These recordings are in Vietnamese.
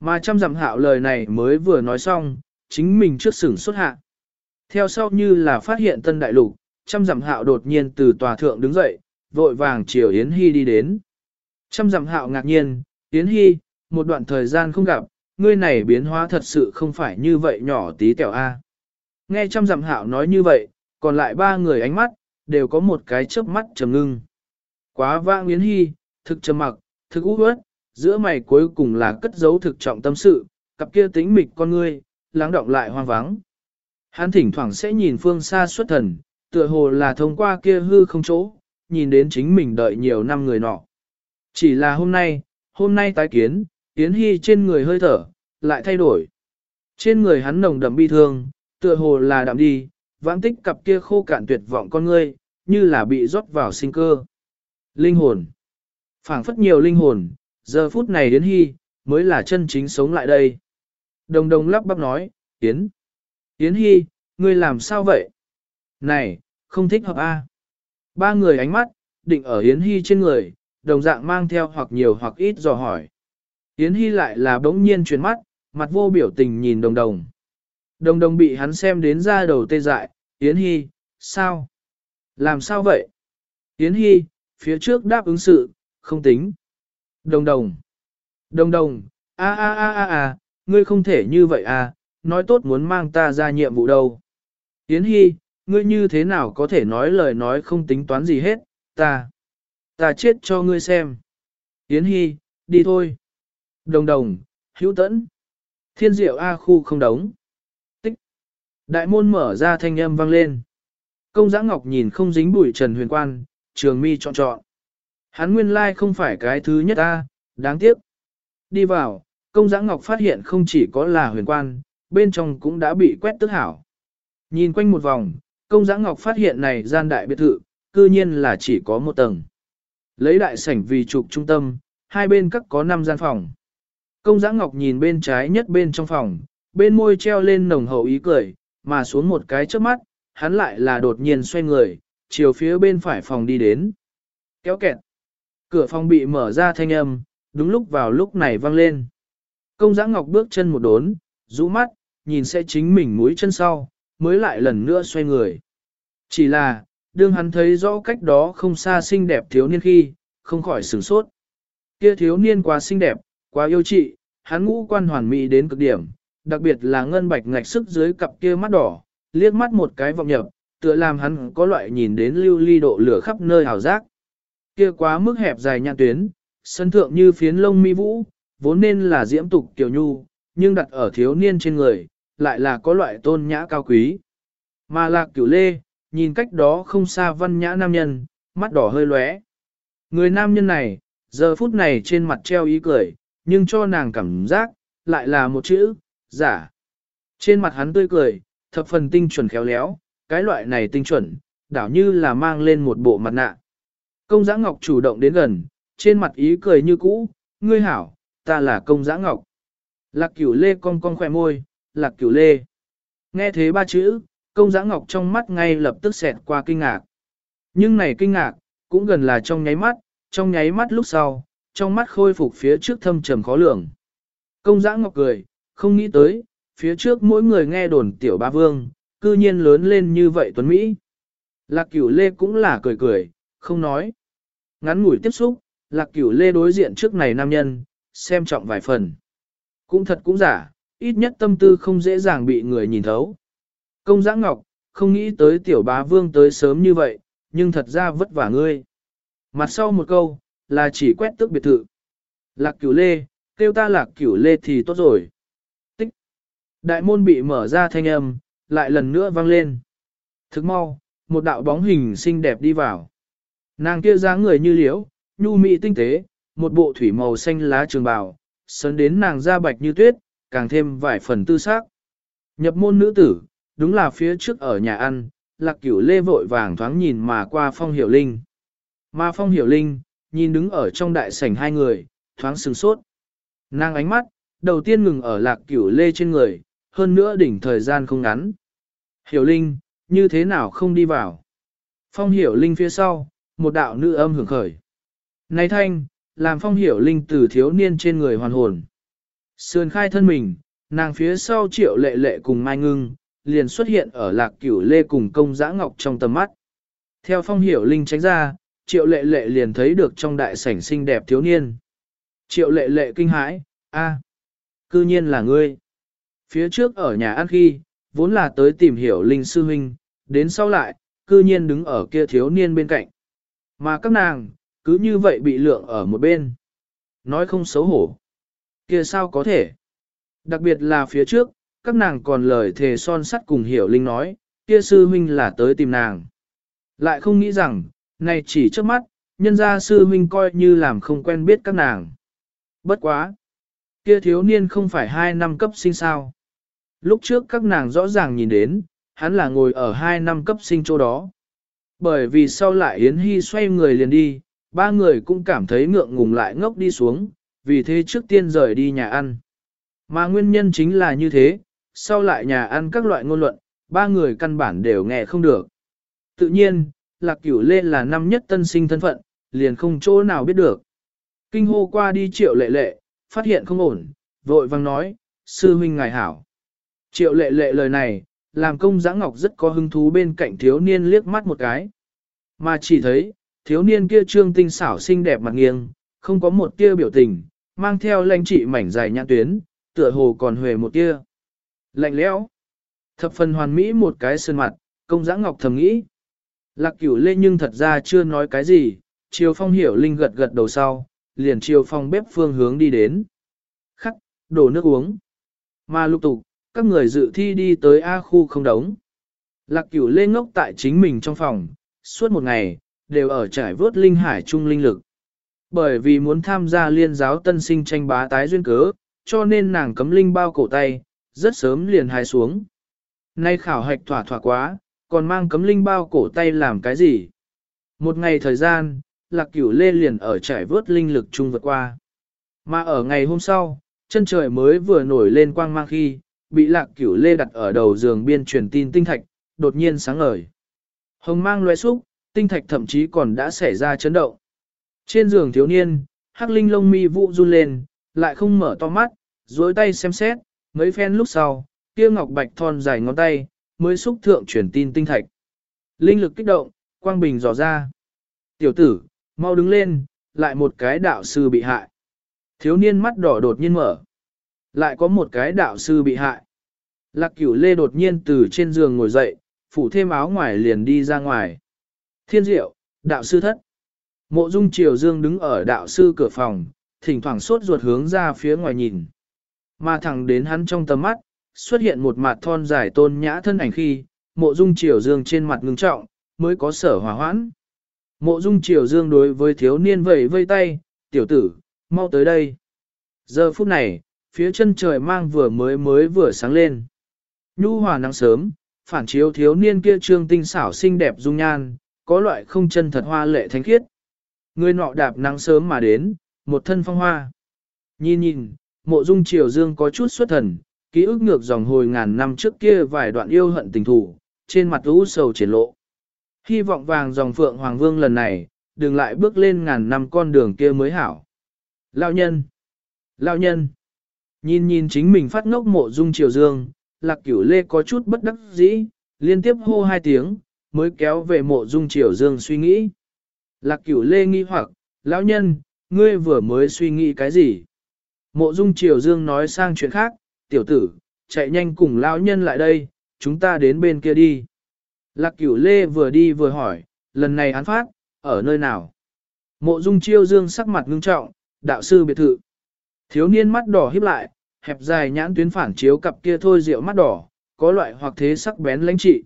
Mà trăm dặm hạo lời này mới vừa nói xong, chính mình trước sửng xuất hạ. Theo sau như là phát hiện tân đại lục, trăm dặm hạo đột nhiên từ tòa thượng đứng dậy, vội vàng chiều Yến Hy đi đến. Trăm dặm hạo ngạc nhiên, Yến Hy, một đoạn thời gian không gặp, ngươi này biến hóa thật sự không phải như vậy nhỏ tí tẹo A. Nghe trăm dặm hạo nói như vậy, còn lại ba người ánh mắt, đều có một cái chớp mắt trầm ngưng. Quá vãng Yến Hy, thực trầm mặc, thực ú ớt, giữa mày cuối cùng là cất giấu thực trọng tâm sự, cặp kia tính mịch con ngươi, lắng động lại hoang vắng. Hắn thỉnh thoảng sẽ nhìn phương xa xuất thần, tựa hồ là thông qua kia hư không chỗ, nhìn đến chính mình đợi nhiều năm người nọ. Chỉ là hôm nay, hôm nay tái kiến, Yến Hy trên người hơi thở, lại thay đổi. Trên người hắn nồng đậm bi thương, tựa hồ là đạm đi, vãng tích cặp kia khô cạn tuyệt vọng con ngươi, như là bị rót vào sinh cơ. Linh hồn. phảng phất nhiều linh hồn, giờ phút này Yến Hy, mới là chân chính sống lại đây. Đồng đồng lắp bắp nói, Yến. Yến Hy, ngươi làm sao vậy? Này, không thích hợp a. Ba người ánh mắt, định ở Yến Hy trên người, đồng dạng mang theo hoặc nhiều hoặc ít dò hỏi. Yến Hy lại là bỗng nhiên chuyển mắt, mặt vô biểu tình nhìn đồng đồng. Đồng đồng bị hắn xem đến ra đầu tê dại, Yến Hy, sao? Làm sao vậy? Yến Hy, phía trước đáp ứng sự, không tính. Đồng đồng. Đồng đồng, a a a a a, ngươi không thể như vậy à, nói tốt muốn mang ta ra nhiệm vụ đâu. Yến Hy, ngươi như thế nào có thể nói lời nói không tính toán gì hết, ta. Ta chết cho ngươi xem. Yến Hy, đi thôi. Đồng đồng, hữu tẫn. Thiên diệu A khu không đóng. Tích. Đại môn mở ra thanh âm vang lên. Công giã ngọc nhìn không dính bụi trần huyền quan, trường mi trọn trọn. Hắn nguyên lai không phải cái thứ nhất ta đáng tiếc. Đi vào, công giã ngọc phát hiện không chỉ có là huyền quan, bên trong cũng đã bị quét tức hảo. Nhìn quanh một vòng, công giã ngọc phát hiện này gian đại biệt thự, cư nhiên là chỉ có một tầng. Lấy đại sảnh vì trục trung tâm, hai bên các có 5 gian phòng. Công giã ngọc nhìn bên trái nhất bên trong phòng, bên môi treo lên nồng hậu ý cười, mà xuống một cái trước mắt, hắn lại là đột nhiên xoay người, chiều phía bên phải phòng đi đến. Kéo kẹt. Cửa phòng bị mở ra thanh âm, đúng lúc vào lúc này vang lên. Công giã ngọc bước chân một đốn, rũ mắt, nhìn sẽ chính mình mũi chân sau, mới lại lần nữa xoay người. Chỉ là, đương hắn thấy rõ cách đó không xa xinh đẹp thiếu niên khi, không khỏi sửng sốt. Kia thiếu niên quá xinh đẹp, quá yêu trị, hắn ngũ quan hoàn mỹ đến cực điểm, đặc biệt là ngân bạch ngạch sức dưới cặp kia mắt đỏ, liếc mắt một cái vọng nhập, tựa làm hắn có loại nhìn đến lưu ly độ lửa khắp nơi hào giác. Kia quá mức hẹp dài nhãn tuyến, sân thượng như phiến lông mi vũ, vốn nên là diễm tục tiểu nhu, nhưng đặt ở thiếu niên trên người, lại là có loại tôn nhã cao quý. Mà lạc cửu lê, nhìn cách đó không xa văn nhã nam nhân, mắt đỏ hơi lóe. Người nam nhân này, giờ phút này trên mặt treo ý cười, nhưng cho nàng cảm giác, lại là một chữ, giả. Trên mặt hắn tươi cười, thập phần tinh chuẩn khéo léo, cái loại này tinh chuẩn, đảo như là mang lên một bộ mặt nạ. Công giã ngọc chủ động đến gần, trên mặt ý cười như cũ, ngươi hảo, ta là công giã ngọc. Lạc cửu lê cong cong khỏe môi, lạc cửu lê. Nghe thế ba chữ, công giã ngọc trong mắt ngay lập tức xẹt qua kinh ngạc. Nhưng này kinh ngạc, cũng gần là trong nháy mắt, trong nháy mắt lúc sau, trong mắt khôi phục phía trước thâm trầm khó lường. Công giã ngọc cười, không nghĩ tới, phía trước mỗi người nghe đồn tiểu ba vương, cư nhiên lớn lên như vậy tuấn Mỹ. Lạc cửu lê cũng là cười cười, không nói. Ngắn ngủi tiếp xúc, lạc cửu lê đối diện trước này nam nhân, xem trọng vài phần. Cũng thật cũng giả, ít nhất tâm tư không dễ dàng bị người nhìn thấu. Công giã ngọc, không nghĩ tới tiểu bá vương tới sớm như vậy, nhưng thật ra vất vả ngươi. Mặt sau một câu, là chỉ quét tước biệt thự. Lạc cửu lê, kêu ta lạc cửu lê thì tốt rồi. Tích. Đại môn bị mở ra thanh âm, lại lần nữa vang lên. Thức mau, một đạo bóng hình xinh đẹp đi vào. Nàng kia dáng người như liễu, nhu mị tinh tế, một bộ thủy màu xanh lá trường bào, sấn đến nàng da bạch như tuyết, càng thêm vài phần tư sắc. Nhập môn nữ tử, đúng là phía trước ở nhà ăn, lạc cửu lê vội vàng thoáng nhìn mà qua phong hiểu linh. Mà phong hiểu linh, nhìn đứng ở trong đại sảnh hai người, thoáng sừng sốt. Nàng ánh mắt, đầu tiên ngừng ở lạc cửu lê trên người, hơn nữa đỉnh thời gian không ngắn. Hiểu linh, như thế nào không đi vào? Phong hiểu linh phía sau, một đạo nữ âm hưởng khởi. Này thanh, làm phong hiểu linh từ thiếu niên trên người hoàn hồn. Sườn khai thân mình, nàng phía sau triệu lệ lệ cùng Mai Ngưng, liền xuất hiện ở lạc cửu lê cùng công giã ngọc trong tầm mắt. Theo phong hiểu linh tránh ra, triệu lệ lệ liền thấy được trong đại sảnh xinh đẹp thiếu niên. Triệu lệ lệ kinh hãi, a, cư nhiên là ngươi. Phía trước ở nhà ăn khi, vốn là tới tìm hiểu linh sư huynh, đến sau lại, cư nhiên đứng ở kia thiếu niên bên cạnh. Mà các nàng, cứ như vậy bị lượng ở một bên. Nói không xấu hổ. Kia sao có thể? Đặc biệt là phía trước, các nàng còn lời thề son sắt cùng hiểu linh nói, kia sư huynh là tới tìm nàng. Lại không nghĩ rằng, này chỉ trước mắt, nhân gia sư huynh coi như làm không quen biết các nàng. Bất quá. Kia thiếu niên không phải hai năm cấp sinh sao. Lúc trước các nàng rõ ràng nhìn đến, hắn là ngồi ở hai năm cấp sinh chỗ đó. Bởi vì sau lại Yến Hy xoay người liền đi, ba người cũng cảm thấy ngượng ngùng lại ngốc đi xuống, vì thế trước tiên rời đi nhà ăn. Mà nguyên nhân chính là như thế, sau lại nhà ăn các loại ngôn luận, ba người căn bản đều nghe không được. Tự nhiên, lạc cửu lê là năm nhất tân sinh thân phận, liền không chỗ nào biết được. Kinh hô qua đi triệu lệ lệ, phát hiện không ổn, vội vang nói, sư huynh ngài hảo. Triệu lệ lệ lời này, làm công giã ngọc rất có hứng thú bên cạnh thiếu niên liếc mắt một cái. Mà chỉ thấy, thiếu niên kia trương tinh xảo xinh đẹp mặt nghiêng, không có một tia biểu tình, mang theo lãnh trị mảnh dài nhãn tuyến, tựa hồ còn huề một tia. Lạnh lẽo, thập phần hoàn mỹ một cái sơn mặt, công giã ngọc thầm nghĩ. Lạc cửu lê nhưng thật ra chưa nói cái gì, chiều phong hiểu linh gật gật đầu sau, liền chiều phong bếp phương hướng đi đến. Khắc, đổ nước uống. Mà lục tục, các người dự thi đi tới A khu không đóng. Lạc cửu lê ngốc tại chính mình trong phòng, suốt một ngày, đều ở trải vớt linh hải trung linh lực. Bởi vì muốn tham gia liên giáo tân sinh tranh bá tái duyên cớ, cho nên nàng cấm linh bao cổ tay, rất sớm liền hài xuống. Nay khảo hạch thỏa thỏa quá, còn mang cấm linh bao cổ tay làm cái gì? Một ngày thời gian, lạc cửu lê liền ở trải vớt linh lực trung vượt qua. Mà ở ngày hôm sau, chân trời mới vừa nổi lên quang mang khi, bị lạc cửu lê đặt ở đầu giường biên truyền tin tinh thạch, đột nhiên sáng ngời. Hồng mang loe xúc, tinh thạch thậm chí còn đã xảy ra chấn động. Trên giường thiếu niên, hắc linh lông mi vụ run lên, lại không mở to mắt, duỗi tay xem xét, mấy phen lúc sau, kia ngọc bạch thon dài ngón tay, mới xúc thượng truyền tin tinh thạch. Linh lực kích động, quang bình dò ra. Tiểu tử, mau đứng lên, lại một cái đạo sư bị hại. Thiếu niên mắt đỏ đột nhiên mở. Lại có một cái đạo sư bị hại. Lạc cửu lê đột nhiên từ trên giường ngồi dậy, phủ thêm áo ngoài liền đi ra ngoài. Thiên diệu, đạo sư thất. Mộ dung triều dương đứng ở đạo sư cửa phòng, thỉnh thoảng sốt ruột hướng ra phía ngoài nhìn. Mà thẳng đến hắn trong tầm mắt, xuất hiện một mặt thon dài tôn nhã thân ảnh khi, mộ dung triều dương trên mặt ngưng trọng, mới có sở hòa hoãn. Mộ dung triều dương đối với thiếu niên vẫy vây tay, tiểu tử, mau tới đây. Giờ phút này, phía chân trời mang vừa mới mới vừa sáng lên. Nhu hòa nắng sớm, phản chiếu thiếu niên kia trương tinh xảo xinh đẹp dung nhan, có loại không chân thật hoa lệ thánh khiết. Người nọ đạp nắng sớm mà đến, một thân phong hoa. Nhìn nhìn, mộ dung triều dương có chút xuất thần, ký ức ngược dòng hồi ngàn năm trước kia vài đoạn yêu hận tình thủ, trên mặt u sầu triển lộ. Hy vọng vàng dòng phượng hoàng vương lần này, đừng lại bước lên ngàn năm con đường kia mới hảo. Lão nhân! Lão nhân! Nhìn nhìn chính mình phát ngốc mộ dung triều dương, lạc cửu lê có chút bất đắc dĩ, liên tiếp hô hai tiếng, mới kéo về mộ dung triều dương suy nghĩ. Lạc cửu lê nghi hoặc, lão nhân, ngươi vừa mới suy nghĩ cái gì? Mộ dung triều dương nói sang chuyện khác, tiểu tử, chạy nhanh cùng lão nhân lại đây, chúng ta đến bên kia đi. Lạc cửu lê vừa đi vừa hỏi, lần này án phát, ở nơi nào? Mộ dung triều dương sắc mặt ngưng trọng, đạo sư biệt thự. Thiếu niên mắt đỏ híp lại, hẹp dài nhãn tuyến phản chiếu cặp kia thôi rượu mắt đỏ, có loại hoặc thế sắc bén lãnh trị.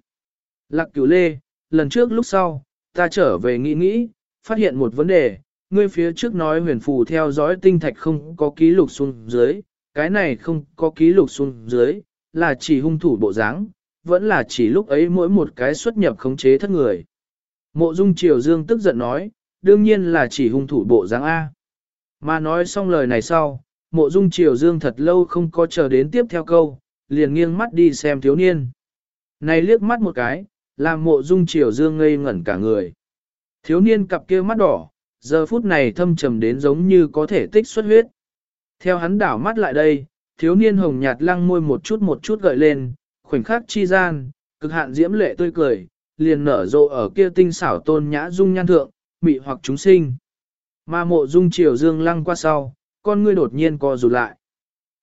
Lạc cửu lê, lần trước lúc sau, ta trở về nghĩ nghĩ, phát hiện một vấn đề, ngươi phía trước nói huyền phù theo dõi tinh thạch không có ký lục xuống dưới, cái này không có ký lục xuống dưới, là chỉ hung thủ bộ dáng, vẫn là chỉ lúc ấy mỗi một cái xuất nhập khống chế thất người. Mộ dung triều dương tức giận nói, đương nhiên là chỉ hung thủ bộ dáng A. Mà nói xong lời này sau, mộ dung triều dương thật lâu không có chờ đến tiếp theo câu, liền nghiêng mắt đi xem thiếu niên. Này liếc mắt một cái, làm mộ dung triều dương ngây ngẩn cả người. Thiếu niên cặp kia mắt đỏ, giờ phút này thâm trầm đến giống như có thể tích xuất huyết. Theo hắn đảo mắt lại đây, thiếu niên hồng nhạt lăng môi một chút một chút gợi lên, khoảnh khắc chi gian, cực hạn diễm lệ tươi cười, liền nở rộ ở kia tinh xảo tôn nhã dung nhan thượng, mị hoặc chúng sinh. Mà mộ dung triều dương lăng qua sau, con ngươi đột nhiên co rụt lại.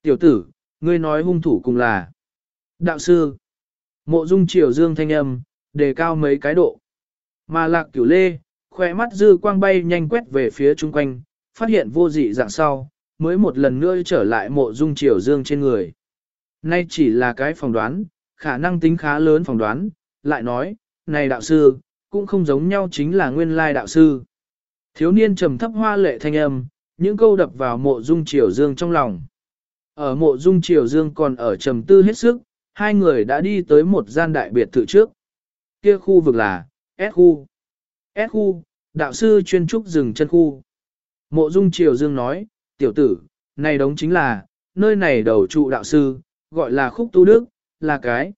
Tiểu tử, ngươi nói hung thủ cùng là đạo sư. Mộ dung triều dương thanh âm, đề cao mấy cái độ. Mà lạc cửu lê, khỏe mắt dư quang bay nhanh quét về phía chung quanh, phát hiện vô dị dạng sau, mới một lần nữa trở lại mộ dung triều dương trên người. Nay chỉ là cái phỏng đoán, khả năng tính khá lớn phỏng đoán, lại nói, này đạo sư, cũng không giống nhau chính là nguyên lai đạo sư. Thiếu niên trầm thấp hoa lệ thanh âm, những câu đập vào mộ dung triều dương trong lòng. Ở mộ dung triều dương còn ở trầm tư hết sức, hai người đã đi tới một gian đại biệt thự trước. Kia khu vực là, S khu. S khu, đạo sư chuyên trúc rừng chân khu. Mộ dung triều dương nói, tiểu tử, này đống chính là, nơi này đầu trụ đạo sư, gọi là khúc tu đức, là cái.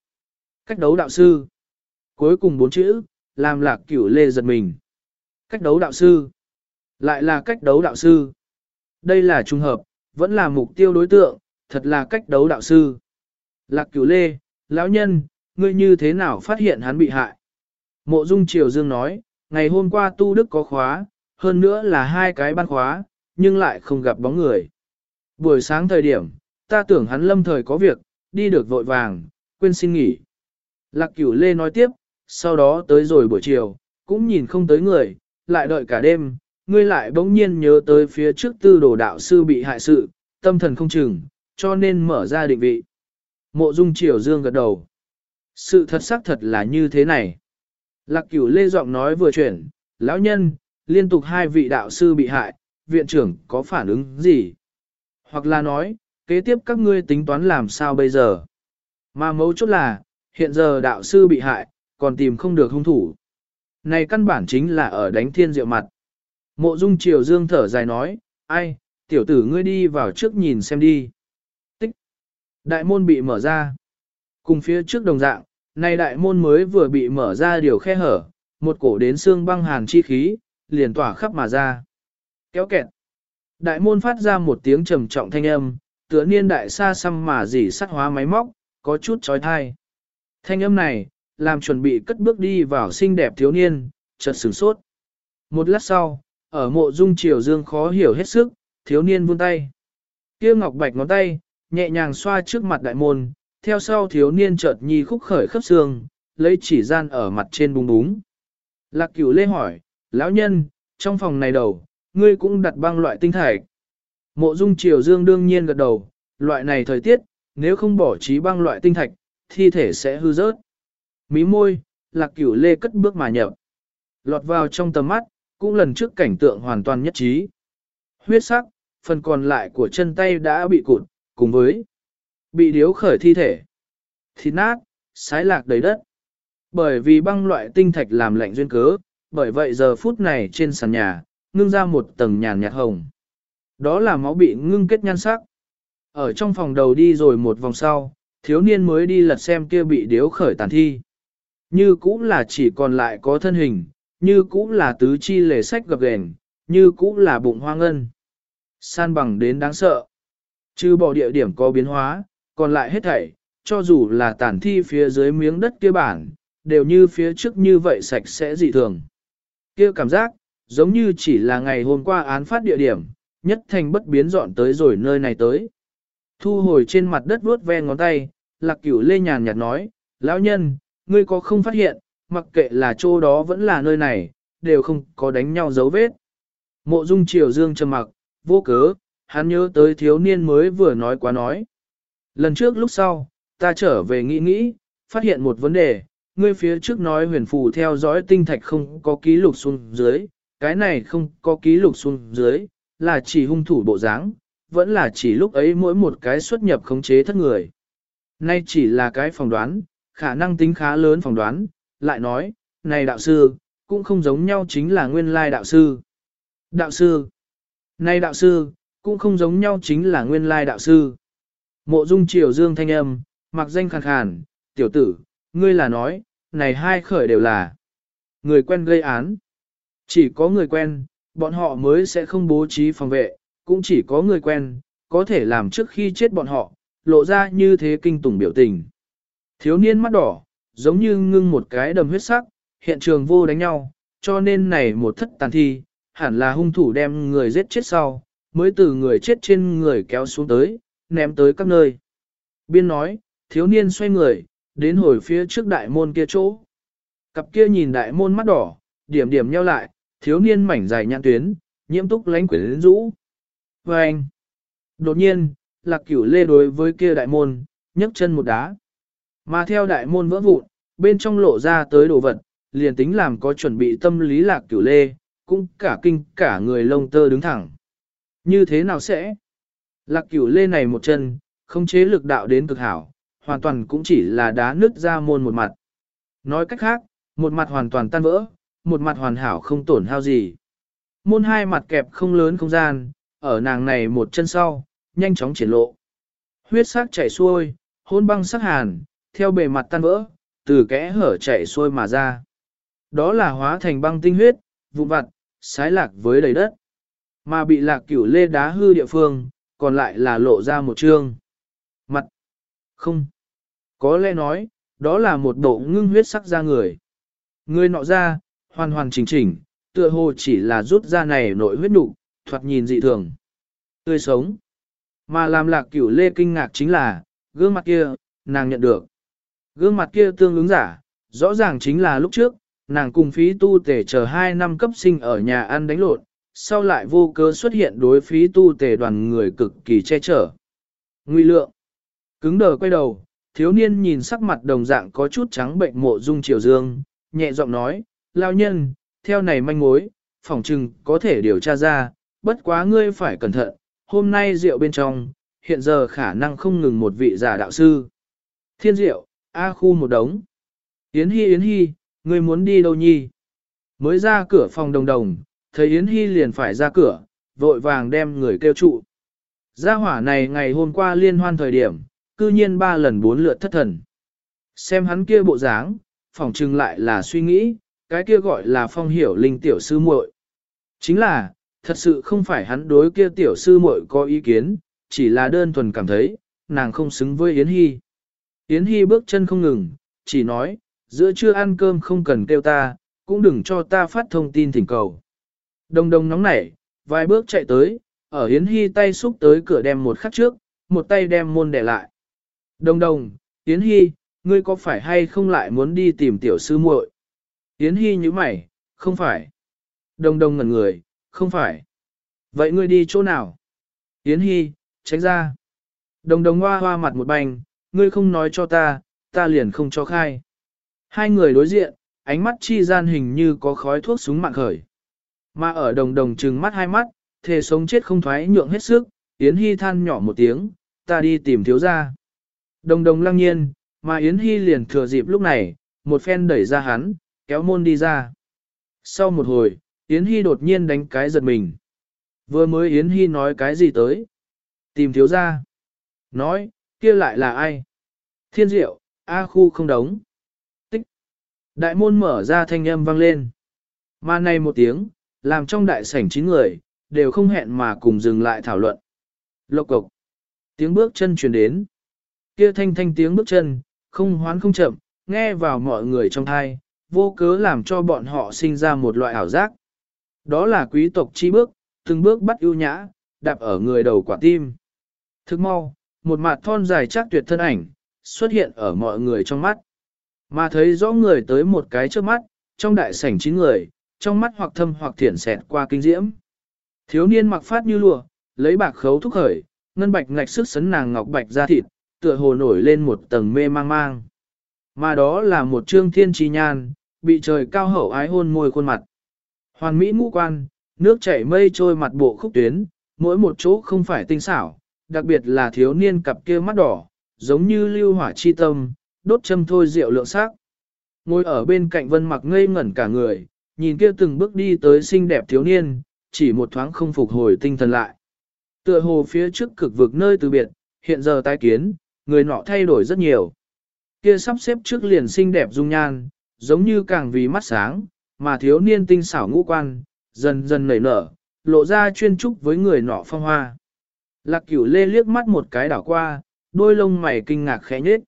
Cách đấu đạo sư. Cuối cùng bốn chữ, làm lạc cửu lê giật mình. Cách đấu đạo sư. Lại là cách đấu đạo sư. Đây là trùng hợp, vẫn là mục tiêu đối tượng, thật là cách đấu đạo sư. Lạc cửu lê, lão nhân, ngươi như thế nào phát hiện hắn bị hại? Mộ dung triều dương nói, ngày hôm qua tu đức có khóa, hơn nữa là hai cái ban khóa, nhưng lại không gặp bóng người. Buổi sáng thời điểm, ta tưởng hắn lâm thời có việc, đi được vội vàng, quên xin nghỉ. Lạc cửu lê nói tiếp, sau đó tới rồi buổi chiều, cũng nhìn không tới người, lại đợi cả đêm, ngươi lại bỗng nhiên nhớ tới phía trước tư đồ đạo sư bị hại sự, tâm thần không chừng, cho nên mở ra định vị. Mộ dung triều dương gật đầu. Sự thật xác thật là như thế này. Lạc cửu lê giọng nói vừa chuyển, lão nhân, liên tục hai vị đạo sư bị hại, viện trưởng có phản ứng gì? Hoặc là nói, kế tiếp các ngươi tính toán làm sao bây giờ? Mà mấu chốt là, hiện giờ đạo sư bị hại, còn tìm không được hung thủ. Này căn bản chính là ở đánh thiên diệu mặt. Mộ dung triều dương thở dài nói, ai, tiểu tử ngươi đi vào trước nhìn xem đi. Tích. Đại môn bị mở ra. Cùng phía trước đồng dạng, này đại môn mới vừa bị mở ra điều khe hở, một cổ đến xương băng hàn chi khí, liền tỏa khắp mà ra. Kéo kẹt. Đại môn phát ra một tiếng trầm trọng thanh âm, tựa niên đại xa xăm mà dỉ sắt hóa máy móc, có chút trói thai. Thanh âm này, làm chuẩn bị cất bước đi vào xinh đẹp thiếu niên, chợt sửng sốt. Một lát sau, ở mộ dung triều dương khó hiểu hết sức, thiếu niên vươn tay. Kia ngọc bạch ngón tay, nhẹ nhàng xoa trước mặt đại môn, theo sau thiếu niên chợt nhi khúc khởi khớp xương, lấy chỉ gian ở mặt trên búng búng. Lạc cửu lê hỏi, lão nhân, trong phòng này đầu, ngươi cũng đặt băng loại tinh thạch. Mộ dung triều dương đương nhiên gật đầu, loại này thời tiết, nếu không bỏ trí băng loại tinh thạch, thi thể sẽ hư rớt. Mí môi, lạc cửu lê cất bước mà nhập. Lọt vào trong tầm mắt, cũng lần trước cảnh tượng hoàn toàn nhất trí. Huyết sắc, phần còn lại của chân tay đã bị cụt, cùng với bị điếu khởi thi thể. Thịt nát, sái lạc đầy đất. Bởi vì băng loại tinh thạch làm lạnh duyên cớ, bởi vậy giờ phút này trên sàn nhà, ngưng ra một tầng nhàn nhạt hồng. Đó là máu bị ngưng kết nhan sắc. Ở trong phòng đầu đi rồi một vòng sau, thiếu niên mới đi lật xem kia bị điếu khởi tàn thi. Như cũng là chỉ còn lại có thân hình, như cũng là tứ chi lề sách gập ghềnh, như cũng là bụng hoa ngân. San bằng đến đáng sợ. Chứ bỏ địa điểm có biến hóa, còn lại hết thảy, cho dù là tàn thi phía dưới miếng đất kia bản, đều như phía trước như vậy sạch sẽ dị thường. Kia cảm giác, giống như chỉ là ngày hôm qua án phát địa điểm, nhất thành bất biến dọn tới rồi nơi này tới. Thu hồi trên mặt đất vuốt ve ngón tay, lạc cửu lê nhàn nhạt nói, lão nhân, ngươi có không phát hiện, mặc kệ là chỗ đó vẫn là nơi này, đều không có đánh nhau dấu vết. Mộ dung triều dương trầm mặc, vô cớ, hắn nhớ tới thiếu niên mới vừa nói quá nói. Lần trước lúc sau, ta trở về nghĩ nghĩ, phát hiện một vấn đề, ngươi phía trước nói huyền phù theo dõi tinh thạch không có ký lục xuống dưới, cái này không có ký lục xuống dưới, là chỉ hung thủ bộ dáng, vẫn là chỉ lúc ấy mỗi một cái xuất nhập khống chế thất người. Nay chỉ là cái phỏng đoán, khả năng tính khá lớn phỏng đoán, lại nói, này đạo sư, cũng không giống nhau chính là nguyên lai đạo sư. Đạo sư, này đạo sư, cũng không giống nhau chính là nguyên lai đạo sư. Mộ dung triều dương thanh âm, mặc danh khàn khàn, tiểu tử, ngươi là nói, này hai khởi đều là người quen gây án. Chỉ có người quen, bọn họ mới sẽ không bố trí phòng vệ, cũng chỉ có người quen, có thể làm trước khi chết bọn họ, lộ ra như thế kinh tủng biểu tình. Thiếu niên mắt đỏ, giống như ngưng một cái đầm huyết sắc, hiện trường vô đánh nhau, cho nên này một thất tàn thi, hẳn là hung thủ đem người giết chết sau, mới từ người chết trên người kéo xuống tới, ném tới các nơi. Biên nói, thiếu niên xoay người, đến hồi phía trước đại môn kia chỗ. Cặp kia nhìn đại môn mắt đỏ, điểm điểm nheo lại, thiếu niên mảnh dài nhãn tuyến, nhiễm túc lánh quyển rũ. Và anh, đột nhiên, lạc cửu lê đối với kia đại môn, nhấc chân một đá. Mà theo đại môn vỡ vụn, bên trong lộ ra tới đồ vật, liền tính làm có chuẩn bị tâm lý lạc cửu lê, cũng cả kinh cả người lông tơ đứng thẳng. Như thế nào sẽ? Lạc cửu lê này một chân, không chế lực đạo đến cực hảo, hoàn toàn cũng chỉ là đá nứt ra môn một mặt. Nói cách khác, một mặt hoàn toàn tan vỡ, một mặt hoàn hảo không tổn hao gì. Môn hai mặt kẹp không lớn không gian, ở nàng này một chân sau, nhanh chóng triển lộ. Huyết sắc chảy xuôi, hôn băng sắc hàn, theo bề mặt tan vỡ, từ kẽ hở chảy xuôi mà ra. Đó là hóa thành băng tinh huyết, vụn vặt, sái lạc với đầy đất. Mà bị lạc cửu lê đá hư địa phương, còn lại là lộ ra một trương. Mặt. Không. Có lẽ nói, đó là một bộ ngưng huyết sắc ra người. Người nọ ra, hoàn hoàn chỉnh chỉnh, tựa hồ chỉ là rút ra này nội huyết nụ, thoạt nhìn dị thường. Tươi sống. Mà làm lạc cửu lê kinh ngạc chính là, gương mặt kia, nàng nhận được. Gương mặt kia tương ứng giả, rõ ràng chính là lúc trước, nàng cùng phí tu tể chờ 2 năm cấp sinh ở nhà ăn đánh lộn, sau lại vô cớ xuất hiện đối phí tu tể đoàn người cực kỳ che chở. Nguy lượng. Cứng đờ quay đầu, thiếu niên nhìn sắc mặt đồng dạng có chút trắng bệnh mộ dung triều dương, nhẹ giọng nói, lao nhân, theo này manh mối, phỏng chừng có thể điều tra ra, bất quá ngươi phải cẩn thận, hôm nay rượu bên trong, hiện giờ khả năng không ngừng một vị giả đạo sư. Thiên diệu. A khu một đống. Yến Hi Yến Hi, ngươi muốn đi đâu nhi? Mới ra cửa phòng đồng đồng, thấy Yến Hi liền phải ra cửa, vội vàng đem người kêu trụ. Gia hỏa này ngày hôm qua liên hoan thời điểm, cư nhiên ba lần bốn lượt thất thần. Xem hắn kia bộ dáng, phỏng chừng lại là suy nghĩ, cái kia gọi là phong hiểu linh tiểu sư muội. Chính là, thật sự không phải hắn đối kia tiểu sư muội có ý kiến, chỉ là đơn thuần cảm thấy, nàng không xứng với Yến Hy. Yến Hy bước chân không ngừng, chỉ nói, giữa trưa ăn cơm không cần kêu ta, cũng đừng cho ta phát thông tin thỉnh cầu. Đồng đồng nóng nảy, vài bước chạy tới, ở Yến Hy tay xúc tới cửa đem một khắc trước, một tay đem môn để lại. Đồng đồng, Yến Hy, ngươi có phải hay không lại muốn đi tìm tiểu sư muội? Yến Hy như mày, không phải. Đồng đồng ngẩn người, không phải. Vậy ngươi đi chỗ nào? Yến Hy, tránh ra. Đồng đồng hoa hoa mặt một bành, ngươi không nói cho ta, ta liền không cho khai. Hai người đối diện, ánh mắt chi gian hình như có khói thuốc súng mạng khởi. Mà ở đồng đồng trừng mắt hai mắt, thề sống chết không thoái nhượng hết sức, Yến Hy than nhỏ một tiếng, ta đi tìm thiếu gia. Đồng đồng lăng nhiên, mà Yến Hy liền thừa dịp lúc này, một phen đẩy ra hắn, kéo môn đi ra. Sau một hồi, Yến Hy đột nhiên đánh cái giật mình. Vừa mới Yến Hy nói cái gì tới? Tìm thiếu gia. Nói, kia lại là ai? Thiên diệu, A khu không đóng. Tích. Đại môn mở ra thanh âm vang lên. Mà này một tiếng, làm trong đại sảnh chín người, đều không hẹn mà cùng dừng lại thảo luận. Lộc cộc. Tiếng bước chân truyền đến. Kia thanh thanh tiếng bước chân, không hoán không chậm, nghe vào mọi người trong thai, vô cớ làm cho bọn họ sinh ra một loại ảo giác. Đó là quý tộc chi bước, từng bước bắt ưu nhã, đạp ở người đầu quả tim. Thức mau, một mặt thon dài chắc tuyệt thân ảnh, xuất hiện ở mọi người trong mắt. Mà thấy rõ người tới một cái trước mắt, trong đại sảnh chín người, trong mắt hoặc thâm hoặc thiển xẹt qua kinh diễm. Thiếu niên mặc phát như lụa, lấy bạc khấu thúc khởi, ngân bạch ngạch sức sấn nàng ngọc bạch ra thịt, tựa hồ nổi lên một tầng mê mang mang. Mà đó là một trương thiên trí nhan, bị trời cao hậu ái hôn môi khuôn mặt. Hoàn mỹ ngũ quan, nước chảy mây trôi mặt bộ khúc tuyến, mỗi một chỗ không phải tinh xảo, đặc biệt là thiếu niên cặp kia mắt đỏ, giống như lưu hỏa chi tâm, đốt châm thôi rượu lượng sắc. Ngồi ở bên cạnh vân mặc ngây ngẩn cả người, nhìn kia từng bước đi tới xinh đẹp thiếu niên, chỉ một thoáng không phục hồi tinh thần lại. Tựa hồ phía trước cực vực nơi từ biệt, hiện giờ tái kiến, người nọ thay đổi rất nhiều. Kia sắp xếp trước liền xinh đẹp dung nhan, giống như càng vì mắt sáng, mà thiếu niên tinh xảo ngũ quan, dần dần nảy nở, lộ ra chuyên trúc với người nọ phong hoa. Lạc cửu lê liếc mắt một cái đảo qua, đôi lông mày kinh ngạc khẽ nhết.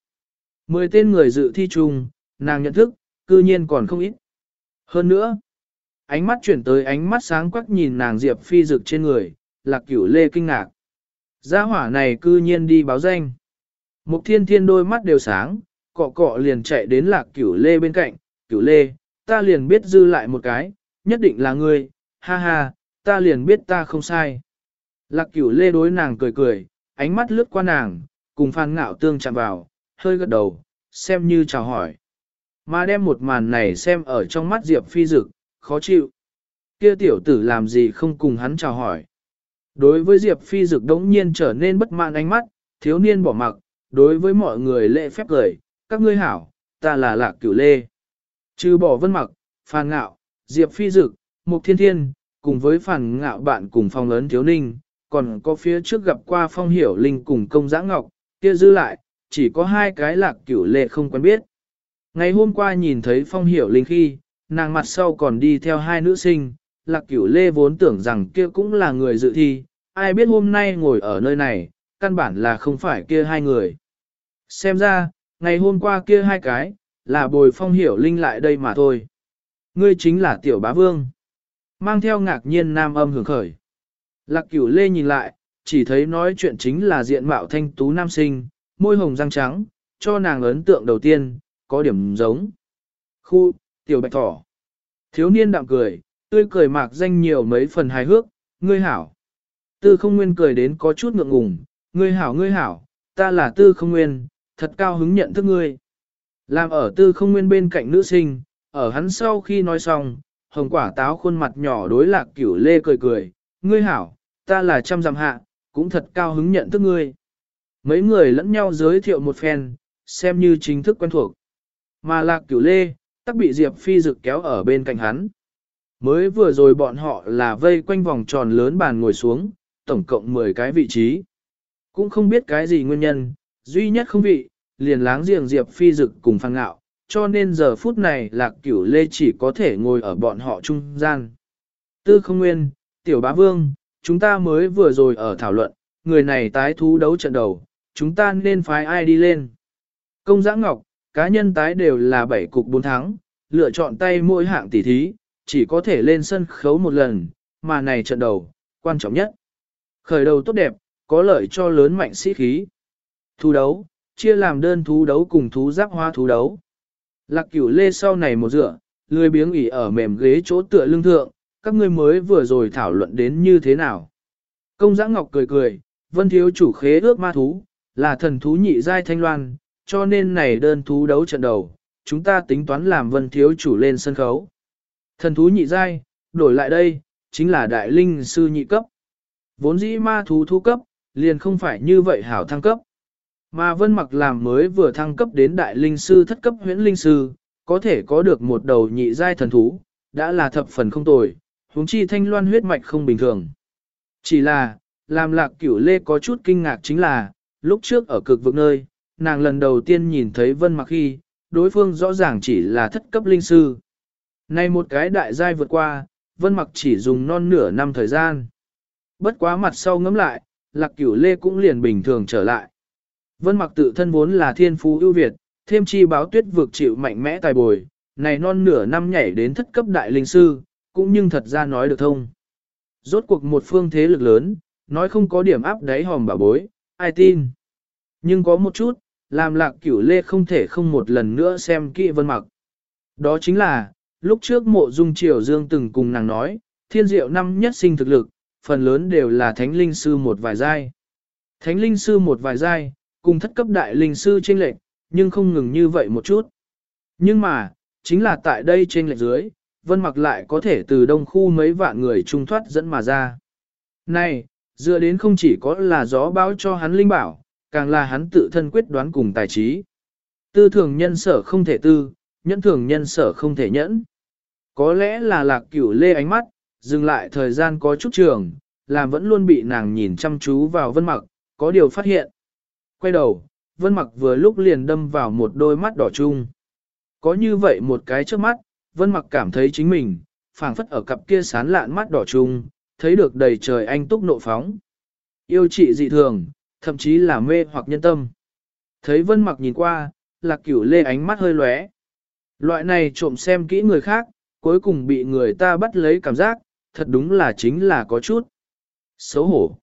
Mười tên người dự thi chung, nàng nhận thức, cư nhiên còn không ít. Hơn nữa, ánh mắt chuyển tới ánh mắt sáng quắc nhìn nàng Diệp Phi dực trên người, lạc cửu lê kinh ngạc. Gia hỏa này cư nhiên đi báo danh. Mục thiên thiên đôi mắt đều sáng, cọ cọ liền chạy đến lạc cửu lê bên cạnh, cửu lê, ta liền biết dư lại một cái, nhất định là ngươi, ha ha, ta liền biết ta không sai. Lạc cửu lê đối nàng cười cười, ánh mắt lướt qua nàng, cùng phan ngạo tương chạm vào, hơi gật đầu, xem như chào hỏi. Mà đem một màn này xem ở trong mắt Diệp Phi Dực, khó chịu. Kia tiểu tử làm gì không cùng hắn chào hỏi. Đối với Diệp Phi Dực đống nhiên trở nên bất mãn ánh mắt, thiếu niên bỏ mặc, đối với mọi người lễ phép cười, các ngươi hảo, ta là lạc cửu lê. Trừ bỏ vân mặc, phàn ngạo, Diệp Phi Dực, Mục Thiên Thiên, cùng với phàn ngạo bạn cùng phong lớn thiếu ninh, còn có phía trước gặp qua phong hiểu linh cùng công giã ngọc, kia dư lại, chỉ có hai cái lạc cửu lệ không quen biết. Ngày hôm qua nhìn thấy phong hiểu linh khi, nàng mặt sau còn đi theo hai nữ sinh, lạc cửu lê vốn tưởng rằng kia cũng là người dự thi, ai biết hôm nay ngồi ở nơi này, căn bản là không phải kia hai người. Xem ra, ngày hôm qua kia hai cái, là bồi phong hiểu linh lại đây mà thôi. Ngươi chính là tiểu bá vương. Mang theo ngạc nhiên nam âm hưởng khởi. Lạc cửu lê nhìn lại, chỉ thấy nói chuyện chính là diện mạo thanh tú nam sinh, môi hồng răng trắng, cho nàng ấn tượng đầu tiên, có điểm giống. Khu, tiểu bạch thỏ. Thiếu niên đạm cười, tươi cười mạc danh nhiều mấy phần hài hước, ngươi hảo. Tư không nguyên cười đến có chút ngượng ngùng, ngươi hảo ngươi hảo, ta là tư không nguyên, thật cao hứng nhận thức ngươi. Làm ở tư không nguyên bên cạnh nữ sinh, ở hắn sau khi nói xong, hồng quả táo khuôn mặt nhỏ đối lạc cửu lê cười cười, ngươi hảo, ta là trăm dặm hạ, cũng thật cao hứng nhận thức ngươi. Mấy người lẫn nhau giới thiệu một phen, xem như chính thức quen thuộc. Mà lạc cửu lê, tắc bị Diệp Phi dực kéo ở bên cạnh hắn. Mới vừa rồi bọn họ là vây quanh vòng tròn lớn bàn ngồi xuống, tổng cộng 10 cái vị trí. Cũng không biết cái gì nguyên nhân, duy nhất không vị, liền láng giềng Diệp Phi dực cùng phang ngạo, cho nên giờ phút này lạc cửu lê chỉ có thể ngồi ở bọn họ trung gian. Tư không nguyên, tiểu bá vương, chúng ta mới vừa rồi ở thảo luận, người này tái thú đấu trận đầu, chúng ta nên phái ai đi lên. Công giã ngọc, cá nhân tái đều là 7 cục 4 thắng, lựa chọn tay mỗi hạng tỷ thí, chỉ có thể lên sân khấu một lần, mà này trận đầu, quan trọng nhất. Khởi đầu tốt đẹp, có lợi cho lớn mạnh sĩ khí. Thú đấu, chia làm đơn thú đấu cùng thú giáp hoa thú đấu. Lạc cửu lê sau này một dựa, lười biếng ỉ ở mềm ghế chỗ tựa lưng thượng, các ngươi mới vừa rồi thảo luận đến như thế nào. Công giã ngọc cười cười, vân thiếu chủ khế ước ma thú, là thần thú nhị giai thanh loan, cho nên này đơn thú đấu trận đầu, chúng ta tính toán làm vân thiếu chủ lên sân khấu. Thần thú nhị giai, đổi lại đây, chính là đại linh sư nhị cấp. Vốn dĩ ma thú thu cấp, liền không phải như vậy hảo thăng cấp. Mà vân mặc làm mới vừa thăng cấp đến đại linh sư thất cấp huyễn linh sư, có thể có được một đầu nhị giai thần thú, đã là thập phần không tồi, huống chi thanh loan huyết mạch không bình thường. Chỉ là, làm lạc cửu lê có chút kinh ngạc chính là, lúc trước ở cực vực nơi, nàng lần đầu tiên nhìn thấy vân mặc khi, đối phương rõ ràng chỉ là thất cấp linh sư. Nay một cái đại giai vượt qua, vân mặc chỉ dùng non nửa năm thời gian. Bất quá mặt sau ngấm lại, lạc cửu lê cũng liền bình thường trở lại. Vân mặc tự thân vốn là thiên phú ưu việt, thêm chi báo tuyết vượt chịu mạnh mẽ tài bồi, này non nửa năm nhảy đến thất cấp đại linh sư, cũng nhưng thật ra nói được thông. Rốt cuộc một phương thế lực lớn, nói không có điểm áp đáy hòm bảo bối, ai tin. Nhưng có một chút, làm lạc cửu lê không thể không một lần nữa xem kỹ vân mặc. Đó chính là, lúc trước mộ dung triều dương từng cùng nàng nói, thiên diệu năm nhất sinh thực lực, phần lớn đều là thánh linh sư một vài giai. Thánh linh sư một vài giai, cùng thất cấp đại linh sư trên lệnh, nhưng không ngừng như vậy một chút. Nhưng mà, chính là tại đây trên lệnh dưới, vân mặc lại có thể từ đông khu mấy vạn người trung thoát dẫn mà ra. Này, dựa đến không chỉ có là gió báo cho hắn linh bảo, càng là hắn tự thân quyết đoán cùng tài trí. Tư thường nhân sở không thể tư, nhẫn thường nhân sở không thể nhẫn. Có lẽ là lạc cửu lê ánh mắt, dừng lại thời gian có chút trường, làm vẫn luôn bị nàng nhìn chăm chú vào vân mặc, có điều phát hiện. Quay đầu, vân mặc vừa lúc liền đâm vào một đôi mắt đỏ chung. Có như vậy một cái trước mắt, vân mặc cảm thấy chính mình, phảng phất ở cặp kia sán lạn mắt đỏ chung, thấy được đầy trời anh túc nộ phóng. Yêu trị dị thường, thậm chí là mê hoặc nhân tâm. Thấy vân mặc nhìn qua, lạc cửu lê ánh mắt hơi lóe. Loại này trộm xem kỹ người khác, cuối cùng bị người ta bắt lấy cảm giác, thật đúng là chính là có chút. Xấu hổ.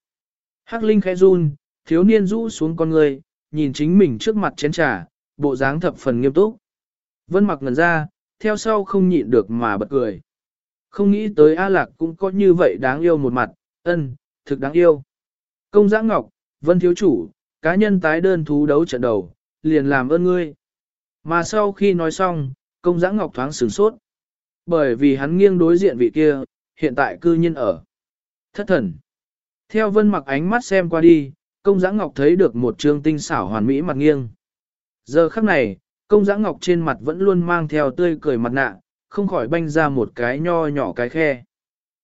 Hắc Linh khẽ run, thiếu niên rũ xuống con người, nhìn chính mình trước mặt chén trà, bộ dáng thập phần nghiêm túc. Vân mặc ngần ra, theo sau không nhịn được mà bật cười. Không nghĩ tới A Lạc cũng có như vậy đáng yêu một mặt, ân, thực đáng yêu. Công giã ngọc, Vân thiếu chủ, cá nhân tái đơn thú đấu trận đầu, liền làm ơn ngươi. Mà sau khi nói xong, công giã ngọc thoáng sửng sốt. Bởi vì hắn nghiêng đối diện vị kia, hiện tại cư nhiên ở. Thất thần. Theo vân mặc ánh mắt xem qua đi, công giã ngọc thấy được một trương tinh xảo hoàn mỹ mặt nghiêng. Giờ khắc này, công giã ngọc trên mặt vẫn luôn mang theo tươi cười mặt nạ, không khỏi banh ra một cái nho nhỏ cái khe.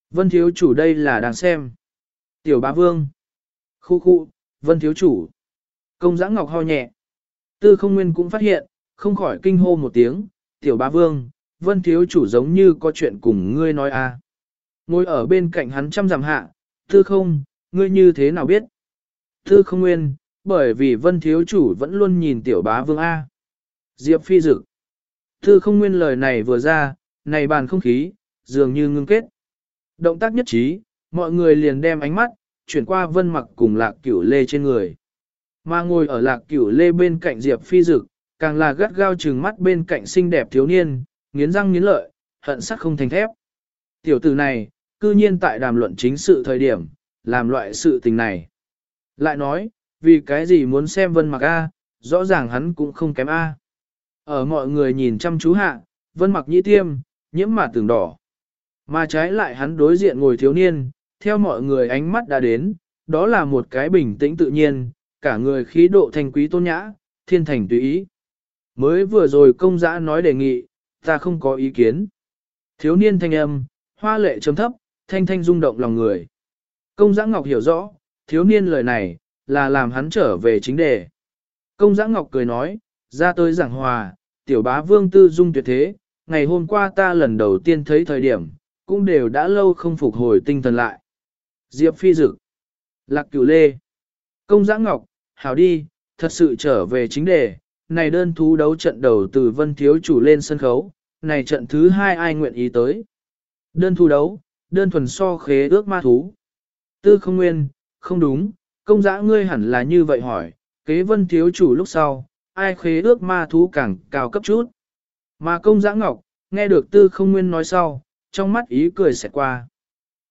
Vân thiếu chủ đây là đang xem. Tiểu bá vương. Khu khu, vân thiếu chủ. Công giã ngọc ho nhẹ. Tư không nguyên cũng phát hiện, không khỏi kinh hô một tiếng. Tiểu bá vương, vân thiếu chủ giống như có chuyện cùng ngươi nói à. Ngồi ở bên cạnh hắn chăm dặm hạ, tư không, ngươi như thế nào biết? Tư không nguyên, bởi vì vân thiếu chủ vẫn luôn nhìn tiểu bá vương A. Diệp phi dực. thư không nguyên lời này vừa ra, này bàn không khí, dường như ngưng kết. Động tác nhất trí, mọi người liền đem ánh mắt, chuyển qua vân mặc cùng lạc cửu lê trên người. Mà ngồi ở lạc cửu lê bên cạnh Diệp phi dực, càng là gắt gao trừng mắt bên cạnh xinh đẹp thiếu niên, nghiến răng nghiến lợi, hận sắc không thành thép. Tiểu tử này, cư nhiên tại đàm luận chính sự thời điểm, làm loại sự tình này. Lại nói, vì cái gì muốn xem vân mặc A, rõ ràng hắn cũng không kém A. Ở mọi người nhìn chăm chú hạ, vân mặc nhĩ tiêm, nhiễm mà tưởng đỏ. Mà trái lại hắn đối diện ngồi thiếu niên, theo mọi người ánh mắt đã đến, đó là một cái bình tĩnh tự nhiên, cả người khí độ thành quý tôn nhã, thiên thành tùy ý. Mới vừa rồi công giã nói đề nghị, ta không có ý kiến. Thiếu niên thanh âm, hoa lệ chấm thấp, thanh thanh rung động lòng người. Công giã ngọc hiểu rõ, thiếu niên lời này, là làm hắn trở về chính đề. Công giã ngọc cười nói, ra tới giảng hòa, tiểu bá vương tư dung tuyệt thế, ngày hôm qua ta lần đầu tiên thấy thời điểm, cũng đều đã lâu không phục hồi tinh thần lại. Diệp phi dực, lạc cửu lê, công giã ngọc, hảo đi, thật sự trở về chính đề, này đơn thú đấu trận đầu từ vân thiếu chủ lên sân khấu, này trận thứ hai ai nguyện ý tới. Đơn thú đấu, đơn thuần so khế ước ma thú. Tư không nguyên, không đúng, công giã ngươi hẳn là như vậy hỏi, kế vân thiếu chủ lúc sau, ai khế ước ma thú càng cao cấp chút. Mà công giã ngọc, nghe được tư không nguyên nói sau, trong mắt ý cười sẽ qua.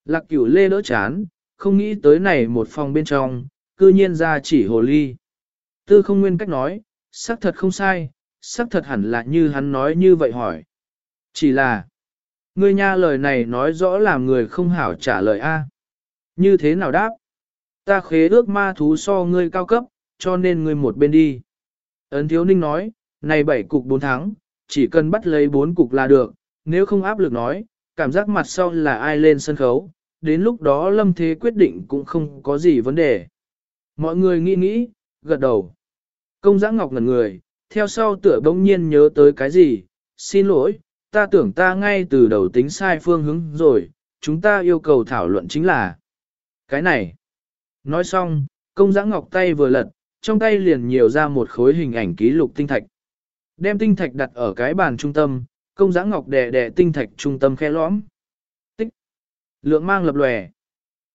Lạc cửu lê đỡ chán, không nghĩ tới này một phòng bên trong, cư nhiên ra chỉ hồ ly. Tư không nguyên cách nói, xác thật không sai, xác thật hẳn là như hắn nói như vậy hỏi. Chỉ là, ngươi nha lời này nói rõ làm người không hảo trả lời A. Như thế nào đáp? Ta khế ước ma thú so ngươi cao cấp, cho nên ngươi một bên đi. Ấn thiếu ninh nói, này bảy cục bốn tháng, chỉ cần bắt lấy bốn cục là được, nếu không áp lực nói, cảm giác mặt sau là ai lên sân khấu, đến lúc đó lâm thế quyết định cũng không có gì vấn đề. Mọi người nghĩ nghĩ, gật đầu. Công giã ngọc ngẩn người, theo sau tựa bỗng nhiên nhớ tới cái gì, xin lỗi, ta tưởng ta ngay từ đầu tính sai phương hướng rồi, chúng ta yêu cầu thảo luận chính là cái này. Nói xong, công giã ngọc tay vừa lật, trong tay liền nhiều ra một khối hình ảnh ký lục tinh thạch. Đem tinh thạch đặt ở cái bàn trung tâm, công giã ngọc đè đè tinh thạch trung tâm khe lõm. Tích. Lượng mang lập lòe.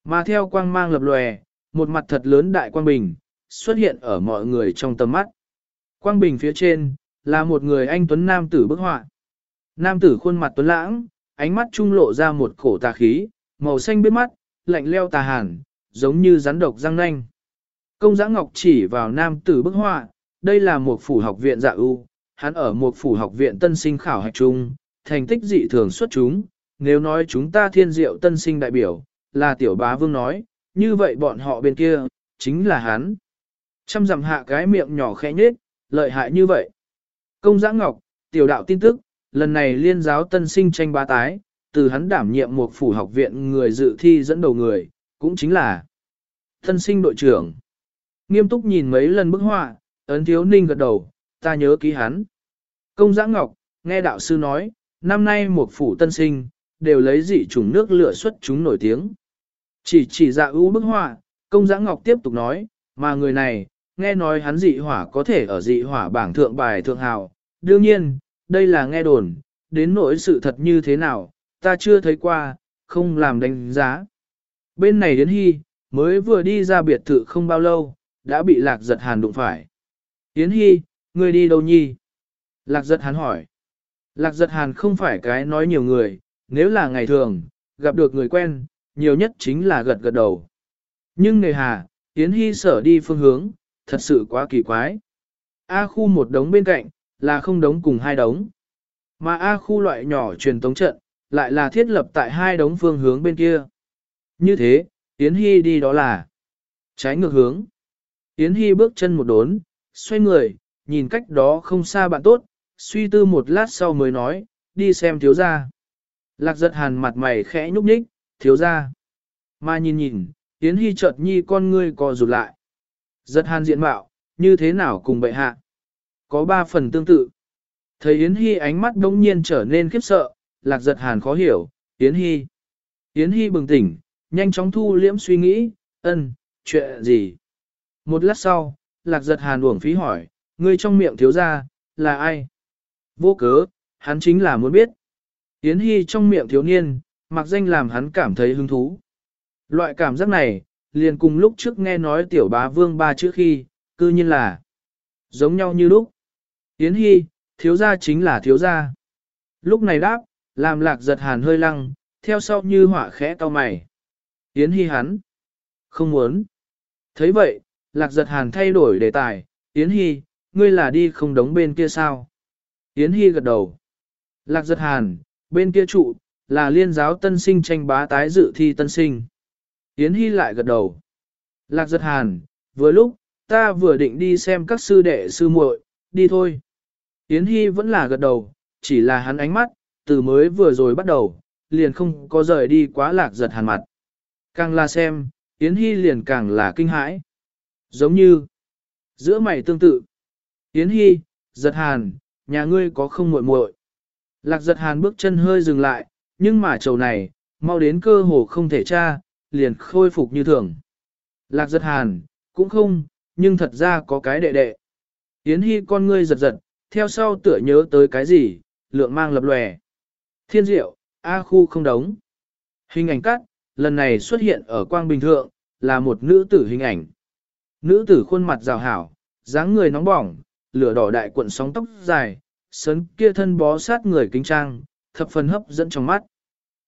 Mà theo quang mang lập lòe, một mặt thật lớn đại quang bình, xuất hiện ở mọi người trong tầm mắt. Quang bình phía trên, là một người anh tuấn nam tử bức họa. Nam tử khuôn mặt tuấn lãng, ánh mắt trung lộ ra một cổ tà khí, màu xanh biết mắt, lạnh leo tà hàn, giống như rắn độc răng nanh. Công giã ngọc chỉ vào nam tử bức họa, đây là một phủ học viện dạ ưu, hắn ở một phủ học viện tân sinh khảo hạch trung, thành tích dị thường xuất chúng, nếu nói chúng ta thiên diệu tân sinh đại biểu, là tiểu bá vương nói, như vậy bọn họ bên kia, chính là hắn. Chăm dặm hạ cái miệng nhỏ khẽ nhết, lợi hại như vậy. Công giã ngọc, tiểu đạo tin tức, lần này liên giáo tân sinh tranh ba tái, từ hắn đảm nhiệm một phủ học viện người dự thi dẫn đầu người, cũng chính là tân sinh đội trưởng. Nghiêm túc nhìn mấy lần bức họa, ấn thiếu ninh gật đầu, ta nhớ ký hắn. Công giã ngọc, nghe đạo sư nói, năm nay một phủ tân sinh, đều lấy dị chủng nước lửa xuất chúng nổi tiếng. Chỉ chỉ dạ ưu bức họa, công giã ngọc tiếp tục nói, mà người này, nghe nói hắn dị hỏa có thể ở dị hỏa bảng thượng bài thượng hào. Đương nhiên, đây là nghe đồn, đến nỗi sự thật như thế nào, ta chưa thấy qua, không làm đánh giá. Bên này đến hy, mới vừa đi ra biệt thự không bao lâu, đã bị lạc giật hàn đụng phải. Yến Hy, ngươi đi đâu nhi? Lạc giật hàn hỏi. Lạc giật hàn không phải cái nói nhiều người, nếu là ngày thường, gặp được người quen, nhiều nhất chính là gật gật đầu. Nhưng nề hà, Yến Hy sở đi phương hướng, thật sự quá kỳ quái. A khu một đống bên cạnh, là không đống cùng hai đống. Mà A khu loại nhỏ truyền tống trận, lại là thiết lập tại hai đống phương hướng bên kia. Như thế, Yến Hy đi đó là trái ngược hướng. Yến Hy bước chân một đốn, xoay người, nhìn cách đó không xa bạn tốt, suy tư một lát sau mới nói, đi xem thiếu gia. Lạc giật hàn mặt mày khẽ nhúc nhích, thiếu gia. Mà nhìn nhìn, Yến Hy chợt nhi con ngươi co rụt lại. Giật hàn diện mạo, như thế nào cùng bệ hạ? Có ba phần tương tự. Thấy Yến Hy ánh mắt đông nhiên trở nên khiếp sợ, lạc giật hàn khó hiểu, Yến Hy. Yến Hy bừng tỉnh, nhanh chóng thu liễm suy nghĩ, ân, chuyện gì? Một lát sau, lạc giật hàn uổng phí hỏi, người trong miệng thiếu ra, là ai? Vô cớ, hắn chính là muốn biết. Yến Hy trong miệng thiếu niên, mặc danh làm hắn cảm thấy hứng thú. Loại cảm giác này, liền cùng lúc trước nghe nói tiểu bá vương ba trước khi, cư nhiên là giống nhau như lúc. Yến Hy, thiếu gia chính là thiếu gia. Lúc này đáp, làm lạc giật hàn hơi lăng, theo sau như hỏa khẽ cao mày. Yến Hy hắn. Không muốn. thấy vậy, lạc giật hàn thay đổi đề tài. Yến Hy, ngươi là đi không đóng bên kia sao? Yến Hy gật đầu. Lạc giật hàn, bên kia trụ, là liên giáo tân sinh tranh bá tái dự thi tân sinh. Yến Hy lại gật đầu. Lạc giật hàn, vừa lúc, ta vừa định đi xem các sư đệ sư muội, đi thôi. Yến Hy vẫn là gật đầu, chỉ là hắn ánh mắt, từ mới vừa rồi bắt đầu, liền không có rời đi quá lạc giật hàn mặt. Càng là xem, Yến Hy liền càng là kinh hãi. Giống như, giữa mày tương tự. Yến Hy, giật hàn, nhà ngươi có không muội muội Lạc giật hàn bước chân hơi dừng lại, nhưng mà trầu này, mau đến cơ hồ không thể tra, liền khôi phục như thường. Lạc giật hàn, cũng không, nhưng thật ra có cái đệ đệ. Yến Hy con ngươi giật giật, theo sau tựa nhớ tới cái gì, lượng mang lập lòe. Thiên diệu, A khu không đóng. Hình ảnh cắt, lần này xuất hiện ở quang bình thượng, là một nữ tử hình ảnh. Nữ tử khuôn mặt rào hảo, dáng người nóng bỏng, lửa đỏ đại cuộn sóng tóc dài, sấn kia thân bó sát người kính trang, thập phần hấp dẫn trong mắt.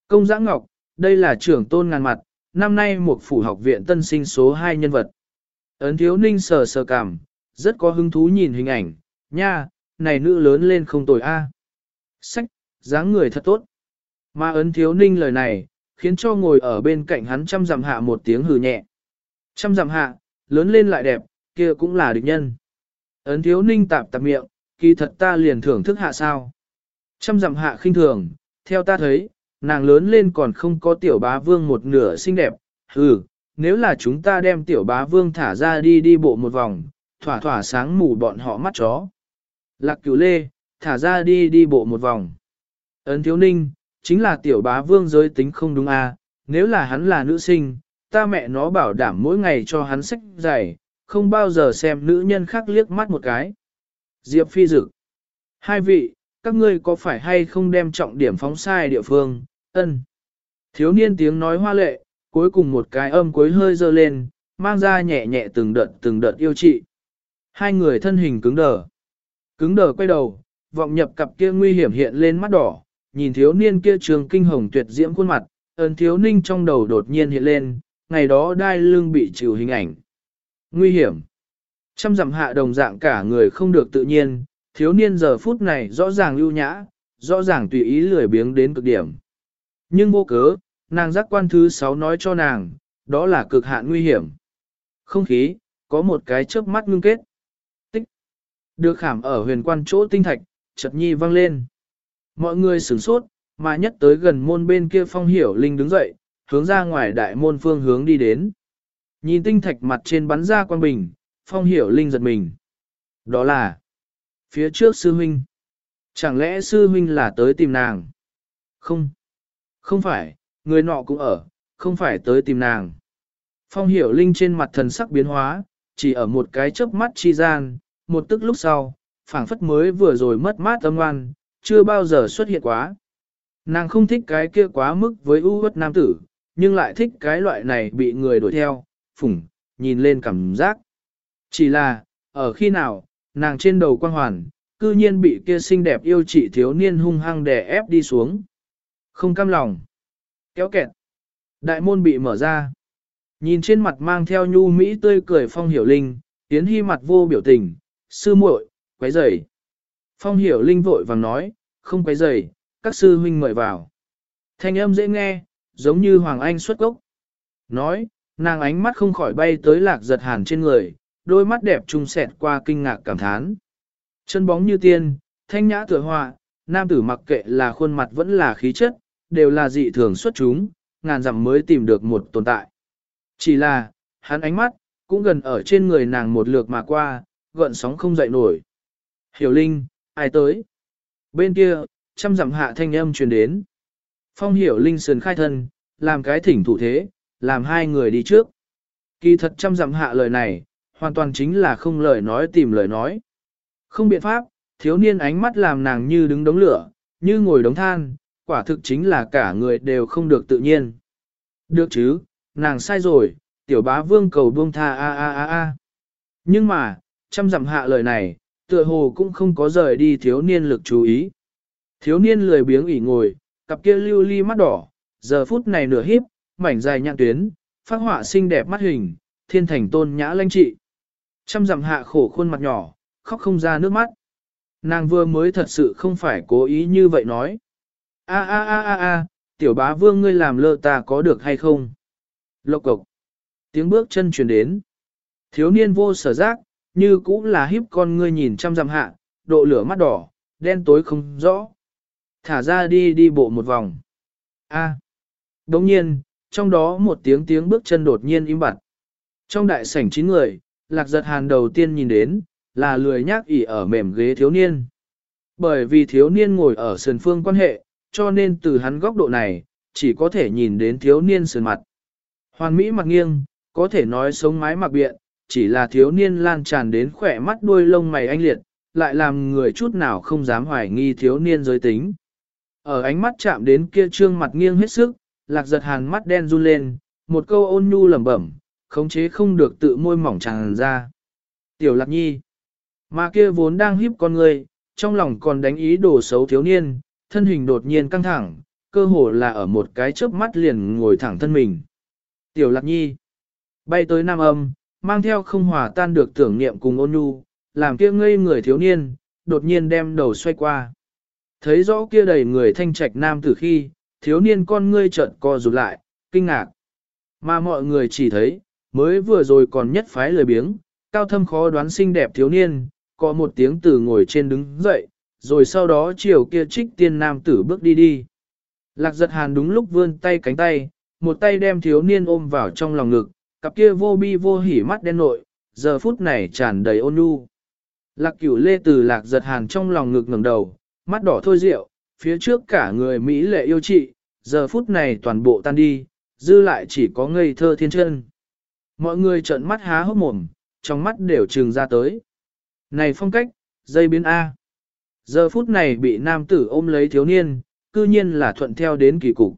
Công giã ngọc, đây là trưởng tôn ngàn mặt, năm nay một phủ học viện tân sinh số 2 nhân vật. Ấn thiếu ninh sờ sờ cảm, rất có hứng thú nhìn hình ảnh, nha, này nữ lớn lên không tồi a. Sách, dáng người thật tốt. Mà ấn thiếu ninh lời này, khiến cho ngồi ở bên cạnh hắn chăm dặm hạ một tiếng hừ nhẹ. Chăm dặm hạ, lớn lên lại đẹp, kia cũng là địch nhân. Ấn thiếu ninh tạp tạp miệng, kỳ thật ta liền thưởng thức hạ sao. Chăm dặm hạ khinh thường, theo ta thấy, nàng lớn lên còn không có tiểu bá vương một nửa xinh đẹp, hừ, nếu là chúng ta đem tiểu bá vương thả ra đi đi bộ một vòng, thỏa thỏa sáng mù bọn họ mắt chó. Lạc cửu lê, thả ra đi đi bộ một vòng. Ấn thiếu ninh, chính là tiểu bá vương giới tính không đúng à, nếu là hắn là nữ sinh, ta mẹ nó bảo đảm mỗi ngày cho hắn sách giày, không bao giờ xem nữ nhân khác liếc mắt một cái. Diệp phi dực. Hai vị, các ngươi có phải hay không đem trọng điểm phóng sai địa phương, ân. Thiếu niên tiếng nói hoa lệ, cuối cùng một cái âm cuối hơi dơ lên, mang ra nhẹ nhẹ từng đợt từng đợt yêu trị. Hai người thân hình cứng đờ. Cứng đờ quay đầu, vọng nhập cặp kia nguy hiểm hiện lên mắt đỏ, nhìn thiếu niên kia trường kinh hồng tuyệt diễm khuôn mặt, ơn thiếu ninh trong đầu đột nhiên hiện lên, ngày đó đai lưng bị chịu hình ảnh. Nguy hiểm. Trăm dặm hạ đồng dạng cả người không được tự nhiên, thiếu niên giờ phút này rõ ràng lưu nhã, rõ ràng tùy ý lười biếng đến cực điểm. Nhưng vô cớ, nàng giác quan thứ sáu nói cho nàng, đó là cực hạn nguy hiểm. Không khí, có một cái chớp mắt ngưng kết. Tích. Được khảm ở huyền quan chỗ tinh thạch, chợt nhi vang lên. Mọi người sửng sốt, mà nhất tới gần môn bên kia phong hiểu linh đứng dậy, hướng ra ngoài đại môn phương hướng đi đến. Nhìn tinh thạch mặt trên bắn ra quan bình, phong hiểu linh giật mình. Đó là phía trước sư huynh. Chẳng lẽ sư huynh là tới tìm nàng? Không. Không phải, người nọ cũng ở, không phải tới tìm nàng. Phong hiểu linh trên mặt thần sắc biến hóa, chỉ ở một cái chớp mắt chi gian, một tức lúc sau, phảng phất mới vừa rồi mất mát tâm ngoan, chưa bao giờ xuất hiện quá. Nàng không thích cái kia quá mức với ưu uất nam tử, nhưng lại thích cái loại này bị người đuổi theo, phủng, nhìn lên cảm giác. Chỉ là, ở khi nào, nàng trên đầu quan hoàn, cư nhiên bị kia xinh đẹp yêu chị thiếu niên hung hăng đè ép đi xuống. Không cam lòng. Kéo kẹt. Đại môn bị mở ra. Nhìn trên mặt mang theo nhu mỹ tươi cười phong hiểu linh, tiến hy mặt vô biểu tình, sư muội, quấy rầy. Phong hiểu linh vội vàng nói, không quấy rầy, các sư huynh mời vào. Thanh âm dễ nghe, giống như Hoàng Anh xuất gốc. Nói, nàng ánh mắt không khỏi bay tới lạc giật hàn trên người, đôi mắt đẹp trung sẹt qua kinh ngạc cảm thán. Chân bóng như tiên, thanh nhã tựa họa, nam tử mặc kệ là khuôn mặt vẫn là khí chất, đều là dị thường xuất chúng, ngàn dặm mới tìm được một tồn tại. Chỉ là, hắn ánh mắt, cũng gần ở trên người nàng một lượt mà qua, gợn sóng không dậy nổi. Hiểu Linh, ai tới? Bên kia, trăm dặm hạ thanh âm truyền đến. Phong Hiểu Linh sườn khai thân, làm cái thỉnh thủ thế, làm hai người đi trước. Kỳ thật trăm dặm hạ lời này, hoàn toàn chính là không lời nói tìm lời nói. Không biện pháp, thiếu niên ánh mắt làm nàng như đứng đống lửa, như ngồi đống than, quả thực chính là cả người đều không được tự nhiên. Được chứ, nàng sai rồi, tiểu bá vương cầu buông tha a a a a. Nhưng mà, trăm dặm hạ lời này, tựa hồ cũng không có rời đi thiếu niên lực chú ý. Thiếu niên lười biếng ủy ngồi, cặp kia lưu ly mắt đỏ, giờ phút này nửa híp, mảnh dài nhạn tuyến, phát họa xinh đẹp mắt hình, thiên thành tôn nhã lanh trị. Trăm dặm hạ khổ khuôn mặt nhỏ, khóc không ra nước mắt. Nàng vừa mới thật sự không phải cố ý như vậy nói. A a a a a, tiểu bá vương ngươi làm lơ ta có được hay không? Lộc cộc. Tiếng bước chân truyền đến. Thiếu niên vô sở giác, như cũng là hiếp con ngươi nhìn trăm dặm hạ, độ lửa mắt đỏ, đen tối không rõ. Thả ra đi đi bộ một vòng. A. À. Đồng nhiên, trong đó một tiếng tiếng bước chân đột nhiên im bặt. Trong đại sảnh chín người, lạc giật hàn đầu tiên nhìn đến, là lười nhác ỉ ở mềm ghế thiếu niên. Bởi vì thiếu niên ngồi ở sườn phương quan hệ, cho nên từ hắn góc độ này, chỉ có thể nhìn đến thiếu niên sườn mặt. Hoàn Mỹ mặt nghiêng, có thể nói sống mái mặc biện, chỉ là thiếu niên lan tràn đến khỏe mắt đuôi lông mày anh liệt, lại làm người chút nào không dám hoài nghi thiếu niên giới tính. Ở ánh mắt chạm đến kia trương mặt nghiêng hết sức, lạc giật hàn mắt đen run lên, một câu ôn nhu lẩm bẩm, khống chế không được tự môi mỏng tràn ra. Tiểu lạc nhi, mà kia vốn đang híp con người, trong lòng còn đánh ý đồ xấu thiếu niên, thân hình đột nhiên căng thẳng, cơ hồ là ở một cái chớp mắt liền ngồi thẳng thân mình. Tiểu lạc nhi, bay tới nam âm, mang theo không hòa tan được tưởng niệm cùng ôn nhu, làm kia ngây người thiếu niên, đột nhiên đem đầu xoay qua. Thấy rõ kia đầy người thanh trạch nam tử khi, thiếu niên con ngươi trợn co rụt lại, kinh ngạc. Mà mọi người chỉ thấy, mới vừa rồi còn nhất phái lời biếng, cao thâm khó đoán xinh đẹp thiếu niên, có một tiếng từ ngồi trên đứng dậy, rồi sau đó chiều kia trích tiên nam tử bước đi đi. Lạc giật hàn đúng lúc vươn tay cánh tay, một tay đem thiếu niên ôm vào trong lòng ngực, cặp kia vô bi vô hỉ mắt đen nội, giờ phút này tràn đầy ôn nhu. Lạc cửu lê từ lạc giật hàn trong lòng ngực ngẩng đầu, mắt đỏ thôi rượu, phía trước cả người Mỹ lệ yêu trị, giờ phút này toàn bộ tan đi, dư lại chỉ có ngây thơ thiên chân. Mọi người trợn mắt há hốc mồm, trong mắt đều trừng ra tới. Này phong cách, dây biến A. Giờ phút này bị nam tử ôm lấy thiếu niên, cư nhiên là thuận theo đến kỳ cục.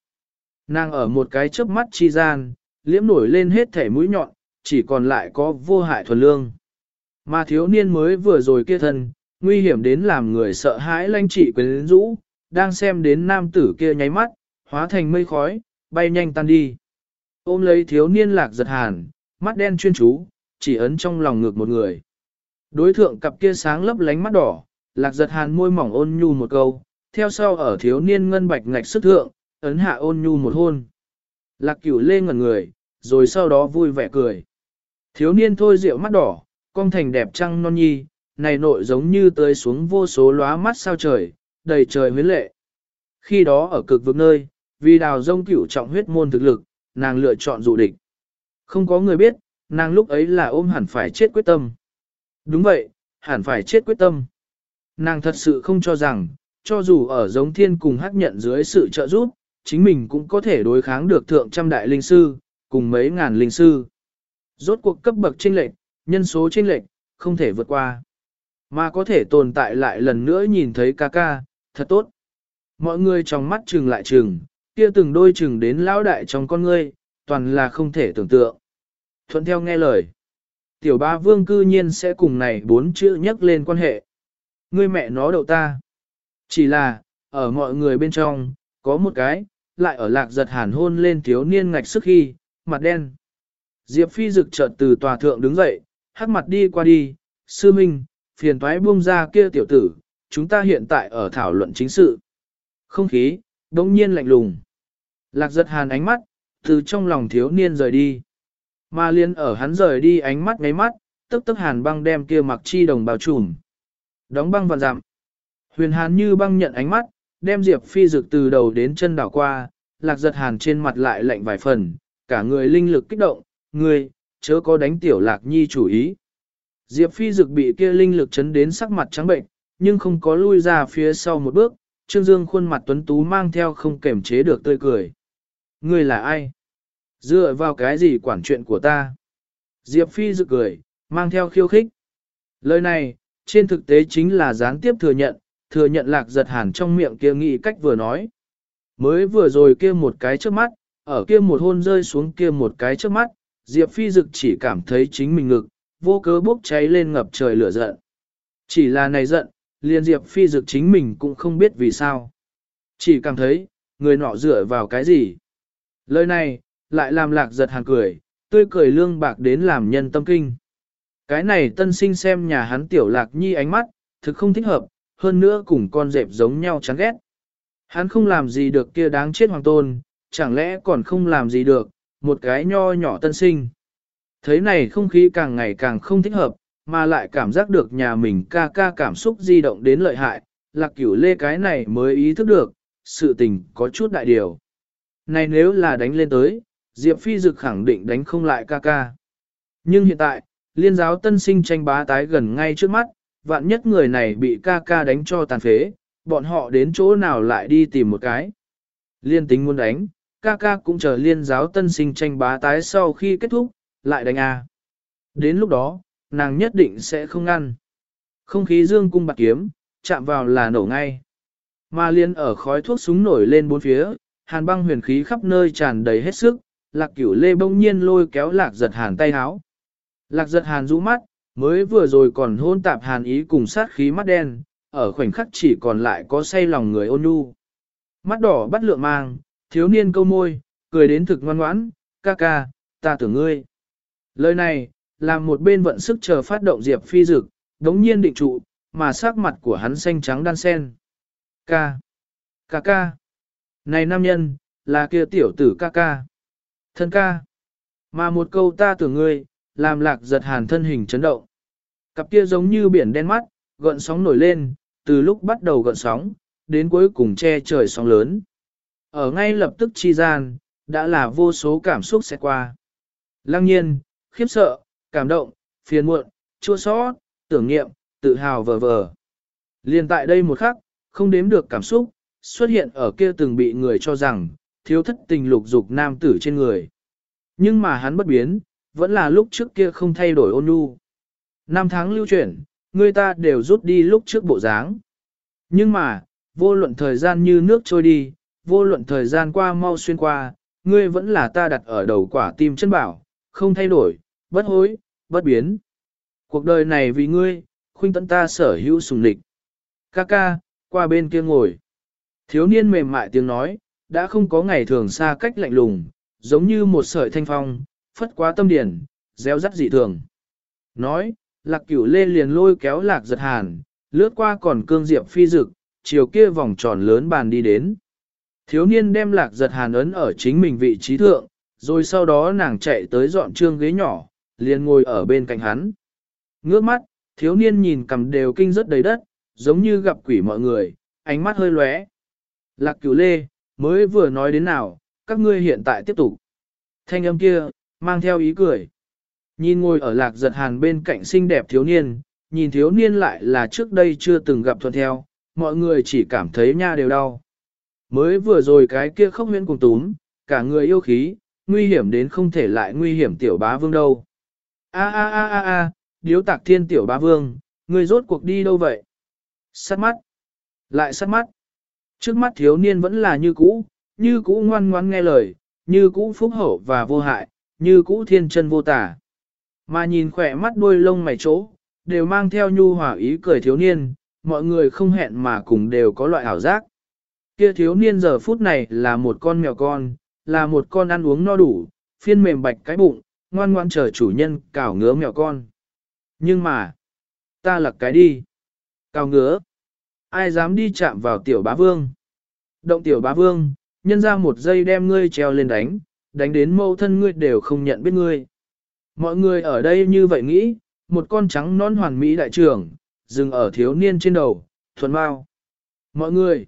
Nàng ở một cái chớp mắt chi gian, liễm nổi lên hết thể mũi nhọn, chỉ còn lại có vô hại thuần lương. Mà thiếu niên mới vừa rồi kia thân, nguy hiểm đến làm người sợ hãi lanh trị quyến rũ, đang xem đến nam tử kia nháy mắt, hóa thành mây khói, bay nhanh tan đi. Ôm lấy thiếu niên lạc giật hàn, mắt đen chuyên chú, chỉ ấn trong lòng ngược một người. Đối thượng cặp kia sáng lấp lánh mắt đỏ, lạc giật hàn môi mỏng ôn nhu một câu, theo sau ở thiếu niên ngân bạch ngạch sức thượng, ấn hạ ôn nhu một hôn. Lạc cửu lê ngẩn người, rồi sau đó vui vẻ cười. Thiếu niên thôi rượu mắt đỏ, con thành đẹp trăng non nhi, này nội giống như tới xuống vô số lóa mắt sao trời, đầy trời huyến lệ. Khi đó ở cực vực nơi, vì đào rông cửu trọng huyết môn thực lực, nàng lựa chọn dụ địch. Không có người biết, nàng lúc ấy là ôm hẳn phải chết quyết tâm. Đúng vậy, hẳn phải chết quyết tâm. Nàng thật sự không cho rằng, cho dù ở giống thiên cùng hắc nhận dưới sự trợ giúp, chính mình cũng có thể đối kháng được thượng trăm đại linh sư, cùng mấy ngàn linh sư. Rốt cuộc cấp bậc trinh lệch, Nhân số chênh lệch, không thể vượt qua. Mà có thể tồn tại lại lần nữa nhìn thấy ca ca, thật tốt. Mọi người trong mắt trừng lại trừng, kia từng đôi trừng đến lão đại trong con ngươi, toàn là không thể tưởng tượng. Thuận theo nghe lời. Tiểu ba vương cư nhiên sẽ cùng này bốn chữ nhắc lên quan hệ. Ngươi mẹ nó đậu ta. Chỉ là, ở mọi người bên trong, có một cái, lại ở lạc giật hàn hôn lên thiếu niên ngạch sức khi, mặt đen. Diệp Phi rực chợt từ tòa thượng đứng dậy, hắc mặt đi qua đi, sư minh, phiền toái buông ra kia tiểu tử, chúng ta hiện tại ở thảo luận chính sự. Không khí, đống nhiên lạnh lùng. Lạc giật hàn ánh mắt, từ trong lòng thiếu niên rời đi. Mà liên ở hắn rời đi ánh mắt ngáy mắt, tức tức hàn băng đem kia mặc chi đồng bao trùm. Đóng băng vạn dặm. Huyền hàn như băng nhận ánh mắt, đem Diệp Phi rực từ đầu đến chân đảo qua, lạc giật hàn trên mặt lại lạnh vài phần, cả người linh lực kích động, người, chớ có đánh tiểu lạc nhi chủ ý. Diệp Phi Dực bị kia linh lực chấn đến sắc mặt trắng bệnh, nhưng không có lui ra phía sau một bước, Trương Dương khuôn mặt tuấn tú mang theo không kềm chế được tươi cười. Ngươi là ai? Dựa vào cái gì quản chuyện của ta? Diệp Phi Dực cười, mang theo khiêu khích. Lời này, trên thực tế chính là gián tiếp thừa nhận, thừa nhận lạc giật hàn trong miệng kia nghĩ cách vừa nói. Mới vừa rồi kia một cái trước mắt, ở kia một hôn rơi xuống kia một cái trước mắt, Diệp Phi Dực chỉ cảm thấy chính mình ngực, vô cớ bốc cháy lên ngập trời lửa giận. Chỉ là này giận, liền Diệp Phi Dực chính mình cũng không biết vì sao. Chỉ cảm thấy, người nọ dựa vào cái gì. Lời này, lại làm lạc giật hàng cười, tươi cười lương bạc đến làm nhân tâm kinh. Cái này tân sinh xem nhà hắn tiểu lạc nhi ánh mắt, thực không thích hợp, hơn nữa cùng con dẹp giống nhau chán ghét. Hắn không làm gì được kia đáng chết hoàng tôn, chẳng lẽ còn không làm gì được, một cái nho nhỏ tân sinh. Thấy này không khí càng ngày càng không thích hợp, mà lại cảm giác được nhà mình ca ca cảm xúc di động đến lợi hại, lạc cửu lê cái này mới ý thức được, sự tình có chút đại điều. Này nếu là đánh lên tới, Diệp Phi Dực khẳng định đánh không lại ca ca. Nhưng hiện tại, liên giáo tân sinh tranh bá tái gần ngay trước mắt, vạn nhất người này bị ca ca đánh cho tàn phế, bọn họ đến chỗ nào lại đi tìm một cái. Liên tính muốn đánh, ca ca cũng chờ liên giáo tân sinh tranh bá tái sau khi kết thúc, lại đánh a. Đến lúc đó, nàng nhất định sẽ không ngăn. Không khí dương cung bạc kiếm, chạm vào là nổ ngay. Mà liên ở khói thuốc súng nổi lên bốn phía, hàn băng huyền khí khắp nơi tràn đầy hết sức, lạc cửu lê bỗng nhiên lôi kéo lạc giật hàn tay háo. Lạc giật hàn rũ mắt, mới vừa rồi còn hôn tạp hàn ý cùng sát khí mắt đen, ở khoảnh khắc chỉ còn lại có say lòng người ôn nhu. Mắt đỏ bắt lượng mang, thiếu niên câu môi, cười đến thực ngoan ngoãn, ca ca, ta tưởng ngươi. Lời này, làm một bên vận sức chờ phát động Diệp Phi Dực, đống nhiên định trụ, mà sắc mặt của hắn xanh trắng đan sen. Ca, ca ca, này nam nhân, là kia tiểu tử ca ca, thân ca, mà một câu ta tưởng ngươi, làm lạc giật hàn thân hình chấn động. Cặp kia giống như biển đen mắt, gợn sóng nổi lên, từ lúc bắt đầu gợn sóng, đến cuối cùng che trời sóng lớn. Ở ngay lập tức chi gian, đã là vô số cảm xúc sẽ qua. Lăng nhiên, khiếp sợ, cảm động, phiền muộn, chua xót, tưởng niệm, tự hào vờ vờ. Liên tại đây một khắc, không đếm được cảm xúc, xuất hiện ở kia từng bị người cho rằng, thiếu thất tình lục dục nam tử trên người. Nhưng mà hắn bất biến, vẫn là lúc trước kia không thay đổi ôn nhu. Năm tháng lưu chuyển, người ta đều rút đi lúc trước bộ dáng. Nhưng mà, vô luận thời gian như nước trôi đi, vô luận thời gian qua mau xuyên qua, ngươi vẫn là ta đặt ở đầu quả tim chân bảo, không thay đổi, bất hối, bất biến. Cuộc đời này vì ngươi, khuynh tận ta sở hữu sùng lịch. Ca ca, qua bên kia ngồi. Thiếu niên mềm mại tiếng nói, đã không có ngày thường xa cách lạnh lùng, giống như một sợi thanh phong, phất quá tâm điển, réo rắt dị thường. Nói, lạc cửu lê liền lôi kéo lạc giật hàn, lướt qua còn cương diệp phi dực, chiều kia vòng tròn lớn bàn đi đến. Thiếu niên đem lạc giật hàn ấn ở chính mình vị trí thượng, rồi sau đó nàng chạy tới dọn trương ghế nhỏ, liền ngồi ở bên cạnh hắn. Ngước mắt, thiếu niên nhìn cầm đều kinh rất đầy đất, giống như gặp quỷ mọi người, ánh mắt hơi lóe. Lạc cửu lê, mới vừa nói đến nào, các ngươi hiện tại tiếp tục. Thanh âm kia, mang theo ý cười. Nhìn ngồi ở lạc giật hàn bên cạnh xinh đẹp thiếu niên, nhìn thiếu niên lại là trước đây chưa từng gặp thuận theo, mọi người chỉ cảm thấy nha đều đau. Mới vừa rồi cái kia khóc huyễn cùng túm, cả người yêu khí, nguy hiểm đến không thể lại nguy hiểm tiểu bá vương đâu. A a a a a, điếu tạc thiên tiểu ba vương, người rốt cuộc đi đâu vậy? Sát mắt. Lại sát mắt. Trước mắt thiếu niên vẫn là như cũ, như cũ ngoan ngoan nghe lời, như cũ phúc hậu và vô hại, như cũ thiên chân vô tả. Mà nhìn khỏe mắt đuôi lông mày chỗ, đều mang theo nhu hòa ý cười thiếu niên, mọi người không hẹn mà cùng đều có loại ảo giác. Kia thiếu niên giờ phút này là một con mèo con, là một con ăn uống no đủ, phiên mềm bạch cái bụng, ngoan ngoan chờ chủ nhân cào ngứa mèo con. Nhưng mà, ta lật cái đi. Cào ngứa. Ai dám đi chạm vào tiểu bá vương? Động tiểu bá vương, nhân ra một giây đem ngươi treo lên đánh, đánh đến mâu thân ngươi đều không nhận biết ngươi. Mọi người ở đây như vậy nghĩ, một con trắng non hoàn mỹ đại trưởng, dừng ở thiếu niên trên đầu, thuần bao. Mọi người,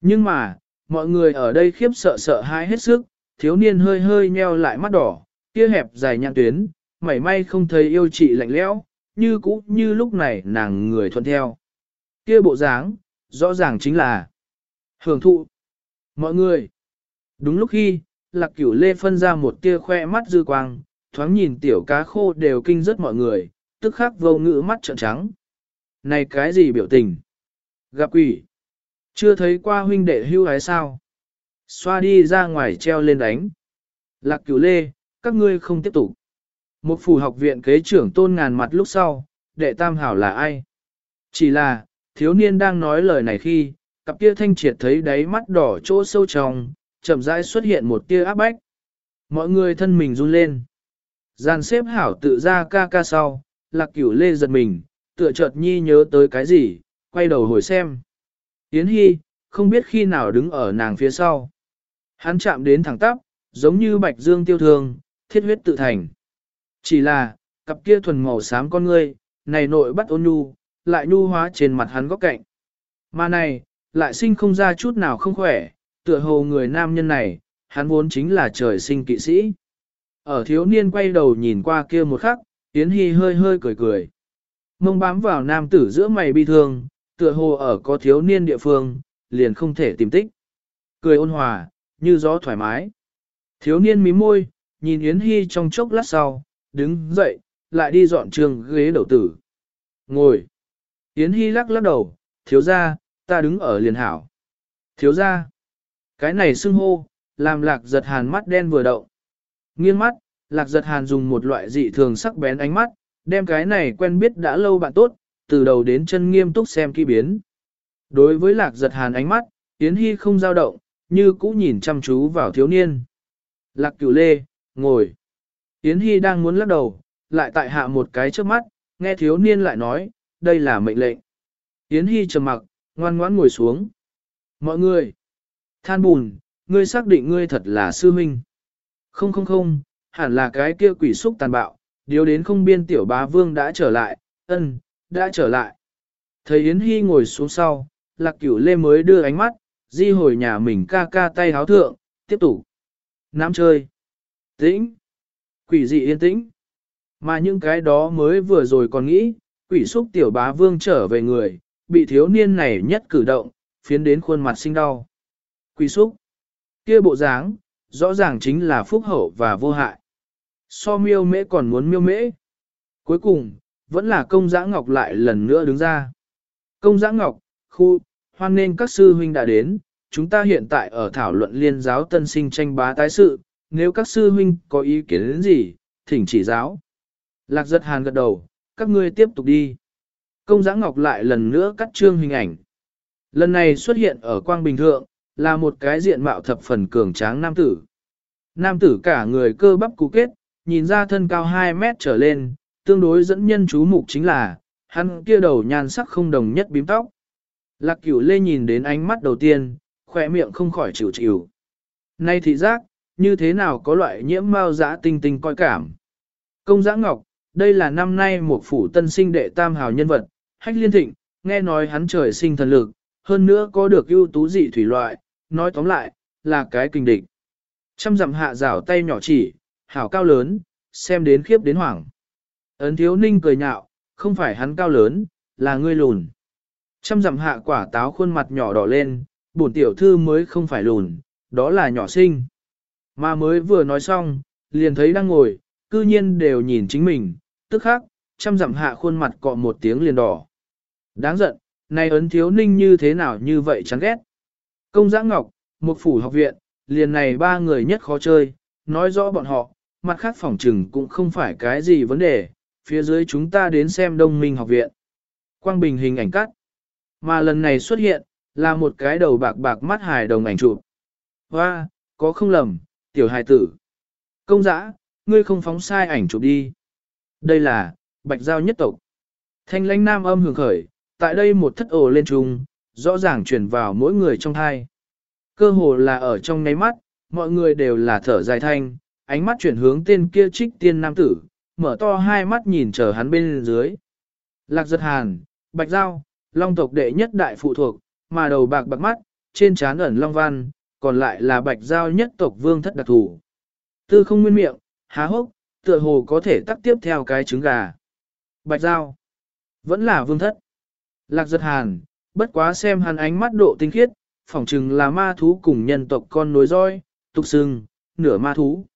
nhưng mà, mọi người ở đây khiếp sợ sợ hãi hết sức, thiếu niên hơi hơi nheo lại mắt đỏ, kia hẹp dài nhăn tuyến, mảy may không thấy yêu chị lạnh lẽo, như cũ như lúc này nàng người thuận theo. Kia bộ dáng, rõ ràng chính là hưởng thụ. Mọi người, đúng lúc khi, lạc cửu lê phân ra một tia khoe mắt dư quang, thoáng nhìn tiểu cá khô đều kinh rất mọi người, tức khắc vô ngữ mắt trợn trắng. Này cái gì biểu tình? Gặp quỷ. Chưa thấy qua huynh đệ hưu hái sao? Xoa đi ra ngoài treo lên đánh. Lạc cửu lê, các ngươi không tiếp tục. Một phủ học viện kế trưởng tôn ngàn mặt lúc sau, đệ tam hảo là ai? Chỉ là, thiếu niên đang nói lời này khi, cặp kia thanh triệt thấy đáy mắt đỏ chỗ sâu trong, chậm rãi xuất hiện một tia áp bách. Mọi người thân mình run lên. Gian xếp hảo tự ra ca ca sau, lạc cửu lê giật mình, tựa chợt nhi nhớ tới cái gì, quay đầu hồi xem. Yến Hy, không biết khi nào đứng ở nàng phía sau. Hắn chạm đến thẳng tắp, giống như bạch dương tiêu thương, thiết huyết tự thành. Chỉ là, cặp kia thuần màu xám con ngươi, này nội bắt ôn nhu, lại nhu hóa trên mặt hắn góc cạnh. Mà này, lại sinh không ra chút nào không khỏe, tựa hồ người nam nhân này, hắn vốn chính là trời sinh kỵ sĩ. Ở thiếu niên quay đầu nhìn qua kia một khắc, Yến Hy hơi hơi cười cười. Mông bám vào nam tử giữa mày bi thương, tựa hồ ở có thiếu niên địa phương, liền không thể tìm tích. Cười ôn hòa, như gió thoải mái. Thiếu niên mím môi, nhìn Yến Hy trong chốc lát sau, đứng dậy, lại đi dọn trường ghế đầu tử. Ngồi. Yến Hy lắc lắc đầu, thiếu ra, ta đứng ở liền hảo. Thiếu ra. Cái này xưng hô, làm lạc giật hàn mắt đen vừa động. Nghiêng mắt, lạc giật hàn dùng một loại dị thường sắc bén ánh mắt, đem cái này quen biết đã lâu bạn tốt, từ đầu đến chân nghiêm túc xem kỳ biến. Đối với lạc giật hàn ánh mắt, Yến Hy không dao động, như cũ nhìn chăm chú vào thiếu niên. Lạc cửu lê, ngồi. Yến Hy đang muốn lắc đầu, lại tại hạ một cái trước mắt, nghe thiếu niên lại nói, đây là mệnh lệnh. Yến Hy trầm mặc, ngoan ngoãn ngồi xuống. Mọi người, than bùn, ngươi xác định ngươi thật là sư minh. Không không không, hẳn là cái kia quỷ xúc tàn bạo, điều đến không biên tiểu bá vương đã trở lại, ân, đã trở lại. Thấy Yến Hy ngồi xuống sau, lạc cửu lê mới đưa ánh mắt, di hồi nhà mình ca ca tay háo thượng, tiếp tục. Nam chơi. Tĩnh. Quỷ dị yên tĩnh. Mà những cái đó mới vừa rồi còn nghĩ, quỷ xúc tiểu bá vương trở về người, bị thiếu niên này nhất cử động, phiến đến khuôn mặt sinh đau. Quỷ xúc. kia bộ dáng, rõ ràng chính là phúc hậu và vô hại. So miêu mễ còn muốn miêu mễ. Cuối cùng, vẫn là công giã ngọc lại lần nữa đứng ra. Công giã ngọc, khu, hoan nên các sư huynh đã đến, chúng ta hiện tại ở thảo luận liên giáo tân sinh tranh bá tái sự, nếu các sư huynh có ý kiến đến gì, thỉnh chỉ giáo. Lạc giật hàn gật đầu, các ngươi tiếp tục đi. Công giã ngọc lại lần nữa cắt trương hình ảnh. Lần này xuất hiện ở quang bình thượng, là một cái diện mạo thập phần cường tráng nam tử. Nam tử cả người cơ bắp cú kết, nhìn ra thân cao 2 mét trở lên, tương đối dẫn nhân chú mục chính là, hắn kia đầu nhan sắc không đồng nhất bím tóc. Lạc cửu lê nhìn đến ánh mắt đầu tiên, khỏe miệng không khỏi chịu chịu. Nay thị giác, như thế nào có loại nhiễm mao giã tinh tinh coi cảm. Công giã ngọc, đây là năm nay một phủ tân sinh đệ tam hào nhân vật, hách liên thịnh, nghe nói hắn trời sinh thần lực, hơn nữa có được ưu tú dị thủy loại, nói tóm lại, là cái kinh địch. Trăm dặm hạ rảo tay nhỏ chỉ, hảo cao lớn, xem đến khiếp đến hoảng. Ấn thiếu ninh cười nhạo, không phải hắn cao lớn, là ngươi lùn. Trăm dặm hạ quả táo khuôn mặt nhỏ đỏ lên, bổn tiểu thư mới không phải lùn, đó là nhỏ sinh. Mà mới vừa nói xong, liền thấy đang ngồi, cư nhiên đều nhìn chính mình, tức khắc, chăm dặm hạ khuôn mặt cọ một tiếng liền đỏ. Đáng giận, này ấn thiếu ninh như thế nào như vậy chán ghét. Công giã ngọc, một phủ học viện, liền này ba người nhất khó chơi, nói rõ bọn họ, mặt khác phỏng trừng cũng không phải cái gì vấn đề, phía dưới chúng ta đến xem đông minh học viện. Quang Bình hình ảnh cắt. Mà lần này xuất hiện, là một cái đầu bạc bạc mắt hài đồng ảnh chụp. Hoa, có không lầm, tiểu hài tử. Công giã, ngươi không phóng sai ảnh chụp đi. Đây là, bạch giao nhất tộc. Thanh lãnh nam âm hưởng khởi, tại đây một thất ồ lên trùng, rõ ràng truyền vào mỗi người trong thai. Cơ hồ là ở trong ngáy mắt, mọi người đều là thở dài thanh, ánh mắt chuyển hướng tên kia trích tiên nam tử, mở to hai mắt nhìn chờ hắn bên dưới. Lạc giật hàn, bạch giao, long tộc đệ nhất đại phụ thuộc, mà đầu bạc bạc mắt, trên trán ẩn long văn, còn lại là bạch giao nhất tộc vương thất đặc thủ. Tư không nguyên miệng, há hốc, tựa hồ có thể tắt tiếp theo cái trứng gà. Bạch giao, vẫn là vương thất. Lạc giật hàn, bất quá xem hắn ánh mắt độ tinh khiết, phỏng chừng là ma thú cùng nhân tộc con nối roi, tục sừng, nửa ma thú.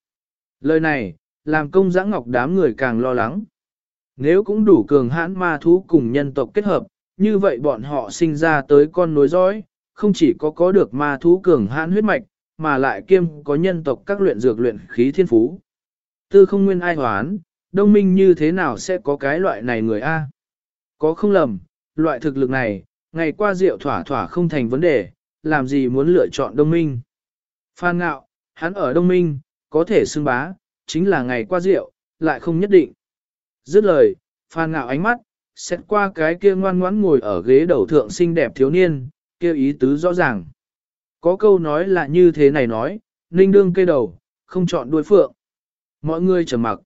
Lời này, làm công giã ngọc đám người càng lo lắng. Nếu cũng đủ cường hãn ma thú cùng nhân tộc kết hợp, như vậy bọn họ sinh ra tới con nối dõi, không chỉ có có được ma thú cường hãn huyết mạch, mà lại kiêm có nhân tộc các luyện dược luyện khí thiên phú. Tư không nguyên ai hoán, đông minh như thế nào sẽ có cái loại này người A? Có không lầm, loại thực lực này, ngày qua rượu thỏa thỏa không thành vấn đề, làm gì muốn lựa chọn đông minh. Phan ngạo, hắn ở đông minh, có thể xưng bá, chính là ngày qua rượu, lại không nhất định. Dứt lời, phan ngạo ánh mắt, xét qua cái kia ngoan ngoãn ngồi ở ghế đầu thượng xinh đẹp thiếu niên, kia ý tứ rõ ràng. Có câu nói là như thế này nói, ninh đương cây đầu, không chọn đuôi phượng. Mọi người trầm mặc.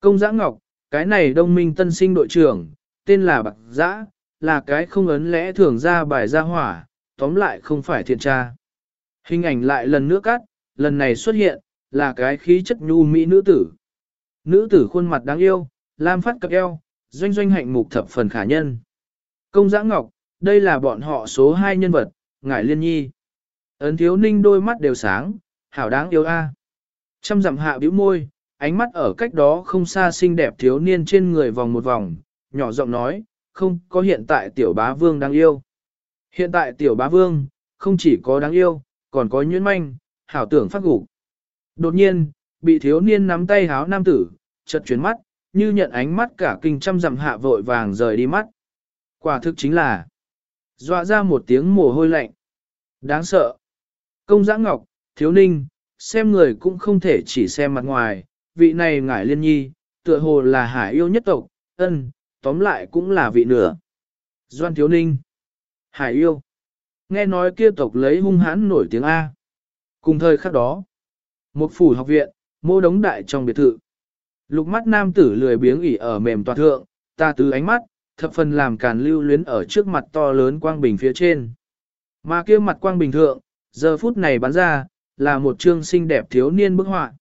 Công giã ngọc, cái này đông minh tân sinh đội trưởng, tên là Bạc Giã, là cái không ấn lẽ thường ra bài ra hỏa, tóm lại không phải thiện tra. Hình ảnh lại lần nữa cắt, lần này xuất hiện, là cái khí chất nhu mỹ nữ tử. Nữ tử khuôn mặt đáng yêu, lam phát cặp eo, doanh doanh hạnh mục thập phần khả nhân. Công giã ngọc, đây là bọn họ số 2 nhân vật, ngải liên nhi. Ấn thiếu ninh đôi mắt đều sáng, hảo đáng yêu a. Trăm dặm hạ bĩu môi, ánh mắt ở cách đó không xa xinh đẹp thiếu niên trên người vòng một vòng, nhỏ giọng nói, không có hiện tại tiểu bá vương đáng yêu. Hiện tại tiểu bá vương, không chỉ có đáng yêu, còn có nhuyễn manh, hảo tưởng phát gục. Đột nhiên, bị thiếu niên nắm tay háo nam tử, chợt chuyển mắt, như nhận ánh mắt cả kinh trăm dặm hạ vội vàng rời đi mắt. Quả thực chính là dọa ra một tiếng mồ hôi lạnh. Đáng sợ. Công giã ngọc, thiếu ninh, xem người cũng không thể chỉ xem mặt ngoài, vị này ngải liên nhi, tựa hồ là hải yêu nhất tộc, ân, tóm lại cũng là vị nửa. Doan thiếu ninh, hải yêu, nghe nói kia tộc lấy hung hãn nổi tiếng A. Cùng thời khắc đó, một phủ học viện, mô đống đại trong biệt thự. Lục mắt nam tử lười biếng ỉ ở mềm toàn thượng, ta từ ánh mắt, thập phần làm càn lưu luyến ở trước mặt to lớn quang bình phía trên. Mà kia mặt quang bình thượng, giờ phút này bắn ra, là một trương xinh đẹp thiếu niên bức họa.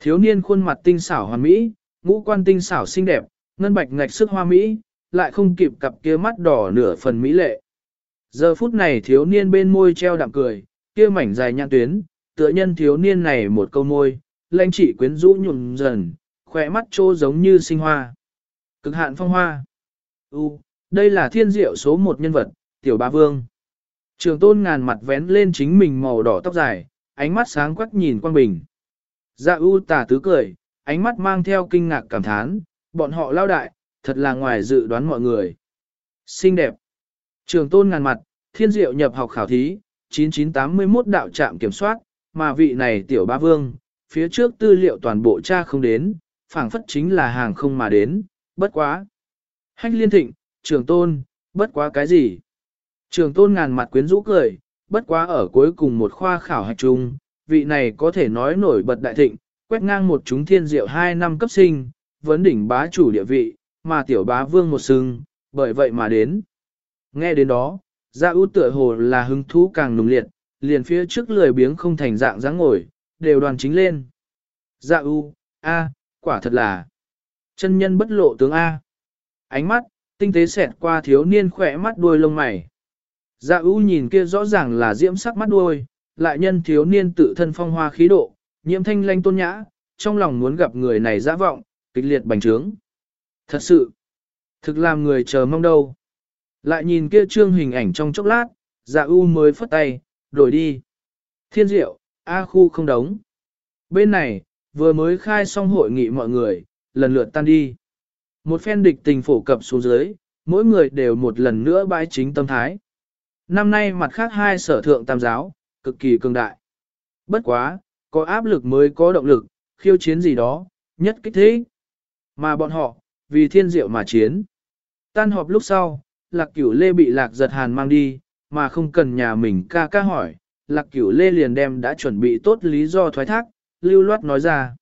Thiếu niên khuôn mặt tinh xảo hoàn mỹ, ngũ quan tinh xảo xinh đẹp, ngân bạch ngạch sức hoa mỹ, lại không kịp cặp kia mắt đỏ nửa phần mỹ lệ. Giờ phút này thiếu niên bên môi treo đạm cười, kia mảnh dài nhãn tuyến, tựa nhân thiếu niên này một câu môi, lãnh chỉ quyến rũ nhuận dần, khỏe mắt trô giống như sinh hoa. Cực hạn phong hoa. U, đây là thiên diệu số một nhân vật, tiểu ba vương. Trường tôn ngàn mặt vén lên chính mình màu đỏ tóc dài, ánh mắt sáng quắc nhìn quang bình. Dạ u tà tứ cười, ánh mắt mang theo kinh ngạc cảm thán, bọn họ lao đại, thật là ngoài dự đoán mọi người. Xinh đẹp. Trường tôn ngàn mặt, thiên diệu nhập học khảo thí, 9981 đạo trạm kiểm soát, mà vị này tiểu ba vương, phía trước tư liệu toàn bộ cha không đến, phảng phất chính là hàng không mà đến, bất quá. Hách liên thịnh, trường tôn, bất quá cái gì? Trường tôn ngàn mặt quyến rũ cười, bất quá ở cuối cùng một khoa khảo hạch chung, vị này có thể nói nổi bật đại thịnh, quét ngang một chúng thiên diệu hai năm cấp sinh, vấn đỉnh bá chủ địa vị, mà tiểu bá vương một sừng, bởi vậy mà đến. Nghe đến đó, gia ưu tựa hồ là hứng thú càng nùng liệt, liền phía trước lười biếng không thành dạng dáng ngồi, đều đoàn chính lên. Dạ ưu, a, quả thật là chân nhân bất lộ tướng A. Ánh mắt, tinh tế xẹt qua thiếu niên khỏe mắt đuôi lông mày. Dạ ưu nhìn kia rõ ràng là diễm sắc mắt đuôi, lại nhân thiếu niên tự thân phong hoa khí độ, nhiễm thanh lanh tôn nhã, trong lòng muốn gặp người này dã vọng, kịch liệt bành trướng. Thật sự, thực làm người chờ mong đâu. Lại nhìn kia trương hình ảnh trong chốc lát, dạ u mới phất tay, đổi đi. Thiên diệu, A khu không đóng. Bên này, vừa mới khai xong hội nghị mọi người, lần lượt tan đi. Một phen địch tình phổ cập xuống dưới, mỗi người đều một lần nữa bãi chính tâm thái. Năm nay mặt khác hai sở thượng tam giáo, cực kỳ cường đại. Bất quá, có áp lực mới có động lực, khiêu chiến gì đó, nhất kích thế. Mà bọn họ, vì thiên diệu mà chiến. Tan họp lúc sau, lạc cửu lê bị lạc giật hàn mang đi, mà không cần nhà mình ca ca hỏi. Lạc cửu lê liền đem đã chuẩn bị tốt lý do thoái thác, lưu loát nói ra.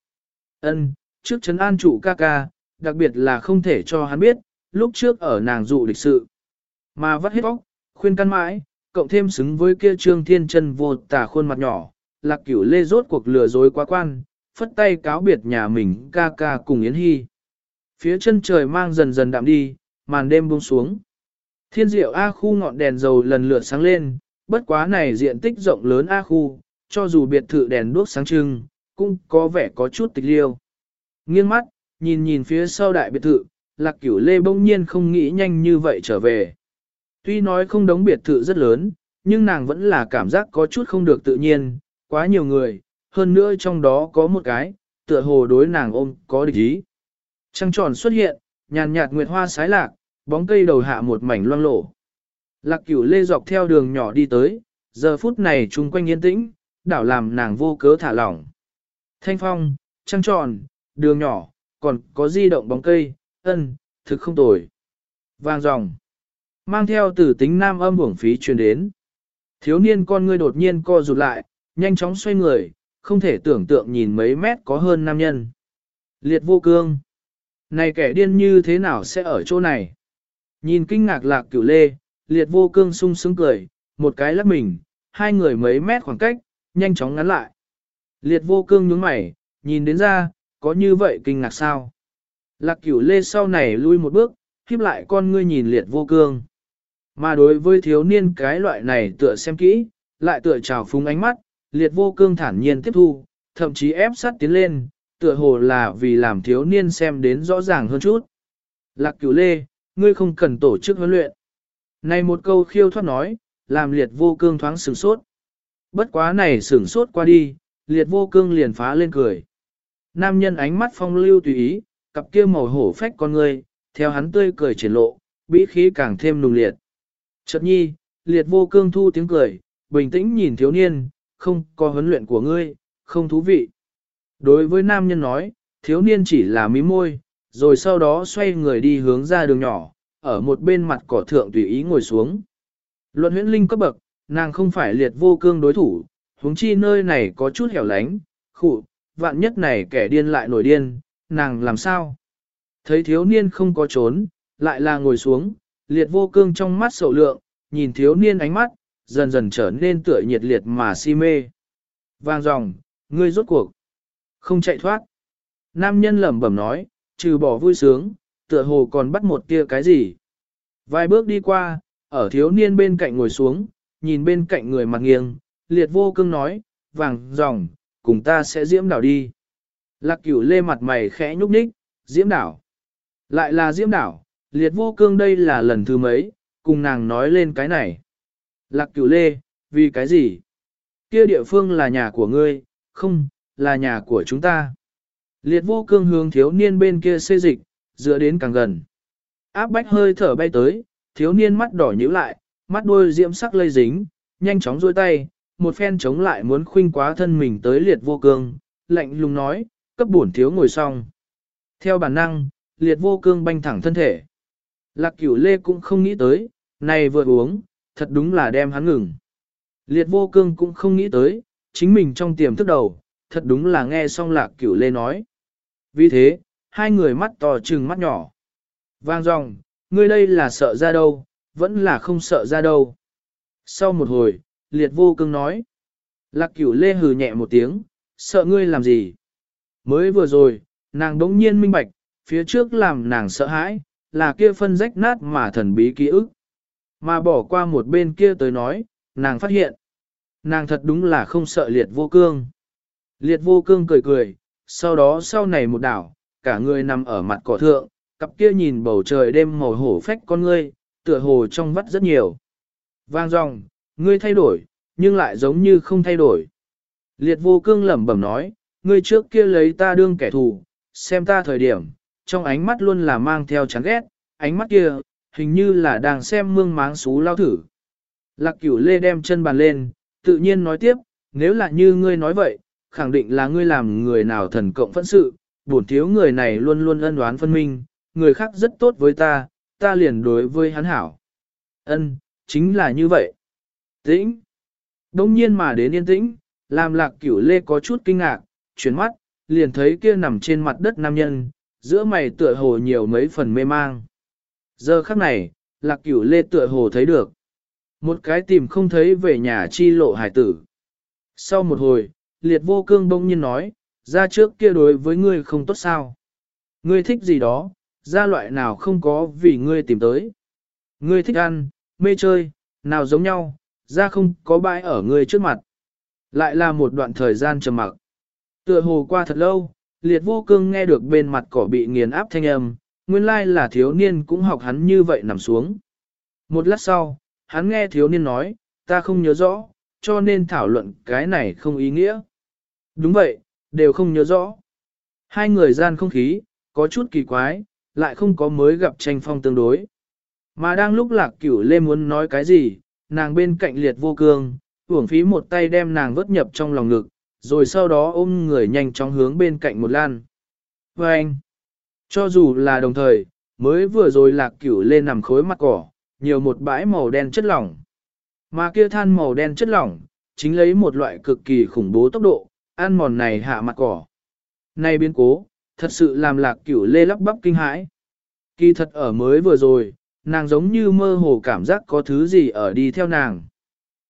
ân trước chấn an chủ ca ca, đặc biệt là không thể cho hắn biết, lúc trước ở nàng dụ lịch sự. Mà vắt hết óc, khuyên căn mãi, cộng thêm xứng với kia trương thiên chân vô tả khuôn mặt nhỏ, lạc cửu lê rốt cuộc lừa dối quá quan, phất tay cáo biệt nhà mình ca ca cùng Yến Hy. Phía chân trời mang dần dần đạm đi, màn đêm buông xuống. Thiên diệu A khu ngọn đèn dầu lần lượt sáng lên, bất quá này diện tích rộng lớn A khu, cho dù biệt thự đèn đuốc sáng trưng, cũng có vẻ có chút tịch liêu. Nghiêng mắt, nhìn nhìn phía sau đại biệt thự, lạc cửu lê bỗng nhiên không nghĩ nhanh như vậy trở về. Tuy nói không đóng biệt thự rất lớn, nhưng nàng vẫn là cảm giác có chút không được tự nhiên, quá nhiều người, hơn nữa trong đó có một cái, tựa hồ đối nàng ôm có địch ý. Trăng tròn xuất hiện, nhàn nhạt nguyệt hoa sái lạc, bóng cây đầu hạ một mảnh loang lổ. Lạc cửu lê dọc theo đường nhỏ đi tới, giờ phút này chung quanh yên tĩnh, đảo làm nàng vô cớ thả lỏng. Thanh phong, trăng tròn, đường nhỏ, còn có di động bóng cây, ân, thực không tồi. Vang dòng. Mang theo tử tính nam âm hưởng phí truyền đến. Thiếu niên con ngươi đột nhiên co rụt lại, nhanh chóng xoay người, không thể tưởng tượng nhìn mấy mét có hơn nam nhân. Liệt vô cương. Này kẻ điên như thế nào sẽ ở chỗ này? Nhìn kinh ngạc lạc cửu lê, liệt vô cương sung sướng cười, một cái lắc mình, hai người mấy mét khoảng cách, nhanh chóng ngắn lại. Liệt vô cương nhướng mày, nhìn đến ra, có như vậy kinh ngạc sao? Lạc cửu lê sau này lui một bước, khiếp lại con ngươi nhìn liệt vô cương. Mà đối với thiếu niên cái loại này tựa xem kỹ, lại tựa trào phúng ánh mắt, liệt vô cương thản nhiên tiếp thu, thậm chí ép sát tiến lên, tựa hồ là vì làm thiếu niên xem đến rõ ràng hơn chút. Lạc cửu lê, ngươi không cần tổ chức huấn luyện. Này một câu khiêu thoát nói, làm liệt vô cương thoáng sửng sốt. Bất quá này sửng sốt qua đi, liệt vô cương liền phá lên cười. Nam nhân ánh mắt phong lưu tùy ý, cặp kia màu hổ phách con người. theo hắn tươi cười triển lộ, bĩ khí càng thêm nùng liệt. Chợt nhi, liệt vô cương thu tiếng cười, bình tĩnh nhìn thiếu niên, không có huấn luyện của ngươi, không thú vị. Đối với nam nhân nói, thiếu niên chỉ là mí môi, rồi sau đó xoay người đi hướng ra đường nhỏ, ở một bên mặt cỏ thượng tùy ý ngồi xuống. Luận huyễn linh cấp bậc, nàng không phải liệt vô cương đối thủ, huống chi nơi này có chút hẻo lánh, khụ, vạn nhất này kẻ điên lại nổi điên, nàng làm sao? Thấy thiếu niên không có trốn, lại là ngồi xuống, liệt vô cương trong mắt sầu lượng, nhìn thiếu niên ánh mắt, dần dần trở nên tựa nhiệt liệt mà si mê. Vang dòng, ngươi rốt cuộc, không chạy thoát. Nam nhân lẩm bẩm nói, trừ bỏ vui sướng, tựa hồ còn bắt một tia cái gì. Vài bước đi qua, ở thiếu niên bên cạnh ngồi xuống, nhìn bên cạnh người mặt nghiêng, liệt vô cương nói, vàng dòng, cùng ta sẽ diễm đảo đi. Lạc cửu lê mặt mày khẽ nhúc nhích, diễm đảo. Lại là diễm đảo, liệt vô cương đây là lần thứ mấy, cùng nàng nói lên cái này. Lạc cửu lê, vì cái gì? Kia địa phương là nhà của ngươi, không, là nhà của chúng ta. Liệt vô cương hướng thiếu niên bên kia xê dịch, dựa đến càng gần. Áp bách hơi thở bay tới, thiếu niên mắt đỏ nhíu lại, mắt đôi diễm sắc lây dính, nhanh chóng duỗi tay, một phen chống lại muốn khuynh quá thân mình tới liệt vô cương, lạnh lùng nói, cấp bổn thiếu ngồi xong. Theo bản năng, liệt vô cương banh thẳng thân thể. Lạc cửu lê cũng không nghĩ tới, này vừa uống, thật đúng là đem hắn ngừng. Liệt vô cương cũng không nghĩ tới, chính mình trong tiềm thức đầu, thật đúng là nghe xong lạc cửu lê nói. Vì thế, hai người mắt to trừng mắt nhỏ. Vang dòng, ngươi đây là sợ ra đâu, vẫn là không sợ ra đâu. Sau một hồi, liệt vô cương nói. Lạc cửu lê hừ nhẹ một tiếng, sợ ngươi làm gì? Mới vừa rồi, nàng đống nhiên minh bạch, phía trước làm nàng sợ hãi, là kia phân rách nát mà thần bí ký ức. Mà bỏ qua một bên kia tới nói, nàng phát hiện. Nàng thật đúng là không sợ liệt vô cương. Liệt vô cương cười cười, sau đó sau này một đảo, cả người nằm ở mặt cỏ thượng, cặp kia nhìn bầu trời đêm màu hổ phách con ngươi, tựa hồ trong vắt rất nhiều. Vang dòng, ngươi thay đổi, nhưng lại giống như không thay đổi. Liệt vô cương lẩm bẩm nói, ngươi trước kia lấy ta đương kẻ thù, xem ta thời điểm, trong ánh mắt luôn là mang theo chán ghét, ánh mắt kia, hình như là đang xem mương máng xú lao thử. Lạc cửu lê đem chân bàn lên, tự nhiên nói tiếp, nếu là như ngươi nói vậy, khẳng định là ngươi làm người nào thần cộng phẫn sự, bổn thiếu người này luôn luôn ân đoán phân minh, người khác rất tốt với ta, ta liền đối với hắn hảo. Ân, chính là như vậy. Tĩnh. Đông nhiên mà đến yên tĩnh, làm lạc cửu lê có chút kinh ngạc, chuyển mắt, liền thấy kia nằm trên mặt đất nam nhân, giữa mày tựa hồ nhiều mấy phần mê mang. Giờ khắc này, lạc cửu lê tựa hồ thấy được. Một cái tìm không thấy về nhà chi lộ hải tử. Sau một hồi, liệt vô cương bỗng nhiên nói, ra trước kia đối với ngươi không tốt sao. Ngươi thích gì đó, ra loại nào không có vì ngươi tìm tới. Ngươi thích ăn, mê chơi, nào giống nhau, ra không có bãi ở ngươi trước mặt. Lại là một đoạn thời gian trầm mặc. Tựa hồ qua thật lâu, liệt vô cương nghe được bên mặt cỏ bị nghiền áp thanh âm, nguyên lai là thiếu niên cũng học hắn như vậy nằm xuống. Một lát sau, hắn nghe thiếu niên nói, ta không nhớ rõ, cho nên thảo luận cái này không ý nghĩa. Đúng vậy, đều không nhớ rõ. Hai người gian không khí, có chút kỳ quái, lại không có mới gặp tranh phong tương đối. Mà đang lúc lạc cửu lê muốn nói cái gì, nàng bên cạnh liệt vô cương, uổng phí một tay đem nàng vớt nhập trong lòng ngực, rồi sau đó ôm người nhanh chóng hướng bên cạnh một lan. Và anh, cho dù là đồng thời, mới vừa rồi lạc cửu lên nằm khối mặt cỏ, nhiều một bãi màu đen chất lỏng. Mà kia than màu đen chất lỏng, chính lấy một loại cực kỳ khủng bố tốc độ, ăn mòn này hạ mặt cỏ. Này biến cố, thật sự làm lạc cửu lê lắp bắp kinh hãi. Kỳ thật ở mới vừa rồi, nàng giống như mơ hồ cảm giác có thứ gì ở đi theo nàng.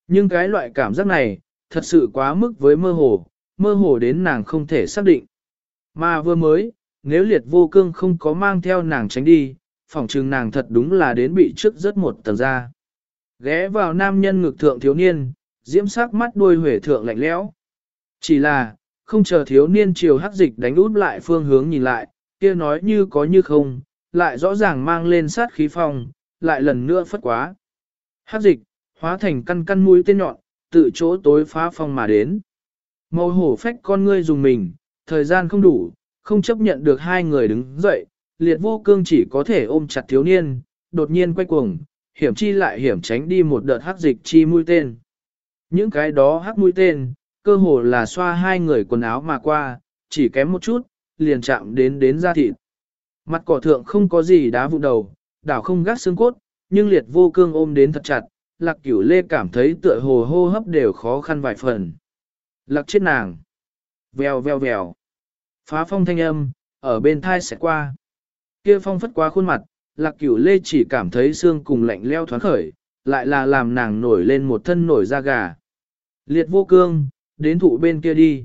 Nhưng cái loại cảm giác này, thật sự quá mức với mơ hồ, mơ hồ đến nàng không thể xác định. Mà vừa mới, nếu liệt vô cương không có mang theo nàng tránh đi, phỏng chừng nàng thật đúng là đến bị trước rất một tầng ra. Ghé vào nam nhân ngực thượng thiếu niên, diễm sắc mắt đuôi huệ thượng lạnh lẽo. Chỉ là, không chờ thiếu niên chiều hắc dịch đánh út lại phương hướng nhìn lại, kia nói như có như không, lại rõ ràng mang lên sát khí phong, lại lần nữa phất quá. Hát dịch, hóa thành căn căn mũi tên nhọn, tự chỗ tối phá phong mà đến. Màu hổ phách con ngươi dùng mình, thời gian không đủ, không chấp nhận được hai người đứng dậy, liệt vô cương chỉ có thể ôm chặt thiếu niên, đột nhiên quay cuồng, hiểm chi lại hiểm tránh đi một đợt hắc dịch chi mũi tên. Những cái đó hắc mũi tên, cơ hồ là xoa hai người quần áo mà qua, chỉ kém một chút, liền chạm đến đến da thịt. Mặt cỏ thượng không có gì đá vụn đầu, đảo không gác xương cốt, nhưng liệt vô cương ôm đến thật chặt, lạc cửu lê cảm thấy tựa hồ hô hấp đều khó khăn vài phần. Lạc chết nàng. Vèo vèo vèo. Phá phong thanh âm, ở bên thai sẽ qua. Kia phong phất qua khuôn mặt, lạc cửu lê chỉ cảm thấy xương cùng lạnh leo thoáng khởi, lại là làm nàng nổi lên một thân nổi da gà. Liệt vô cương, đến thụ bên kia đi.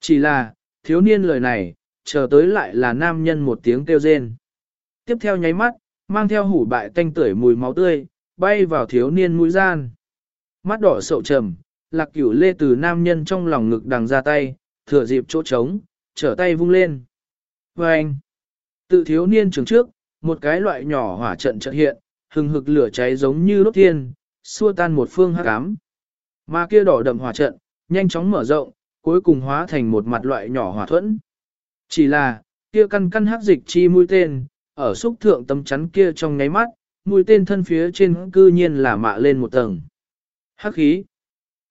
Chỉ là, thiếu niên lời này, chờ tới lại là nam nhân một tiếng kêu rên. Tiếp theo nháy mắt, mang theo hủ bại tanh tưởi mùi máu tươi, bay vào thiếu niên mũi gian. Mắt đỏ sậu trầm, lạc cửu lê từ nam nhân trong lòng ngực đằng ra tay, thừa dịp chỗ trống, trở tay vung lên. Và anh, tự thiếu niên trường trước, một cái loại nhỏ hỏa trận trận hiện, hừng hực lửa cháy giống như đốt thiên, xua tan một phương hắc ám. Mà kia đỏ đậm hỏa trận, nhanh chóng mở rộng, cuối cùng hóa thành một mặt loại nhỏ hỏa thuẫn. Chỉ là, kia căn căn hắc dịch chi mũi tên, ở xúc thượng tấm chắn kia trong nháy mắt, mũi tên thân phía trên cư nhiên là mạ lên một tầng. Hắc khí.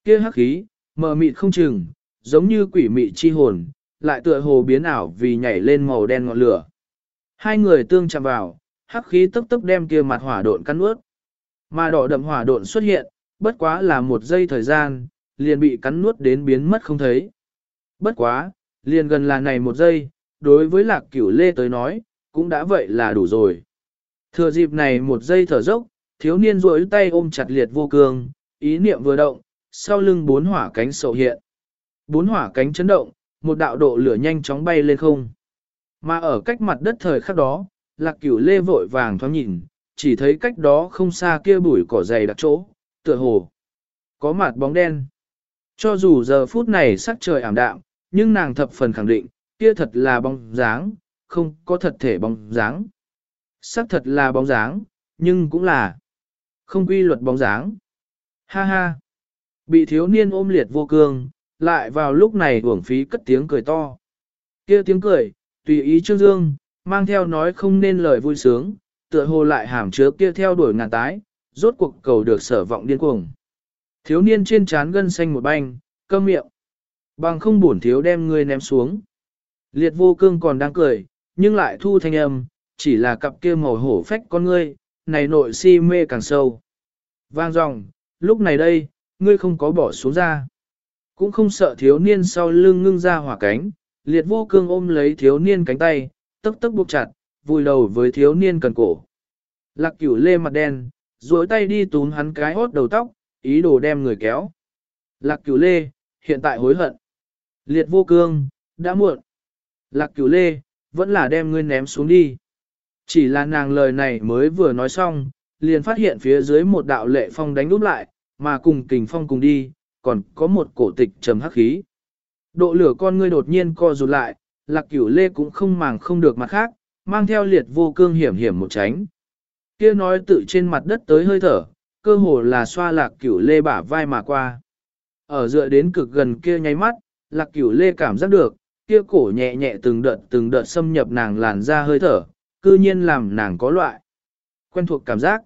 Kia hắc khí, mờ mịt không chừng, giống như quỷ mị chi hồn, lại tựa hồ biến ảo vì nhảy lên màu đen ngọn lửa. Hai người tương chạm vào, hắc khí tức tức đem kia mặt hỏa độn cắn ướt. Mà đỏ đậm hỏa độn xuất hiện, bất quá là một giây thời gian, liền bị cắn nuốt đến biến mất không thấy. Bất quá, liền gần là này một giây, đối với lạc cửu lê tới nói, cũng đã vậy là đủ rồi. Thừa dịp này một giây thở dốc, thiếu niên duỗi tay ôm chặt liệt vô cương, ý niệm vừa động, sau lưng bốn hỏa cánh sầu hiện. Bốn hỏa cánh chấn động, một đạo độ lửa nhanh chóng bay lên không. Mà ở cách mặt đất thời khắc đó, lạc cửu lê vội vàng thoáng nhìn, chỉ thấy cách đó không xa kia bụi cỏ dày đặc chỗ, tựa hồ. Có mặt bóng đen. Cho dù giờ phút này sắc trời ảm đạm, nhưng nàng thập phần khẳng định, kia thật là bóng dáng, không có thật thể bóng dáng. Sắc thật là bóng dáng, nhưng cũng là không quy luật bóng dáng. Ha ha! Bị thiếu niên ôm liệt vô cương, lại vào lúc này uổng phí cất tiếng cười to. kia tiếng cười, tùy ý trương dương, mang theo nói không nên lời vui sướng, tựa hồ lại hàm chứa kia theo đuổi ngàn tái, rốt cuộc cầu được sở vọng điên cuồng. Thiếu niên trên trán gân xanh một banh, cơm miệng. Bằng không buồn thiếu đem người ném xuống. Liệt vô cương còn đang cười, nhưng lại thu thanh âm, chỉ là cặp kia màu hổ phách con ngươi, này nội si mê càng sâu. Vang dòng, lúc này đây, ngươi không có bỏ xuống ra. Cũng không sợ thiếu niên sau lưng ngưng ra hỏa cánh, liệt vô cương ôm lấy thiếu niên cánh tay, tức tức buộc chặt, vùi đầu với thiếu niên cần cổ. Lạc cửu lê mặt đen, duỗi tay đi túm hắn cái hốt đầu tóc, ý đồ đem người kéo. Lạc cửu lê, hiện tại hối hận. Liệt vô cương, đã muộn. Lạc cửu lê, vẫn là đem ngươi ném xuống đi. Chỉ là nàng lời này mới vừa nói xong, liền phát hiện phía dưới một đạo lệ phong đánh úp lại, mà cùng kình phong cùng đi, còn có một cổ tịch trầm hắc khí. Độ lửa con ngươi đột nhiên co rụt lại, lạc cửu lê cũng không màng không được mặt khác, mang theo liệt vô cương hiểm hiểm một tránh. Kia nói tự trên mặt đất tới hơi thở, cơ hồ là xoa lạc cửu lê bả vai mà qua. Ở dựa đến cực gần kia nháy mắt, lạc cửu lê cảm giác được, kia cổ nhẹ nhẹ từng đợt từng đợt xâm nhập nàng làn ra hơi thở, cư nhiên làm nàng có loại quen thuộc cảm giác.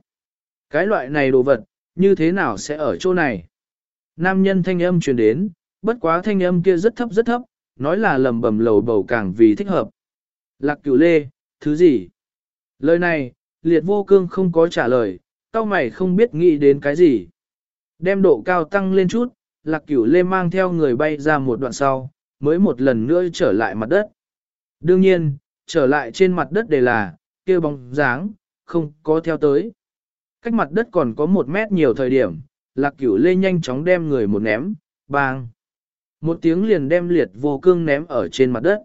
Cái loại này đồ vật, như thế nào sẽ ở chỗ này? Nam nhân thanh âm truyền đến, bất quá thanh âm kia rất thấp rất thấp, nói là lầm bầm lầu bầu càng vì thích hợp. Lạc cửu lê, thứ gì? Lời này, liệt vô cương không có trả lời, tao mày không biết nghĩ đến cái gì. Đem độ cao tăng lên chút, lạc cửu lê mang theo người bay ra một đoạn sau, mới một lần nữa trở lại mặt đất. Đương nhiên, trở lại trên mặt đất để là, kia bóng dáng, không có theo tới. Cách mặt đất còn có một mét nhiều thời điểm, lạc cửu lê nhanh chóng đem người một ném, bang. Một tiếng liền đem liệt vô cương ném ở trên mặt đất.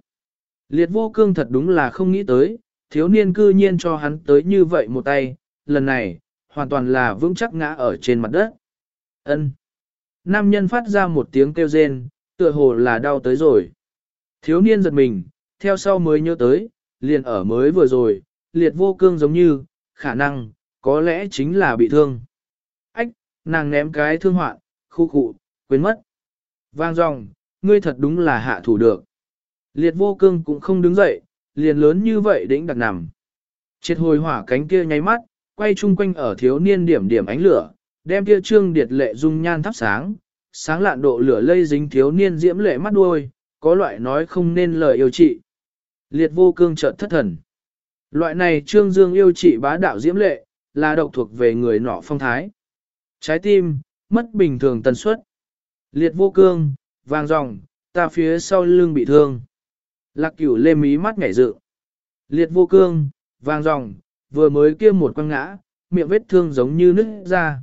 Liệt vô cương thật đúng là không nghĩ tới, thiếu niên cư nhiên cho hắn tới như vậy một tay, lần này, hoàn toàn là vững chắc ngã ở trên mặt đất. Ân. Nam nhân phát ra một tiếng kêu rên, tựa hồ là đau tới rồi. Thiếu niên giật mình, theo sau mới nhớ tới, liền ở mới vừa rồi, liệt vô cương giống như, khả năng, có lẽ chính là bị thương. Ách, nàng ném cái thương hoạn, khu cụ, quên mất. Vang dòng, ngươi thật đúng là hạ thủ được. Liệt vô cương cũng không đứng dậy, liền lớn như vậy đĩnh đặt nằm. Triệt hồi hỏa cánh kia nháy mắt, quay chung quanh ở thiếu niên điểm điểm ánh lửa, đem kia trương điệt lệ dung nhan thắp sáng, sáng lạn độ lửa lây dính thiếu niên diễm lệ mắt đuôi, có loại nói không nên lời yêu trị. Liệt vô cương chợt thất thần. Loại này trương dương yêu trị bá đạo diễm lệ, là độc thuộc về người nọ phong thái. Trái tim, mất bình thường tần suất. Liệt vô cương, vàng ròng, ta phía sau lưng bị thương. Lạc cửu lê mí mắt ngảy dự. Liệt vô cương, vàng ròng, vừa mới kia một quăng ngã, miệng vết thương giống như nứt ra.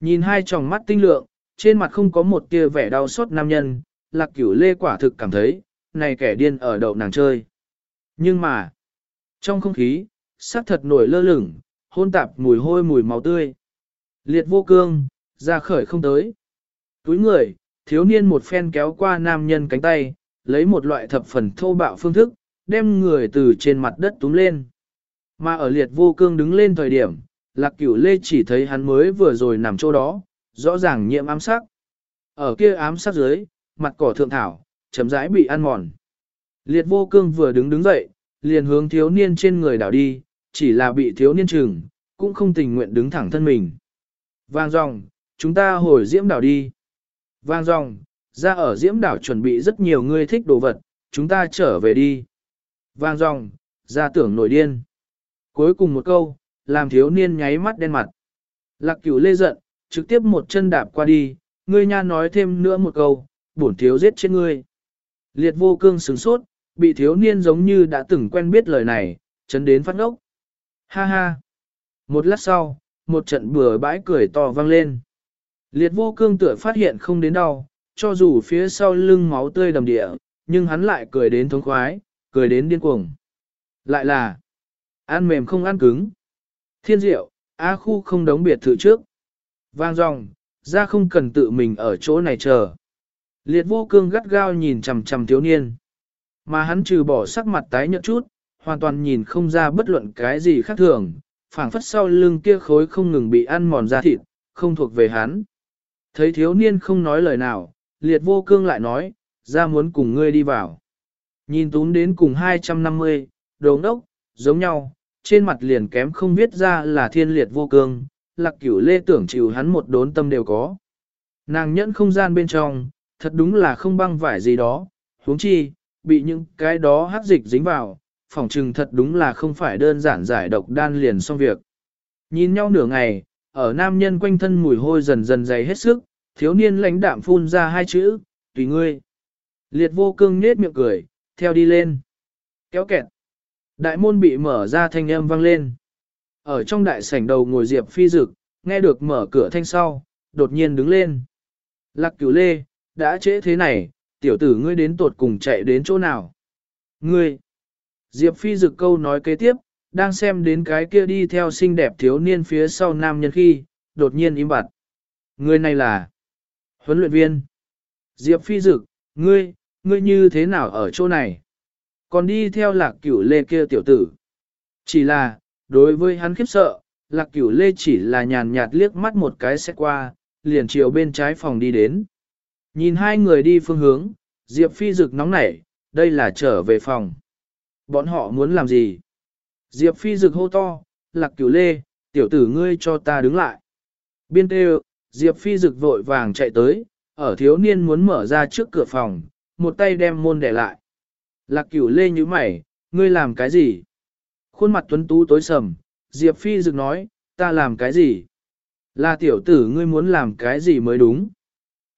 Nhìn hai tròng mắt tinh lượng, trên mặt không có một tia vẻ đau xót nam nhân, lạc cửu lê quả thực cảm thấy, này kẻ điên ở đậu nàng chơi. Nhưng mà, trong không khí, sắc thật nổi lơ lửng, hôn tạp mùi hôi mùi máu tươi. Liệt vô cương, ra khởi không tới. Túi người, thiếu niên một phen kéo qua nam nhân cánh tay, lấy một loại thập phần thô bạo phương thức, đem người từ trên mặt đất túm lên. Mà ở liệt vô cương đứng lên thời điểm, lạc cửu lê chỉ thấy hắn mới vừa rồi nằm chỗ đó, rõ ràng nhiễm ám sắc. Ở kia ám sắc dưới, mặt cỏ thượng thảo, chấm rãi bị ăn mòn. Liệt vô cương vừa đứng đứng dậy, liền hướng thiếu niên trên người đảo đi, chỉ là bị thiếu niên trừng, cũng không tình nguyện đứng thẳng thân mình. Vang dòng, chúng ta hồi diễm đảo đi. Vang dòng, ra ở diễm đảo chuẩn bị rất nhiều người thích đồ vật, chúng ta trở về đi. Vang dòng, ra tưởng nổi điên. Cuối cùng một câu, làm thiếu niên nháy mắt đen mặt. Lạc cửu lê giận, trực tiếp một chân đạp qua đi, ngươi nha nói thêm nữa một câu, bổn thiếu giết chết ngươi. Liệt vô cương sửng sốt, bị thiếu niên giống như đã từng quen biết lời này, chấn đến phát ngốc. Ha ha! Một lát sau, một trận bừa bãi cười to vang lên. Liệt vô cương tựa phát hiện không đến đau, cho dù phía sau lưng máu tươi đầm địa, nhưng hắn lại cười đến thống khoái, cười đến điên cuồng. Lại là, ăn mềm không ăn cứng. Thiên diệu, A khu không đóng biệt thự trước. Vang Dòng, ra không cần tự mình ở chỗ này chờ. Liệt vô cương gắt gao nhìn chằm chằm thiếu niên. Mà hắn trừ bỏ sắc mặt tái nhợt chút, hoàn toàn nhìn không ra bất luận cái gì khác thường, phảng phất sau lưng kia khối không ngừng bị ăn mòn ra thịt, không thuộc về hắn. Thấy thiếu niên không nói lời nào, liệt vô cương lại nói, ra muốn cùng ngươi đi vào. Nhìn tún đến cùng 250, đồ ngốc, giống nhau, trên mặt liền kém không viết ra là thiên liệt vô cương, lạc cửu lê tưởng chịu hắn một đốn tâm đều có. Nàng nhẫn không gian bên trong, thật đúng là không băng vải gì đó, huống chi, bị những cái đó hắc dịch dính vào, phỏng trừng thật đúng là không phải đơn giản giải độc đan liền xong việc. Nhìn nhau nửa ngày, ở nam nhân quanh thân mùi hôi dần dần dày hết sức, thiếu niên lãnh đạm phun ra hai chữ, tùy ngươi. Liệt vô cương nết miệng cười, theo đi lên. Kéo kẹt. Đại môn bị mở ra thanh âm vang lên. Ở trong đại sảnh đầu ngồi Diệp Phi Dực, nghe được mở cửa thanh sau, đột nhiên đứng lên. Lạc cửu lê, đã trễ thế này, tiểu tử ngươi đến tột cùng chạy đến chỗ nào? Ngươi! Diệp Phi Dực câu nói kế tiếp, đang xem đến cái kia đi theo xinh đẹp thiếu niên phía sau nam nhân khi, đột nhiên im bặt. Ngươi này là huấn luyện viên. Diệp Phi Dực, ngươi, ngươi như thế nào ở chỗ này? Còn đi theo lạc cửu lê kia tiểu tử. Chỉ là, đối với hắn khiếp sợ, lạc cửu lê chỉ là nhàn nhạt liếc mắt một cái xét qua, liền chiều bên trái phòng đi đến. Nhìn hai người đi phương hướng, Diệp Phi Dực nóng nảy, đây là trở về phòng. Bọn họ muốn làm gì? Diệp Phi rực hô to, lạc cửu lê, tiểu tử ngươi cho ta đứng lại. Biên tê Diệp Phi rực vội vàng chạy tới, ở thiếu niên muốn mở ra trước cửa phòng, một tay đem môn để lại. Lạc cửu lê như mày, ngươi làm cái gì? Khuôn mặt tuấn tú tối sầm, Diệp Phi rực nói, ta làm cái gì? Là tiểu tử ngươi muốn làm cái gì mới đúng?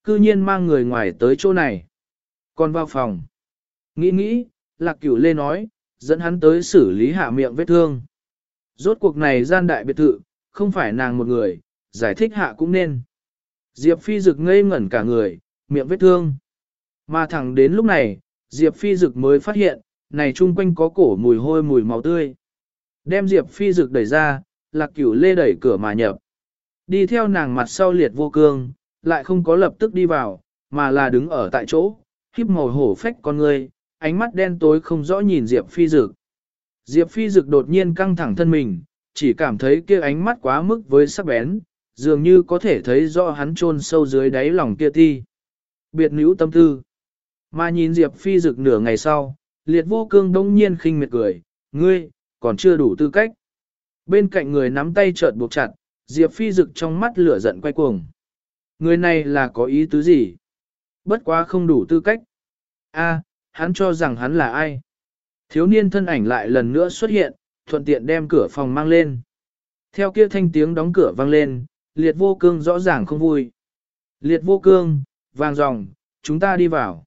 Cư nhiên mang người ngoài tới chỗ này. Còn vào phòng. Nghĩ nghĩ, Lạc cửu lê nói, dẫn hắn tới xử lý hạ miệng vết thương. Rốt cuộc này gian đại biệt thự, không phải nàng một người, giải thích hạ cũng nên. Diệp Phi Dực ngây ngẩn cả người, miệng vết thương. Mà thẳng đến lúc này, Diệp Phi Dực mới phát hiện, này chung quanh có cổ mùi hôi mùi máu tươi. Đem Diệp Phi Dực đẩy ra, lạc cửu lê đẩy cửa mà nhập. Đi theo nàng mặt sau liệt vô cương, lại không có lập tức đi vào, mà là đứng ở tại chỗ, híp màu hổ phách con người, ánh mắt đen tối không rõ nhìn Diệp Phi Dực. Diệp Phi Dực đột nhiên căng thẳng thân mình, chỉ cảm thấy kia ánh mắt quá mức với sắc bén, dường như có thể thấy rõ hắn chôn sâu dưới đáy lòng kia thi. Biệt nữ tâm tư. Mà nhìn Diệp Phi Dực nửa ngày sau, liệt vô cương đông nhiên khinh miệt cười, ngươi, còn chưa đủ tư cách. Bên cạnh người nắm tay chợt buộc chặt, Diệp Phi Dực trong mắt lửa giận quay cuồng. Người này là có ý tứ gì? Bất quá không đủ tư cách. A, hắn cho rằng hắn là ai. Thiếu niên thân ảnh lại lần nữa xuất hiện, thuận tiện đem cửa phòng mang lên. Theo kia thanh tiếng đóng cửa vang lên, liệt vô cương rõ ràng không vui. Liệt vô cương, vàng dòng, chúng ta đi vào.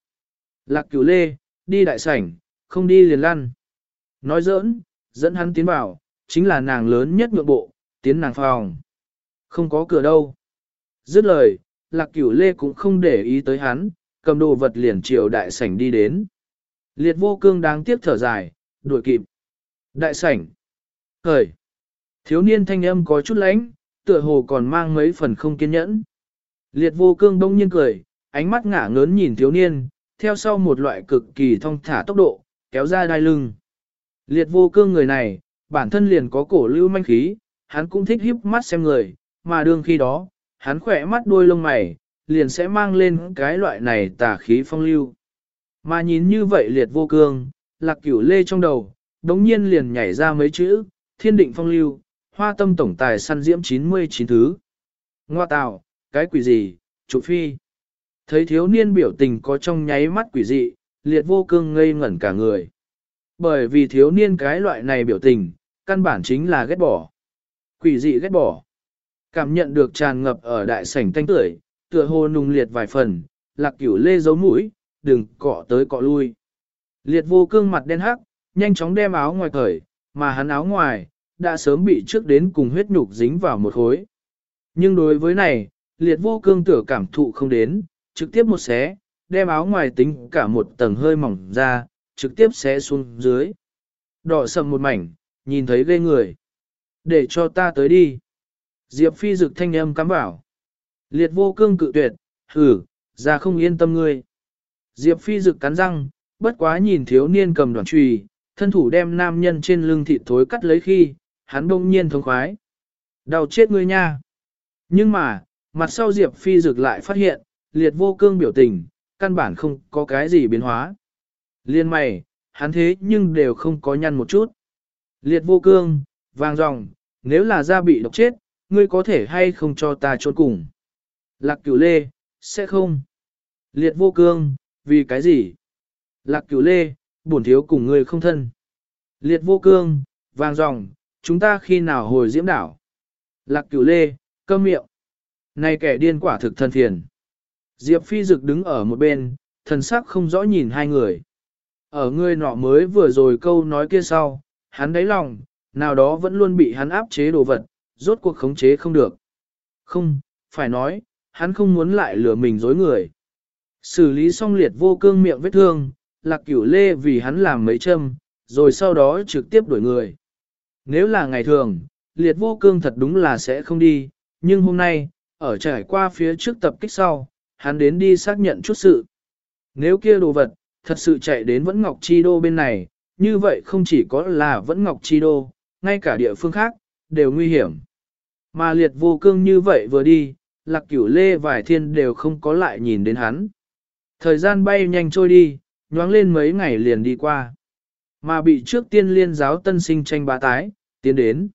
Lạc cửu lê, đi đại sảnh, không đi liền lăn. Nói giỡn, dẫn hắn tiến vào, chính là nàng lớn nhất nhượng bộ, tiến nàng phòng. Không có cửa đâu. Dứt lời, lạc cửu lê cũng không để ý tới hắn, cầm đồ vật liền chiều đại sảnh đi đến. Liệt vô cương đáng tiếc thở dài, đuổi kịp. Đại sảnh. Khởi. Thiếu niên thanh âm có chút lãnh, tựa hồ còn mang mấy phần không kiên nhẫn. Liệt vô cương đông nhiên cười, ánh mắt ngả ngớn nhìn thiếu niên, theo sau một loại cực kỳ thong thả tốc độ, kéo ra đai lưng. Liệt vô cương người này, bản thân liền có cổ lưu manh khí, hắn cũng thích hiếp mắt xem người, mà đương khi đó, hắn khỏe mắt đuôi lông mày, liền sẽ mang lên cái loại này tà khí phong lưu. Mà nhìn như vậy liệt vô cương, lạc cửu lê trong đầu, đống nhiên liền nhảy ra mấy chữ, thiên định phong lưu, hoa tâm tổng tài săn diễm 99 thứ. Ngoa tạo, cái quỷ gì, chủ phi. Thấy thiếu niên biểu tình có trong nháy mắt quỷ dị, liệt vô cương ngây ngẩn cả người. Bởi vì thiếu niên cái loại này biểu tình, căn bản chính là ghét bỏ. Quỷ dị ghét bỏ. Cảm nhận được tràn ngập ở đại sảnh thanh tưởi, tựa hồ nung liệt vài phần, lạc cửu lê giấu mũi, đừng cọ tới cọ lui. Liệt vô cương mặt đen hắc, nhanh chóng đem áo ngoài cởi, mà hắn áo ngoài, đã sớm bị trước đến cùng huyết nhục dính vào một khối. Nhưng đối với này, liệt vô cương tựa cảm thụ không đến, trực tiếp một xé, đem áo ngoài tính cả một tầng hơi mỏng ra, trực tiếp xé xuống dưới. Đỏ sầm một mảnh, nhìn thấy ghê người. Để cho ta tới đi. Diệp phi dực thanh âm cắm bảo. Liệt vô cương cự tuyệt, hử, ra không yên tâm ngươi. Diệp Phi Dực cắn răng, bất quá nhìn thiếu niên cầm đoàn trùy, thân thủ đem nam nhân trên lưng thịt thối cắt lấy khi, hắn bỗng nhiên thống khoái. Đau chết ngươi nha. Nhưng mà, mặt sau Diệp Phi Dực lại phát hiện, liệt vô cương biểu tình, căn bản không có cái gì biến hóa. Liên mày, hắn thế nhưng đều không có nhăn một chút. Liệt vô cương, vàng ròng, nếu là da bị độc chết, ngươi có thể hay không cho ta trốn cùng. Lạc cửu lê, sẽ không. Liệt vô cương, vì cái gì? Lạc cửu lê, bổn thiếu cùng ngươi không thân. Liệt vô cương, vàng ròng, chúng ta khi nào hồi diễm đảo? Lạc cửu lê, câm miệng. Này kẻ điên quả thực thân thiền. Diệp phi dực đứng ở một bên, thần sắc không rõ nhìn hai người. Ở người nọ mới vừa rồi câu nói kia sau, hắn đáy lòng, nào đó vẫn luôn bị hắn áp chế đồ vật, rốt cuộc khống chế không được. Không, phải nói, hắn không muốn lại lừa mình dối người. Xử lý xong liệt vô cương miệng vết thương, lạc cửu lê vì hắn làm mấy châm, rồi sau đó trực tiếp đuổi người. Nếu là ngày thường, liệt vô cương thật đúng là sẽ không đi, nhưng hôm nay, ở trải qua phía trước tập kích sau, hắn đến đi xác nhận chút sự. Nếu kia đồ vật, thật sự chạy đến Vẫn Ngọc Chi Đô bên này, như vậy không chỉ có là Vẫn Ngọc Chi Đô, ngay cả địa phương khác, đều nguy hiểm. Mà liệt vô cương như vậy vừa đi, lạc cửu lê vài thiên đều không có lại nhìn đến hắn. Thời gian bay nhanh trôi đi, nhoáng lên mấy ngày liền đi qua. Mà bị trước tiên liên giáo tân sinh tranh ba tái, tiến đến.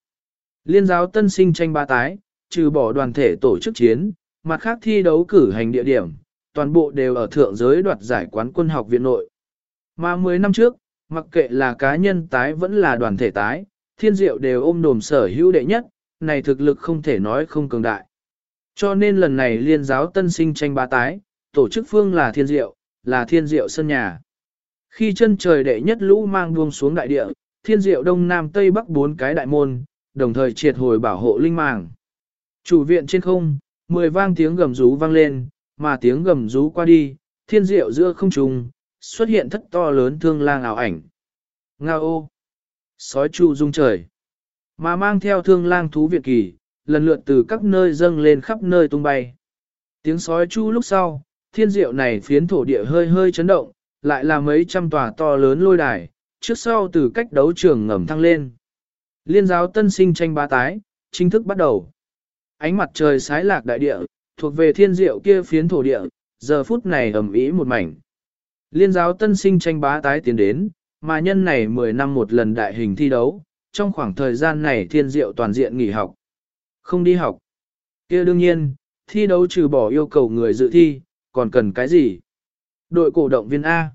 Liên giáo tân sinh tranh ba tái, trừ bỏ đoàn thể tổ chức chiến, mặt khác thi đấu cử hành địa điểm, toàn bộ đều ở thượng giới đoạt giải quán quân học viện nội. Mà 10 năm trước, mặc kệ là cá nhân tái vẫn là đoàn thể tái, thiên diệu đều ôm đồm sở hữu đệ nhất, này thực lực không thể nói không cường đại. Cho nên lần này liên giáo tân sinh tranh ba tái, tổ chức phương là thiên diệu, là thiên diệu sân nhà. Khi chân trời đệ nhất lũ mang buông xuống đại địa, thiên diệu đông nam tây bắc bốn cái đại môn, đồng thời triệt hồi bảo hộ linh màng. Chủ viện trên không, mười vang tiếng gầm rú vang lên, mà tiếng gầm rú qua đi, thiên diệu giữa không trùng, xuất hiện thất to lớn thương lang ảo ảnh. Nga ô! Sói chu rung trời. Mà mang theo thương lang thú viện kỳ, lần lượt từ các nơi dâng lên khắp nơi tung bay. Tiếng sói chu lúc sau, thiên diệu này phiến thổ địa hơi hơi chấn động, lại là mấy trăm tòa to lớn lôi đài, trước sau từ cách đấu trường ngầm thăng lên. Liên giáo tân sinh tranh ba tái, chính thức bắt đầu. Ánh mặt trời sái lạc đại địa, thuộc về thiên diệu kia phiến thổ địa, giờ phút này ẩm ý một mảnh. Liên giáo tân sinh tranh bá tái tiến đến, mà nhân này 10 năm một lần đại hình thi đấu, trong khoảng thời gian này thiên diệu toàn diện nghỉ học. Không đi học. kia đương nhiên, thi đấu trừ bỏ yêu cầu người dự thi, còn cần cái gì? Đội cổ động viên A.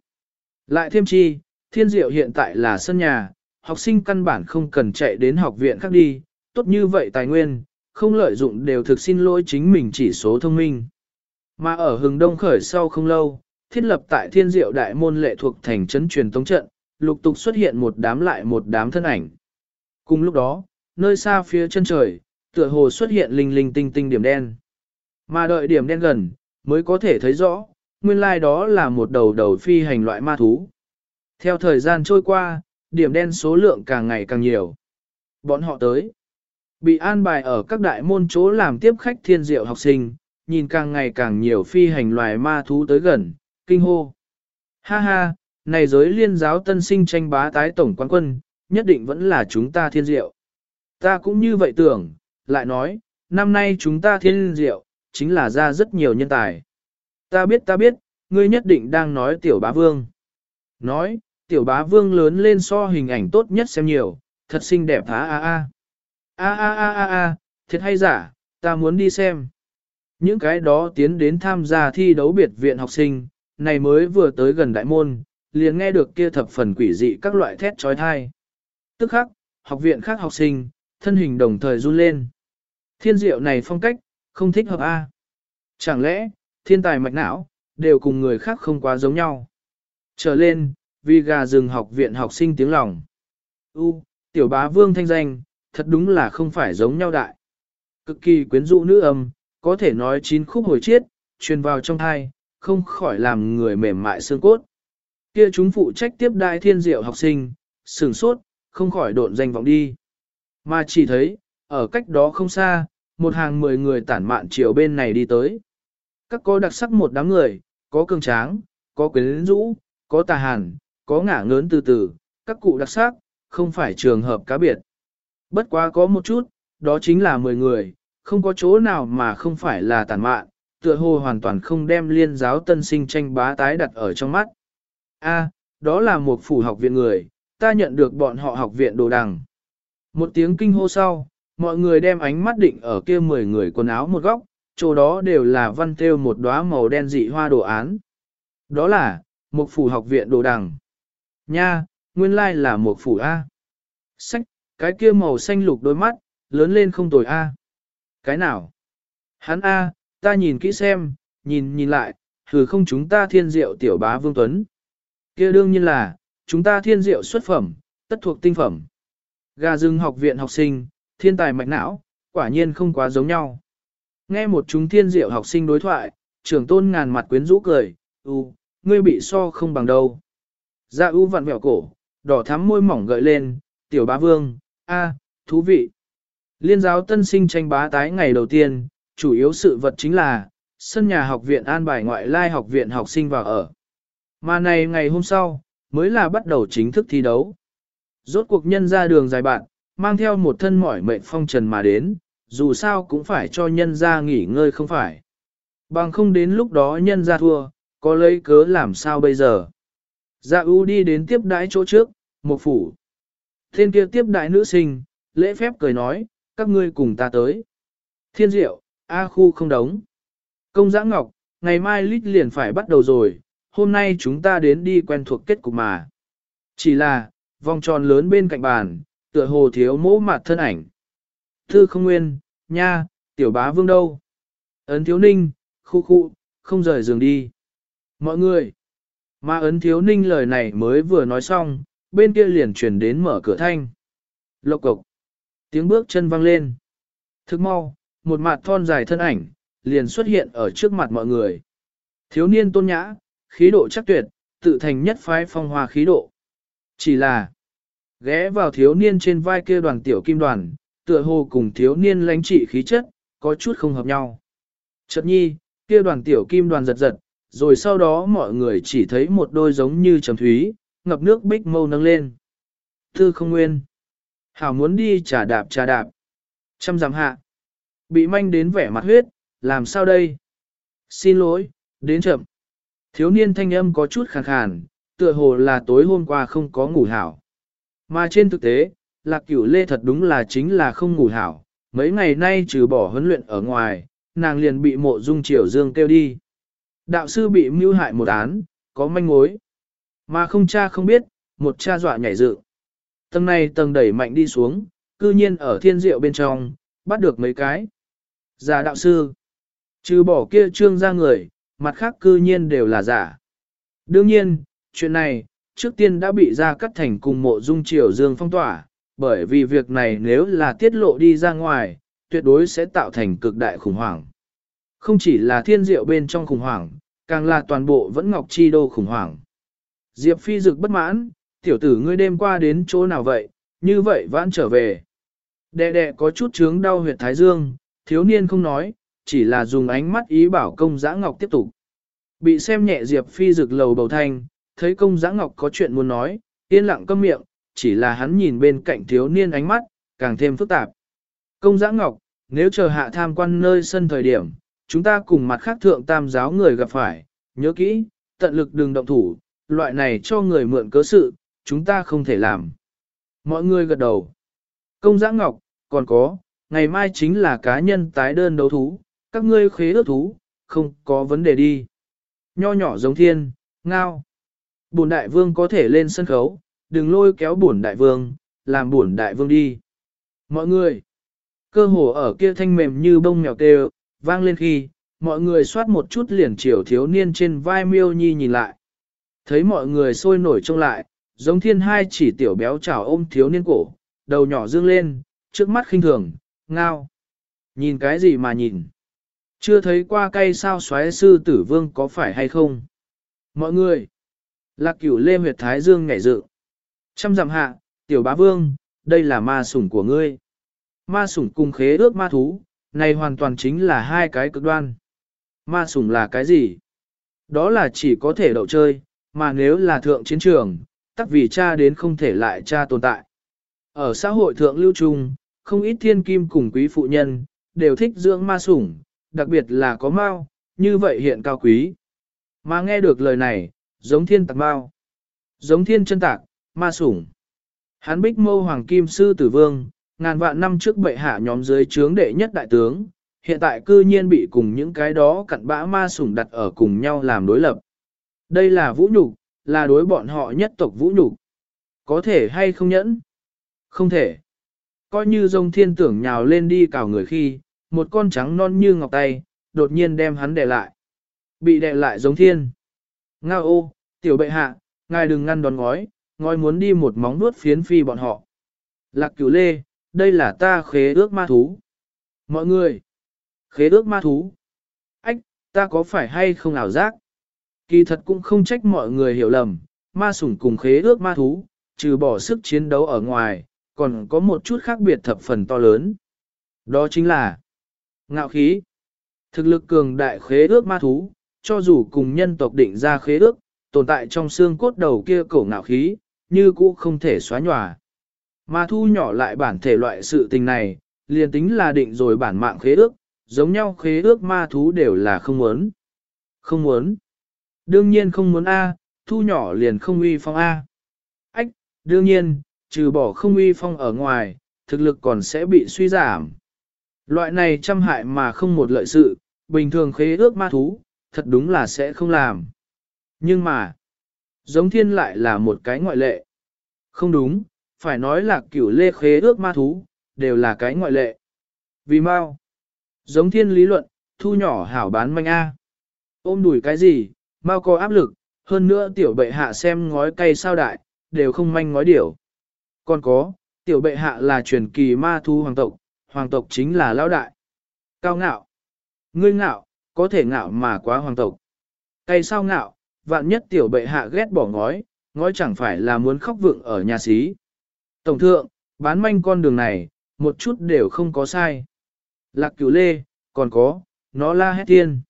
Lại thêm chi, thiên diệu hiện tại là sân nhà, học sinh căn bản không cần chạy đến học viện khác đi, tốt như vậy tài nguyên, không lợi dụng đều thực xin lỗi chính mình chỉ số thông minh. Mà ở hừng đông khởi sau không lâu, thiết lập tại thiên diệu đại môn lệ thuộc thành trấn truyền tống trận, lục tục xuất hiện một đám lại một đám thân ảnh. Cùng lúc đó, nơi xa phía chân trời, tựa hồ xuất hiện linh linh tinh tinh điểm đen. Mà đợi điểm đen gần, mới có thể thấy rõ, nguyên lai like đó là một đầu đầu phi hành loại ma thú. Theo thời gian trôi qua, điểm đen số lượng càng ngày càng nhiều. Bọn họ tới. Bị an bài ở các đại môn chỗ làm tiếp khách thiên diệu học sinh, nhìn càng ngày càng nhiều phi hành loài ma thú tới gần, kinh hô. Ha ha, này giới liên giáo tân sinh tranh bá tái tổng quán quân, nhất định vẫn là chúng ta thiên diệu. Ta cũng như vậy tưởng, lại nói, năm nay chúng ta thiên diệu, chính là ra rất nhiều nhân tài. Ta biết ta biết, ngươi nhất định đang nói tiểu bá vương. Nói, tiểu bá vương lớn lên so hình ảnh tốt nhất xem nhiều, thật xinh đẹp há a a. A a a a a, thiệt hay giả, ta muốn đi xem. Những cái đó tiến đến tham gia thi đấu biệt viện học sinh, này mới vừa tới gần đại môn, liền nghe được kia thập phần quỷ dị các loại thét trói thai. Tức khắc, học viện khác học sinh, thân hình đồng thời run lên. Thiên diệu này phong cách, không thích hợp A. Chẳng lẽ, thiên tài mạch não, đều cùng người khác không quá giống nhau. Trở lên, vì gà rừng học viện học sinh tiếng lòng. U, tiểu bá vương thanh danh, thật đúng là không phải giống nhau đại. Cực kỳ quyến rũ nữ âm, có thể nói chín khúc hồi chiết, truyền vào trong thai, không khỏi làm người mềm mại xương cốt. Kia chúng phụ trách tiếp đại thiên diệu học sinh, sửng sốt, không khỏi độn danh vọng đi. Mà chỉ thấy, ở cách đó không xa, một hàng mười người tản mạn chiều bên này đi tới. Các có đặc sắc một đám người, có cường tráng, có quyến rũ, có tà hàn, có ngả ngớn từ từ, các cụ đặc sắc, không phải trường hợp cá biệt. Bất quá có một chút, đó chính là 10 người, không có chỗ nào mà không phải là tàn mạn, tựa hồ hoàn toàn không đem liên giáo tân sinh tranh bá tái đặt ở trong mắt. A, đó là một phủ học viện người, ta nhận được bọn họ học viện đồ đằng. Một tiếng kinh hô sau, mọi người đem ánh mắt định ở kia 10 người quần áo một góc, chỗ đó đều là văn thêu một đóa màu đen dị hoa đồ án. Đó là, một phủ học viện đồ đằng. Nha, nguyên lai là một phủ A. Sách, cái kia màu xanh lục đôi mắt, lớn lên không tồi A. Cái nào? Hắn A, ta nhìn kỹ xem, nhìn nhìn lại, thử không chúng ta thiên diệu tiểu bá vương tuấn. kia đương nhiên là, chúng ta thiên diệu xuất phẩm, tất thuộc tinh phẩm. Gà rừng học viện học sinh, thiên tài mạch não, quả nhiên không quá giống nhau. Nghe một chúng thiên diệu học sinh đối thoại, trưởng tôn ngàn mặt quyến rũ cười, u, ngươi bị so không bằng đâu. Dạ u vặn vẹo cổ, đỏ thắm môi mỏng gợi lên, tiểu bá vương, a, thú vị. Liên giáo tân sinh tranh bá tái ngày đầu tiên, chủ yếu sự vật chính là, sân nhà học viện an bài ngoại lai học viện học sinh vào ở. Mà này ngày hôm sau, mới là bắt đầu chính thức thi đấu. Rốt cuộc nhân ra đường dài bạn, mang theo một thân mỏi mệnh phong trần mà đến, dù sao cũng phải cho nhân ra nghỉ ngơi không phải. Bằng không đến lúc đó nhân ra thua, có lấy cớ làm sao bây giờ. Dạ ưu đi đến tiếp đãi chỗ trước, một phủ. Thiên kia tiếp đại nữ sinh, lễ phép cười nói, các ngươi cùng ta tới. Thiên diệu, A khu không đóng. Công giã ngọc, ngày mai lít liền phải bắt đầu rồi, hôm nay chúng ta đến đi quen thuộc kết cục mà. Chỉ là, vòng tròn lớn bên cạnh bàn, tựa hồ thiếu mỗ mặt thân ảnh. Thư không nguyên, nha, tiểu bá vương đâu? Ấn thiếu ninh, khu khu, không rời giường đi. Mọi người, mà ấn thiếu ninh lời này mới vừa nói xong, bên kia liền chuyển đến mở cửa thanh. Lộc cộc, tiếng bước chân vang lên. Thức mau, một mặt thon dài thân ảnh, liền xuất hiện ở trước mặt mọi người. Thiếu niên tôn nhã, khí độ chắc tuyệt, tự thành nhất phái phong hoa khí độ. Chỉ là, ghé vào thiếu niên trên vai kia đoàn tiểu kim đoàn, tựa hồ cùng thiếu niên lãnh trị khí chất, có chút không hợp nhau. Chợt nhi, kia đoàn tiểu kim đoàn giật giật, rồi sau đó mọi người chỉ thấy một đôi giống như trầm thúy, ngập nước bích mâu nâng lên. Tư không nguyên. Hảo muốn đi trả đạp trả đạp. Trăm giảm hạ. Bị manh đến vẻ mặt huyết, làm sao đây? Xin lỗi, đến chậm. Thiếu niên thanh âm có chút khàn khàn, tựa hồ là tối hôm qua không có ngủ hảo. Mà trên thực tế, lạc cửu lê thật đúng là chính là không ngủ hảo. Mấy ngày nay trừ bỏ huấn luyện ở ngoài, nàng liền bị mộ dung triều dương kêu đi. Đạo sư bị mưu hại một án, có manh mối. Mà không cha không biết, một cha dọa nhảy dự. Tầng này tầng đẩy mạnh đi xuống, cư nhiên ở thiên diệu bên trong, bắt được mấy cái. Giả đạo sư, trừ bỏ kia trương ra người, mặt khác cư nhiên đều là giả. Đương nhiên, chuyện này, trước tiên đã bị ra cắt thành cùng mộ dung triều dương phong tỏa, bởi vì việc này nếu là tiết lộ đi ra ngoài, tuyệt đối sẽ tạo thành cực đại khủng hoảng. Không chỉ là thiên diệu bên trong khủng hoảng, càng là toàn bộ vẫn ngọc chi đô khủng hoảng. Diệp phi dực bất mãn, tiểu tử ngươi đêm qua đến chỗ nào vậy, như vậy vãn trở về. Đệ đệ có chút chướng đau huyệt thái dương, thiếu niên không nói, chỉ là dùng ánh mắt ý bảo công giã ngọc tiếp tục. Bị xem nhẹ Diệp phi dực lầu bầu thanh, thấy công giã ngọc có chuyện muốn nói, yên lặng câm miệng, chỉ là hắn nhìn bên cạnh thiếu niên ánh mắt, càng thêm phức tạp. Công giã ngọc, nếu chờ hạ tham quan nơi sân thời điểm, chúng ta cùng mặt khác thượng tam giáo người gặp phải, nhớ kỹ, tận lực đừng động thủ, loại này cho người mượn cớ sự, chúng ta không thể làm. Mọi người gật đầu. Công giã ngọc, còn có, ngày mai chính là cá nhân tái đơn đấu thú, các ngươi khế ước thú, không có vấn đề đi. Nho nhỏ giống thiên, ngao. Bổn đại vương có thể lên sân khấu, đừng lôi kéo bổn đại vương, làm bổn đại vương đi. Mọi người, cơ hồ ở kia thanh mềm như bông mèo kêu, vang lên khi, mọi người soát một chút liền chiều thiếu niên trên vai miêu nhi nhìn lại. Thấy mọi người sôi nổi trông lại, giống thiên hai chỉ tiểu béo chảo ôm thiếu niên cổ, đầu nhỏ dương lên, trước mắt khinh thường, ngao. Nhìn cái gì mà nhìn? Chưa thấy qua cây sao xoáy sư tử vương có phải hay không? Mọi người! Lạc cửu lê huyệt thái dương nhảy dự. Trăm dặm hạ, tiểu bá vương, đây là ma sủng của ngươi. Ma sủng cùng khế ước ma thú, này hoàn toàn chính là hai cái cực đoan. Ma sủng là cái gì? Đó là chỉ có thể đậu chơi, mà nếu là thượng chiến trường, tắc vì cha đến không thể lại cha tồn tại. Ở xã hội thượng lưu trung, không ít thiên kim cùng quý phụ nhân, đều thích dưỡng ma sủng, đặc biệt là có mao, như vậy hiện cao quý. Mà nghe được lời này, giống thiên tạc mao, giống thiên chân tạc, ma sủng. Hắn bích mâu hoàng kim sư tử vương, ngàn vạn năm trước bệ hạ nhóm dưới trướng đệ nhất đại tướng, hiện tại cư nhiên bị cùng những cái đó cặn bã ma sủng đặt ở cùng nhau làm đối lập. Đây là vũ nhục, là đối bọn họ nhất tộc vũ nhục. Có thể hay không nhẫn? Không thể. Coi như dông thiên tưởng nhào lên đi cào người khi, một con trắng non như ngọc tay, đột nhiên đem hắn đè lại. Bị đè lại giống thiên. Ngao ô, tiểu bệ hạ, ngài đừng ngăn đón ngói, ngói muốn đi một móng nuốt phiến phi bọn họ. Lạc cửu lê, đây là ta khế ước ma thú. Mọi người, khế ước ma thú. Ách, ta có phải hay không ảo giác? Kỳ thật cũng không trách mọi người hiểu lầm, ma sủng cùng khế ước ma thú, trừ bỏ sức chiến đấu ở ngoài, còn có một chút khác biệt thập phần to lớn. Đó chính là ngạo khí. Thực lực cường đại khế ước ma thú, cho dù cùng nhân tộc định ra khế ước, tồn tại trong xương cốt đầu kia cổ ngạo khí, như cũ không thể xóa nhòa. Ma thu nhỏ lại bản thể loại sự tình này, liền tính là định rồi bản mạng khế ước, giống nhau khế ước ma thú đều là không muốn. Không muốn. Đương nhiên không muốn A, thu nhỏ liền không uy phong A. Ách, đương nhiên, trừ bỏ không uy phong ở ngoài, thực lực còn sẽ bị suy giảm. Loại này trăm hại mà không một lợi sự, bình thường khế ước ma thú, thật đúng là sẽ không làm. Nhưng mà, giống thiên lại là một cái ngoại lệ. Không đúng, phải nói là cửu lê khế ước ma thú, đều là cái ngoại lệ. Vì mau, giống thiên lý luận, thu nhỏ hảo bán manh A. Ôm đùi cái gì, Mao có áp lực, hơn nữa tiểu bệ hạ xem ngói cây sao đại, đều không manh ngói điểu. Còn có, tiểu bệ hạ là truyền kỳ ma thu hoàng tộc, hoàng tộc chính là lão đại. Cao ngạo. Ngươi ngạo, có thể ngạo mà quá hoàng tộc. Cây sao ngạo, vạn nhất tiểu bệ hạ ghét bỏ ngói, ngói chẳng phải là muốn khóc vượng ở nhà xí. Tổng thượng, bán manh con đường này, một chút đều không có sai. Lạc cửu lê, còn có, nó la hét thiên.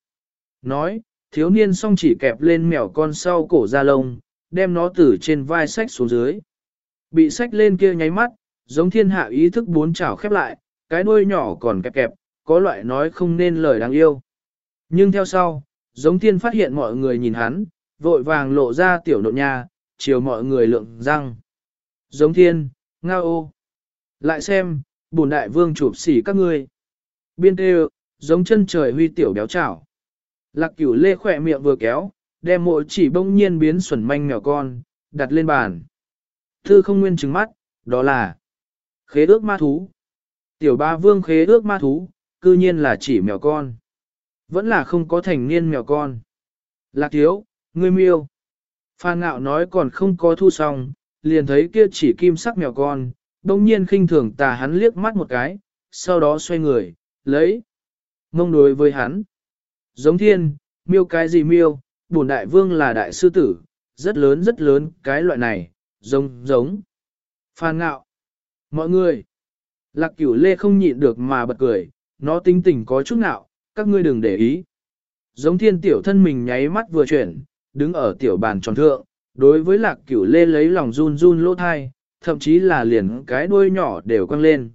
Nói, thiếu niên song chỉ kẹp lên mèo con sau cổ da lông, đem nó từ trên vai sách xuống dưới. Bị sách lên kia nháy mắt, giống thiên hạ ý thức bốn chảo khép lại, cái đuôi nhỏ còn kẹp kẹp, có loại nói không nên lời đáng yêu. Nhưng theo sau, giống thiên phát hiện mọi người nhìn hắn, vội vàng lộ ra tiểu nộn nha, chiều mọi người lượng răng. Giống thiên, nga ô. Lại xem, bùn đại vương chụp xỉ các ngươi. Biên tê giống chân trời huy tiểu béo chảo. Lạc cửu lê khỏe miệng vừa kéo, đem mộ chỉ bỗng nhiên biến xuẩn manh nhỏ con, đặt lên bàn. Thư không nguyên trừng mắt, đó là khế ước ma thú. Tiểu ba vương khế ước ma thú, cư nhiên là chỉ mèo con. Vẫn là không có thành niên mèo con. Lạc thiếu, ngươi miêu. Phan ngạo nói còn không có thu xong, liền thấy kia chỉ kim sắc mèo con, bỗng nhiên khinh thường tà hắn liếc mắt một cái, sau đó xoay người, lấy. Mông đối với hắn. Giống thiên, miêu cái gì miêu, bổn đại vương là đại sư tử, rất lớn rất lớn cái loại này, giống giống. Phan ngạo. Mọi người. Lạc cửu lê không nhịn được mà bật cười, nó tinh tình có chút ngạo, các ngươi đừng để ý. Giống thiên tiểu thân mình nháy mắt vừa chuyển, đứng ở tiểu bàn tròn thượng, đối với lạc cửu lê lấy lòng run run lỗ thai, thậm chí là liền cái đuôi nhỏ đều quăng lên.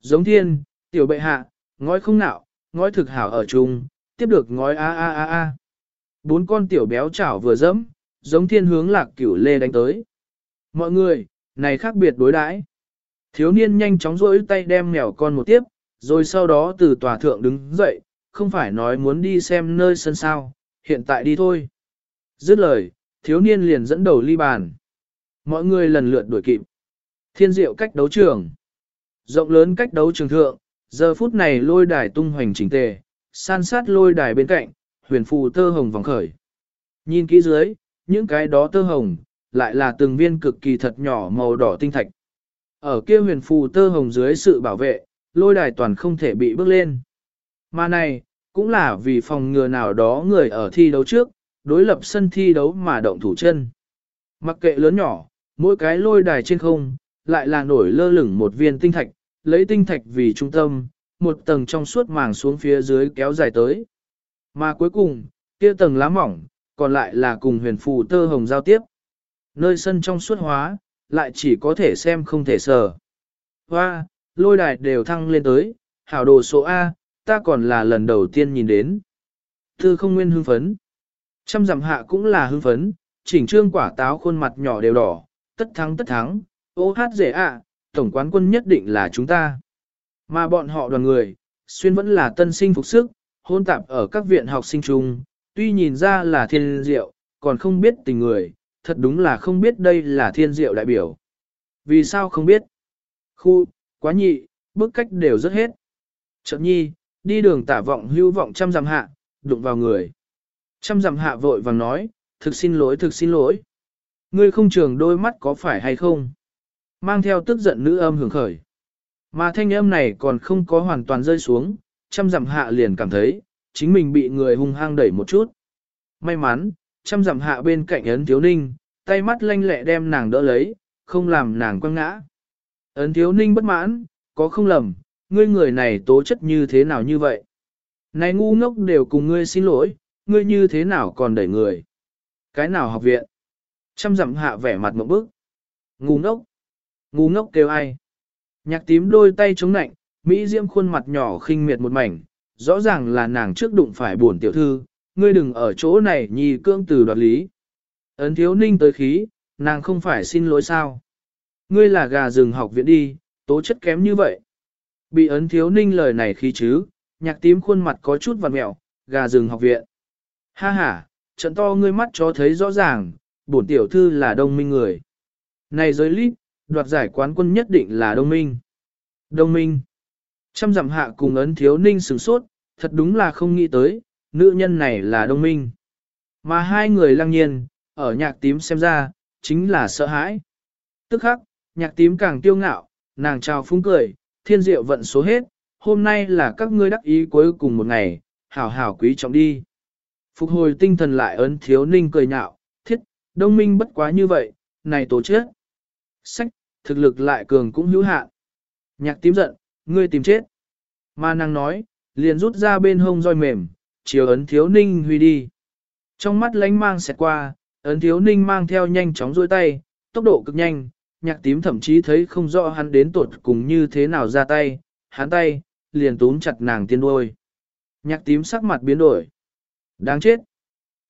Giống thiên, tiểu bệ hạ, ngói không nạo, ngói thực hảo ở chung, tiếp được ngói a a a a. Bốn con tiểu béo chảo vừa dẫm, giống thiên hướng lạc cửu lê đánh tới. Mọi người, này khác biệt đối đãi. Thiếu niên nhanh chóng rỗi tay đem mèo con một tiếp, rồi sau đó từ tòa thượng đứng dậy, không phải nói muốn đi xem nơi sân sao, hiện tại đi thôi. Dứt lời, thiếu niên liền dẫn đầu ly bàn. Mọi người lần lượt đuổi kịp. Thiên diệu cách đấu trường. Rộng lớn cách đấu trường thượng, giờ phút này lôi đài tung hoành chỉnh tề, san sát lôi đài bên cạnh, huyền phù tơ hồng vòng khởi. Nhìn kỹ dưới, những cái đó tơ hồng, lại là từng viên cực kỳ thật nhỏ màu đỏ tinh thạch. Ở kia huyền phù tơ hồng dưới sự bảo vệ, lôi đài toàn không thể bị bước lên. Mà này, cũng là vì phòng ngừa nào đó người ở thi đấu trước, đối lập sân thi đấu mà động thủ chân. Mặc kệ lớn nhỏ, mỗi cái lôi đài trên không, lại là nổi lơ lửng một viên tinh thạch, lấy tinh thạch vì trung tâm, một tầng trong suốt màng xuống phía dưới kéo dài tới. Mà cuối cùng, kia tầng lá mỏng, còn lại là cùng huyền phù tơ hồng giao tiếp. Nơi sân trong suốt hóa, lại chỉ có thể xem không thể sờ. Hoa, lôi đài đều thăng lên tới, hảo đồ số A, ta còn là lần đầu tiên nhìn đến. Thư không nguyên hưng phấn. Trăm dặm hạ cũng là hưng phấn, chỉnh trương quả táo khuôn mặt nhỏ đều đỏ, tất thắng tất thắng, ô hát dễ ạ, tổng quán quân nhất định là chúng ta. Mà bọn họ đoàn người, xuyên vẫn là tân sinh phục sức, hôn tạp ở các viện học sinh chung, tuy nhìn ra là thiên diệu, còn không biết tình người, thật đúng là không biết đây là thiên diệu đại biểu. Vì sao không biết? Khu, quá nhị, bức cách đều rất hết. Chợt nhi, đi đường tả vọng hưu vọng trăm dặm hạ, đụng vào người. Trăm dặm hạ vội vàng nói, thực xin lỗi thực xin lỗi. Ngươi không trường đôi mắt có phải hay không? Mang theo tức giận nữ âm hưởng khởi. Mà thanh âm này còn không có hoàn toàn rơi xuống, trăm dặm hạ liền cảm thấy, chính mình bị người hung hăng đẩy một chút. May mắn, trăm dặm hạ bên cạnh ấn thiếu ninh, tay mắt lanh lẹ đem nàng đỡ lấy, không làm nàng quăng ngã. Ấn thiếu ninh bất mãn, có không lầm, ngươi người này tố chất như thế nào như vậy? Này ngu ngốc đều cùng ngươi xin lỗi, ngươi như thế nào còn đẩy người? Cái nào học viện? Trăm dặm hạ vẻ mặt một bức. Ngu ngốc. Ngu ngốc kêu ai? Nhạc tím đôi tay chống nạnh, Mỹ Diễm khuôn mặt nhỏ khinh miệt một mảnh, rõ ràng là nàng trước đụng phải buồn tiểu thư, ngươi đừng ở chỗ này nhì cương từ đoạt lý. Ấn thiếu ninh tới khí, nàng không phải xin lỗi sao. Ngươi là gà rừng học viện đi, tố chất kém như vậy. Bị ấn thiếu ninh lời này khí chứ, nhạc tím khuôn mặt có chút vằn mẹo, gà rừng học viện. Ha ha, trận to ngươi mắt cho thấy rõ ràng, bổn tiểu thư là đông minh người. Này giới lít, đoạt giải quán quân nhất định là đông minh. Đông minh. Trăm dặm hạ cùng ấn thiếu ninh sửng sốt, thật đúng là không nghĩ tới, nữ nhân này là đông minh. Mà hai người lăng nhiên, ở nhạc tím xem ra, chính là sợ hãi. Tức khắc, nhạc tím càng tiêu ngạo, nàng trao phúng cười, thiên diệu vận số hết, hôm nay là các ngươi đắc ý cuối cùng một ngày, hảo hảo quý trọng đi. Phục hồi tinh thần lại ấn thiếu ninh cười nhạo, thiết, đông minh bất quá như vậy, này tổ chết. Sách, thực lực lại cường cũng hữu hạn. Nhạc tím giận, ngươi tìm chết. Ma Năng nói, liền rút ra bên hông roi mềm, chiều ấn thiếu ninh huy đi. Trong mắt lánh mang xẹt qua, ấn thiếu ninh mang theo nhanh chóng dôi tay, tốc độ cực nhanh, nhạc tím thậm chí thấy không rõ hắn đến tuột cùng như thế nào ra tay, hắn tay, liền túm chặt nàng tiên đuôi. Nhạc tím sắc mặt biến đổi. Đáng chết.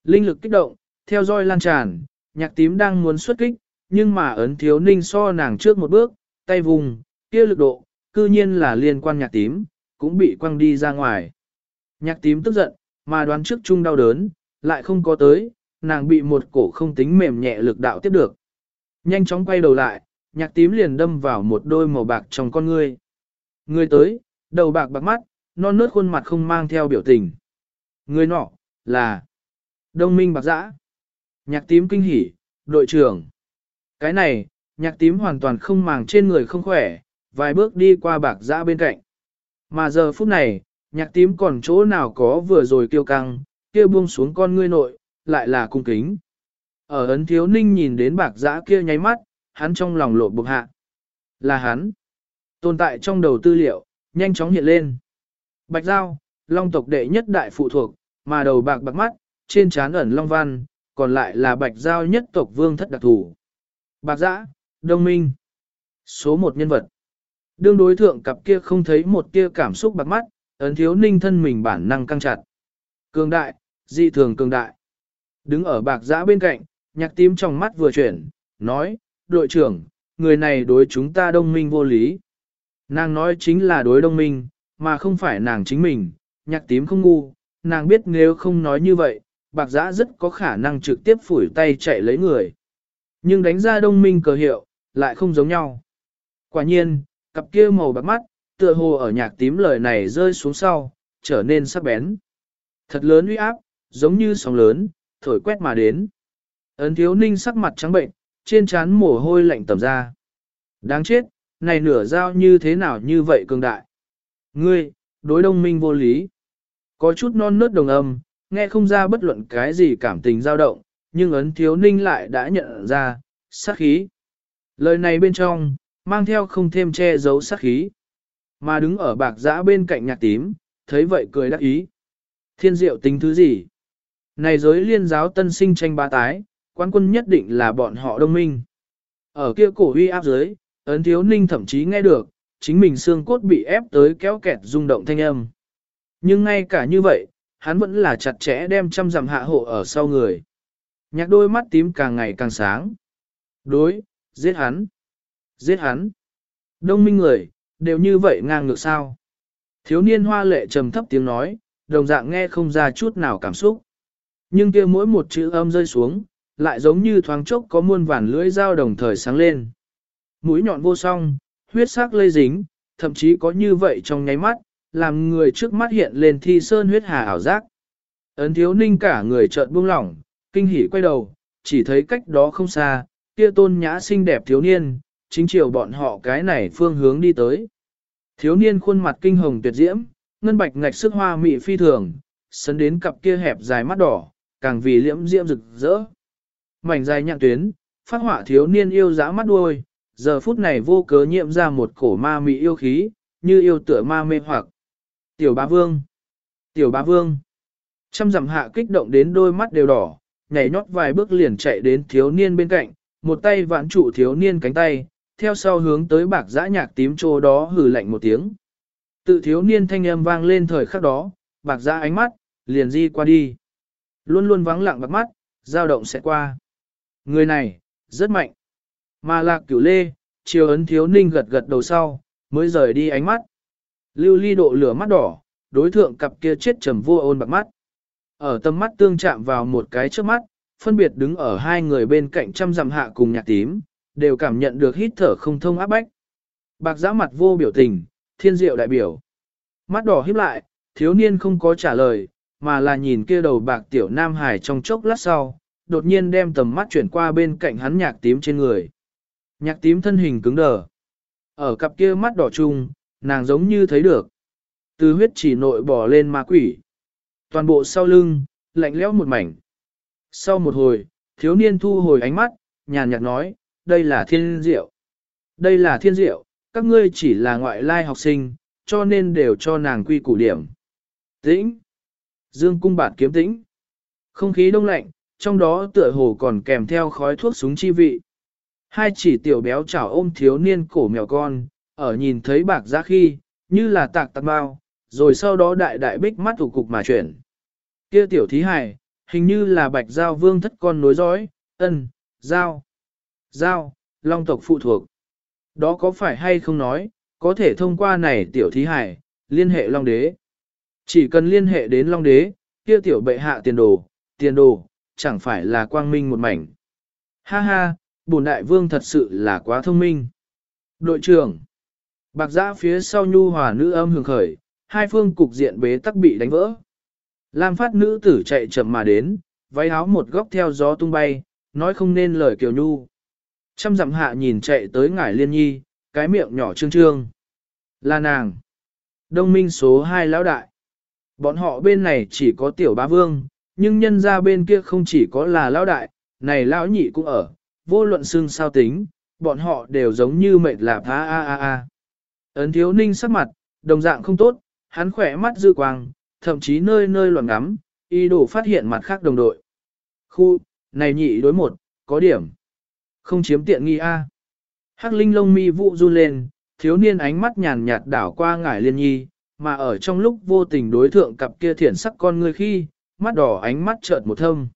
Linh lực kích động, theo roi lan tràn, nhạc tím đang muốn xuất kích, nhưng mà ấn thiếu ninh so nàng trước một bước, tay vùng, kia lực độ, cư nhiên là liên quan nhạc tím, cũng bị quăng đi ra ngoài. Nhạc tím tức giận, mà đoán trước chung đau đớn, lại không có tới, nàng bị một cổ không tính mềm nhẹ lực đạo tiếp được. Nhanh chóng quay đầu lại, nhạc tím liền đâm vào một đôi màu bạc trong con ngươi. Người tới, đầu bạc bạc mắt, non nớt khuôn mặt không mang theo biểu tình. Người nọ, là Đông Minh Bạc Giã. Nhạc tím kinh hỉ, đội trưởng. Cái này, nhạc tím hoàn toàn không màng trên người không khỏe, vài bước đi qua Bạc Giã bên cạnh. Mà giờ phút này, nhạc tím còn chỗ nào có vừa rồi kiêu căng, kia buông xuống con ngươi nội, lại là cung kính. Ở ấn thiếu ninh nhìn đến bạc giã kia nháy mắt, hắn trong lòng lộ bực hạ. Là hắn. Tồn tại trong đầu tư liệu, nhanh chóng hiện lên. Bạch Giao, long tộc đệ nhất đại phụ thuộc, mà đầu bạc bạc mắt, trên trán ẩn long văn, còn lại là bạch Giao nhất tộc vương thất đặc thủ. Bạc giã, đông minh. Số một nhân vật. Đương đối thượng cặp kia không thấy một tia cảm xúc bạc mắt, ấn thiếu ninh thân mình bản năng căng chặt. Cường đại, dị thường cường đại. Đứng ở bạc giã bên cạnh, nhạc tím trong mắt vừa chuyển, nói, đội trưởng, người này đối chúng ta đông minh vô lý. Nàng nói chính là đối đông minh, mà không phải nàng chính mình, nhạc tím không ngu, nàng biết nếu không nói như vậy, bạc giã rất có khả năng trực tiếp phủi tay chạy lấy người. Nhưng đánh ra đông minh cờ hiệu, lại không giống nhau. Quả nhiên, cặp kia màu bạc mắt, tựa hồ ở nhạc tím lời này rơi xuống sau, trở nên sắc bén. Thật lớn uy áp, giống như sóng lớn, thổi quét mà đến. Ấn thiếu ninh sắc mặt trắng bệnh, trên trán mồ hôi lạnh tầm ra. Đáng chết, này nửa dao như thế nào như vậy cường đại. Ngươi, đối đông minh vô lý. Có chút non nớt đồng âm, nghe không ra bất luận cái gì cảm tình dao động, nhưng ấn thiếu ninh lại đã nhận ra, sát khí. Lời này bên trong, mang theo không thêm che giấu sát khí. Mà đứng ở bạc giã bên cạnh nhạc tím, thấy vậy cười đắc ý. Thiên diệu tính thứ gì? Này giới liên giáo tân sinh tranh ba tái, quán quân nhất định là bọn họ đông minh. Ở kia cổ huy áp dưới, ấn thiếu ninh thậm chí nghe được, chính mình xương cốt bị ép tới kéo kẹt rung động thanh âm. Nhưng ngay cả như vậy, hắn vẫn là chặt chẽ đem trăm dặm hạ hộ ở sau người. Nhạc đôi mắt tím càng ngày càng sáng. Đối, giết hắn. Giết hắn. Đông minh người, đều như vậy ngang ngược sao. Thiếu niên hoa lệ trầm thấp tiếng nói, đồng dạng nghe không ra chút nào cảm xúc. Nhưng kia mỗi một chữ âm rơi xuống, lại giống như thoáng chốc có muôn vàn lưỡi dao đồng thời sáng lên. Mũi nhọn vô song, huyết sắc lây dính, thậm chí có như vậy trong nháy mắt, làm người trước mắt hiện lên thi sơn huyết hà ảo giác. Ấn thiếu ninh cả người chợt buông lỏng, kinh hỉ quay đầu, chỉ thấy cách đó không xa, kia tôn nhã xinh đẹp thiếu niên, chính chiều bọn họ cái này phương hướng đi tới. Thiếu niên khuôn mặt kinh hồng tuyệt diễm, ngân bạch ngạch sức hoa mị phi thường, sấn đến cặp kia hẹp dài mắt đỏ, càng vì liễm diễm rực rỡ. Mảnh dài nhạc tuyến, phát họa thiếu niên yêu dã mắt đuôi, giờ phút này vô cớ nhiệm ra một cổ ma mị yêu khí, như yêu tựa ma mê hoặc. Tiểu bá vương! Tiểu bá vương! Trăm dặm hạ kích động đến đôi mắt đều đỏ, nhảy nhót vài bước liền chạy đến thiếu niên bên cạnh, một tay vãn trụ thiếu niên cánh tay, theo sau hướng tới bạc dã nhạc tím trô đó hừ lạnh một tiếng. Tự thiếu niên thanh âm vang lên thời khắc đó, bạc dã ánh mắt, liền di qua đi. Luôn luôn vắng lặng bạc mắt, dao động sẽ qua. Người này, rất mạnh. Mà lạc cửu lê, chiều ấn thiếu ninh gật gật đầu sau, mới rời đi ánh mắt. Lưu ly độ lửa mắt đỏ, đối thượng cặp kia chết trầm vô ôn bạc mắt. Ở tâm mắt tương chạm vào một cái trước mắt, phân biệt đứng ở hai người bên cạnh trăm dặm hạ cùng nhạc tím, đều cảm nhận được hít thở không thông áp bách. Bạc giã mặt vô biểu tình, thiên diệu đại biểu. Mắt đỏ híp lại, thiếu niên không có trả lời, mà là nhìn kia đầu bạc tiểu nam hải trong chốc lát sau, đột nhiên đem tầm mắt chuyển qua bên cạnh hắn nhạc tím trên người. Nhạc tím thân hình cứng đờ. Ở cặp kia mắt đỏ chung, nàng giống như thấy được. Từ huyết chỉ nội bỏ lên ma quỷ. Toàn bộ sau lưng, lạnh lẽo một mảnh. Sau một hồi, thiếu niên thu hồi ánh mắt, nhàn nhạt nói, đây là thiên diệu. Đây là thiên diệu, các ngươi chỉ là ngoại lai học sinh, cho nên đều cho nàng quy củ điểm. Tĩnh. Dương cung bạt kiếm tĩnh. Không khí đông lạnh, trong đó tựa hồ còn kèm theo khói thuốc súng chi vị. Hai chỉ tiểu béo chảo ôm thiếu niên cổ mèo con, ở nhìn thấy bạc ra khi, như là tạc tạc bao, rồi sau đó đại đại bích mắt thủ cục mà chuyển. Kia tiểu thí hài, hình như là bạch giao vương thất con nối dõi, ân, giao, giao, long tộc phụ thuộc. Đó có phải hay không nói, có thể thông qua này tiểu thí hải, liên hệ long đế. Chỉ cần liên hệ đến long đế, kia tiểu bệ hạ tiền đồ, tiền đồ, chẳng phải là quang minh một mảnh. Ha ha, bổn đại vương thật sự là quá thông minh. Đội trưởng, bạc giã phía sau nhu hòa nữ âm hưởng khởi, hai phương cục diện bế tắc bị đánh vỡ. Lam phát nữ tử chạy chậm mà đến, váy áo một góc theo gió tung bay, nói không nên lời kiều nhu. Trăm dặm hạ nhìn chạy tới ngải liên nhi, cái miệng nhỏ trương trương. Là nàng. Đông minh số 2 lão đại. Bọn họ bên này chỉ có tiểu bá vương, nhưng nhân ra bên kia không chỉ có là lão đại, này lão nhị cũng ở, vô luận xương sao tính, bọn họ đều giống như mệt lạp a a a a. Ấn thiếu ninh sắc mặt, đồng dạng không tốt, hắn khỏe mắt dư quang, thậm chí nơi nơi loạn ngắm, y đồ phát hiện mặt khác đồng đội. Khu, này nhị đối một, có điểm. Không chiếm tiện nghi a. Hắc linh lông mi vụ run lên, thiếu niên ánh mắt nhàn nhạt đảo qua ngải liên nhi, mà ở trong lúc vô tình đối thượng cặp kia thiển sắc con người khi, mắt đỏ ánh mắt chợt một thâm.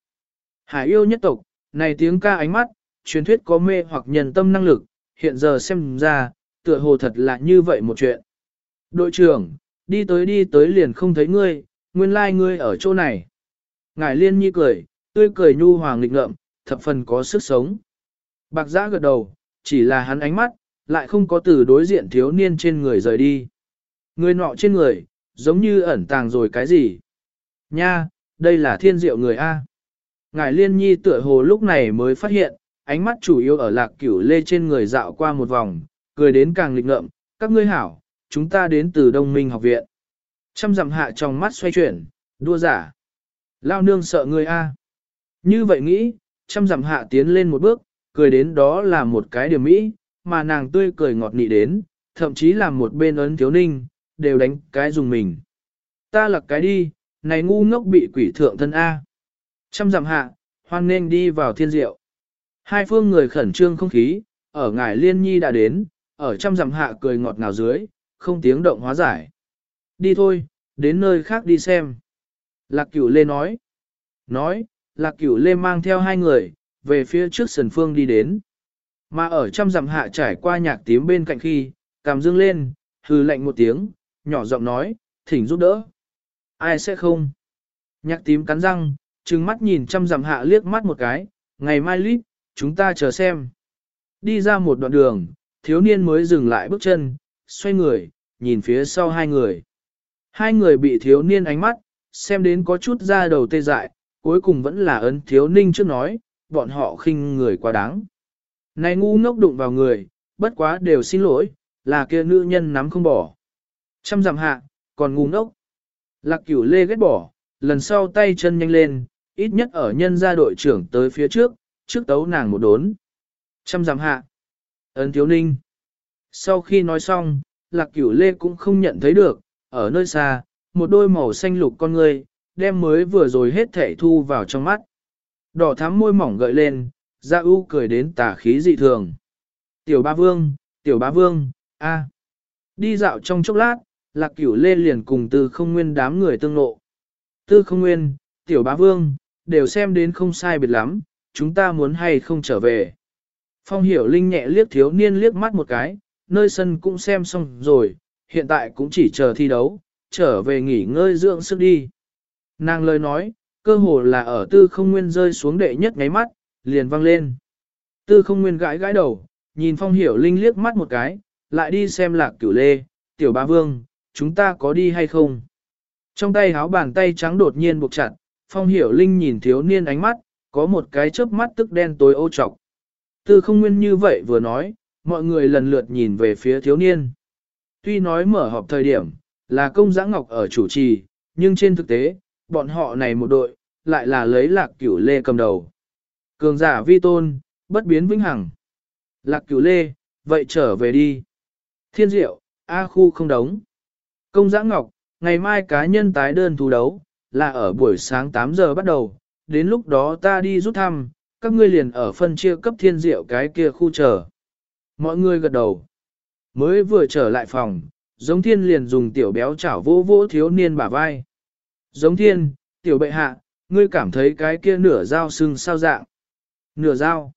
Hải yêu nhất tộc, này tiếng ca ánh mắt, truyền thuyết có mê hoặc nhân tâm năng lực, hiện giờ xem ra, tựa hồ thật là như vậy một chuyện. Đội trưởng, đi tới đi tới liền không thấy ngươi, nguyên lai like ngươi ở chỗ này. Ngải liên nhi cười, tươi cười nhu hoàng nghịch ngợm, thập phần có sức sống. Bạc giã gật đầu, chỉ là hắn ánh mắt, lại không có từ đối diện thiếu niên trên người rời đi. Người nọ trên người, giống như ẩn tàng rồi cái gì. Nha, đây là thiên diệu người A. ngải liên nhi tựa hồ lúc này mới phát hiện, ánh mắt chủ yếu ở lạc cửu lê trên người dạo qua một vòng, cười đến càng lịch ngợm, các ngươi hảo, chúng ta đến từ đông minh học viện. Trăm dặm hạ trong mắt xoay chuyển, đua giả. Lao nương sợ người A. Như vậy nghĩ, trăm dặm hạ tiến lên một bước, cười đến đó là một cái điểm mỹ, mà nàng tươi cười ngọt nị đến, thậm chí làm một bên ấn thiếu ninh, đều đánh cái dùng mình. Ta lặc cái đi, này ngu ngốc bị quỷ thượng thân A. Trăm dặm hạ, hoan nên đi vào thiên diệu. Hai phương người khẩn trương không khí, ở ngải liên nhi đã đến, ở trăm dặm hạ cười ngọt ngào dưới, không tiếng động hóa giải. Đi thôi, đến nơi khác đi xem. Lạc cửu lê nói. Nói, lạc cửu lê mang theo hai người, về phía trước sần phương đi đến. Mà ở trăm dặm hạ trải qua nhạc tím bên cạnh khi, cảm dương lên, hừ lạnh một tiếng, nhỏ giọng nói, thỉnh giúp đỡ. Ai sẽ không? Nhạc tím cắn răng, trừng mắt nhìn trăm dặm hạ liếc mắt một cái, ngày mai lít, chúng ta chờ xem. Đi ra một đoạn đường, thiếu niên mới dừng lại bước chân, xoay người, nhìn phía sau hai người. Hai người bị thiếu niên ánh mắt, xem đến có chút ra đầu tê dại, cuối cùng vẫn là ấn thiếu ninh trước nói, bọn họ khinh người quá đáng. Này ngu ngốc đụng vào người, bất quá đều xin lỗi, là kia nữ nhân nắm không bỏ. Trăm dặm hạ, còn ngu ngốc. Lạc cửu lê ghét bỏ, lần sau tay chân nhanh lên, ít nhất ở nhân gia đội trưởng tới phía trước, trước tấu nàng một đốn. Trăm dặm hạ. Ấn thiếu ninh. Sau khi nói xong, lạc cửu lê cũng không nhận thấy được, ở nơi xa, một đôi màu xanh lục con người, đem mới vừa rồi hết thể thu vào trong mắt. Đỏ thắm môi mỏng gợi lên, ra U cười đến tà khí dị thường. Tiểu ba vương, tiểu ba vương, a. Đi dạo trong chốc lát, lạc cửu lê liền cùng tư không nguyên đám người tương lộ. Tư không nguyên, tiểu bá vương, đều xem đến không sai biệt lắm, chúng ta muốn hay không trở về. Phong hiểu linh nhẹ liếc thiếu niên liếc mắt một cái, nơi sân cũng xem xong rồi, hiện tại cũng chỉ chờ thi đấu, trở về nghỉ ngơi dưỡng sức đi. Nàng lời nói, cơ hồ là ở tư không nguyên rơi xuống đệ nhất ngáy mắt, liền vang lên. Tư không nguyên gãi gãi đầu, nhìn phong hiểu linh liếc mắt một cái, lại đi xem lạc cửu lê, tiểu bá vương, chúng ta có đi hay không? Trong tay háo bàn tay trắng đột nhiên buộc chặt, phong hiểu linh nhìn thiếu niên ánh mắt, có một cái chớp mắt tức đen tối ô trọc. Tư không nguyên như vậy vừa nói, mọi người lần lượt nhìn về phía thiếu niên. Tuy nói mở họp thời điểm, là công giã ngọc ở chủ trì, nhưng trên thực tế, bọn họ này một đội, lại là lấy lạc cửu lê cầm đầu. Cường giả vi tôn, bất biến vĩnh hằng. Lạc cửu lê, vậy trở về đi. Thiên diệu, A khu không đóng. Công giã ngọc, ngày mai cá nhân tái đơn thú đấu, là ở buổi sáng 8 giờ bắt đầu, đến lúc đó ta đi rút thăm, các ngươi liền ở phân chia cấp thiên diệu cái kia khu chờ. Mọi người gật đầu. Mới vừa trở lại phòng, giống thiên liền dùng tiểu béo chảo vỗ vỗ thiếu niên bả vai. Giống thiên, tiểu bệ hạ, ngươi cảm thấy cái kia nửa dao sưng sao dạng. Nửa dao.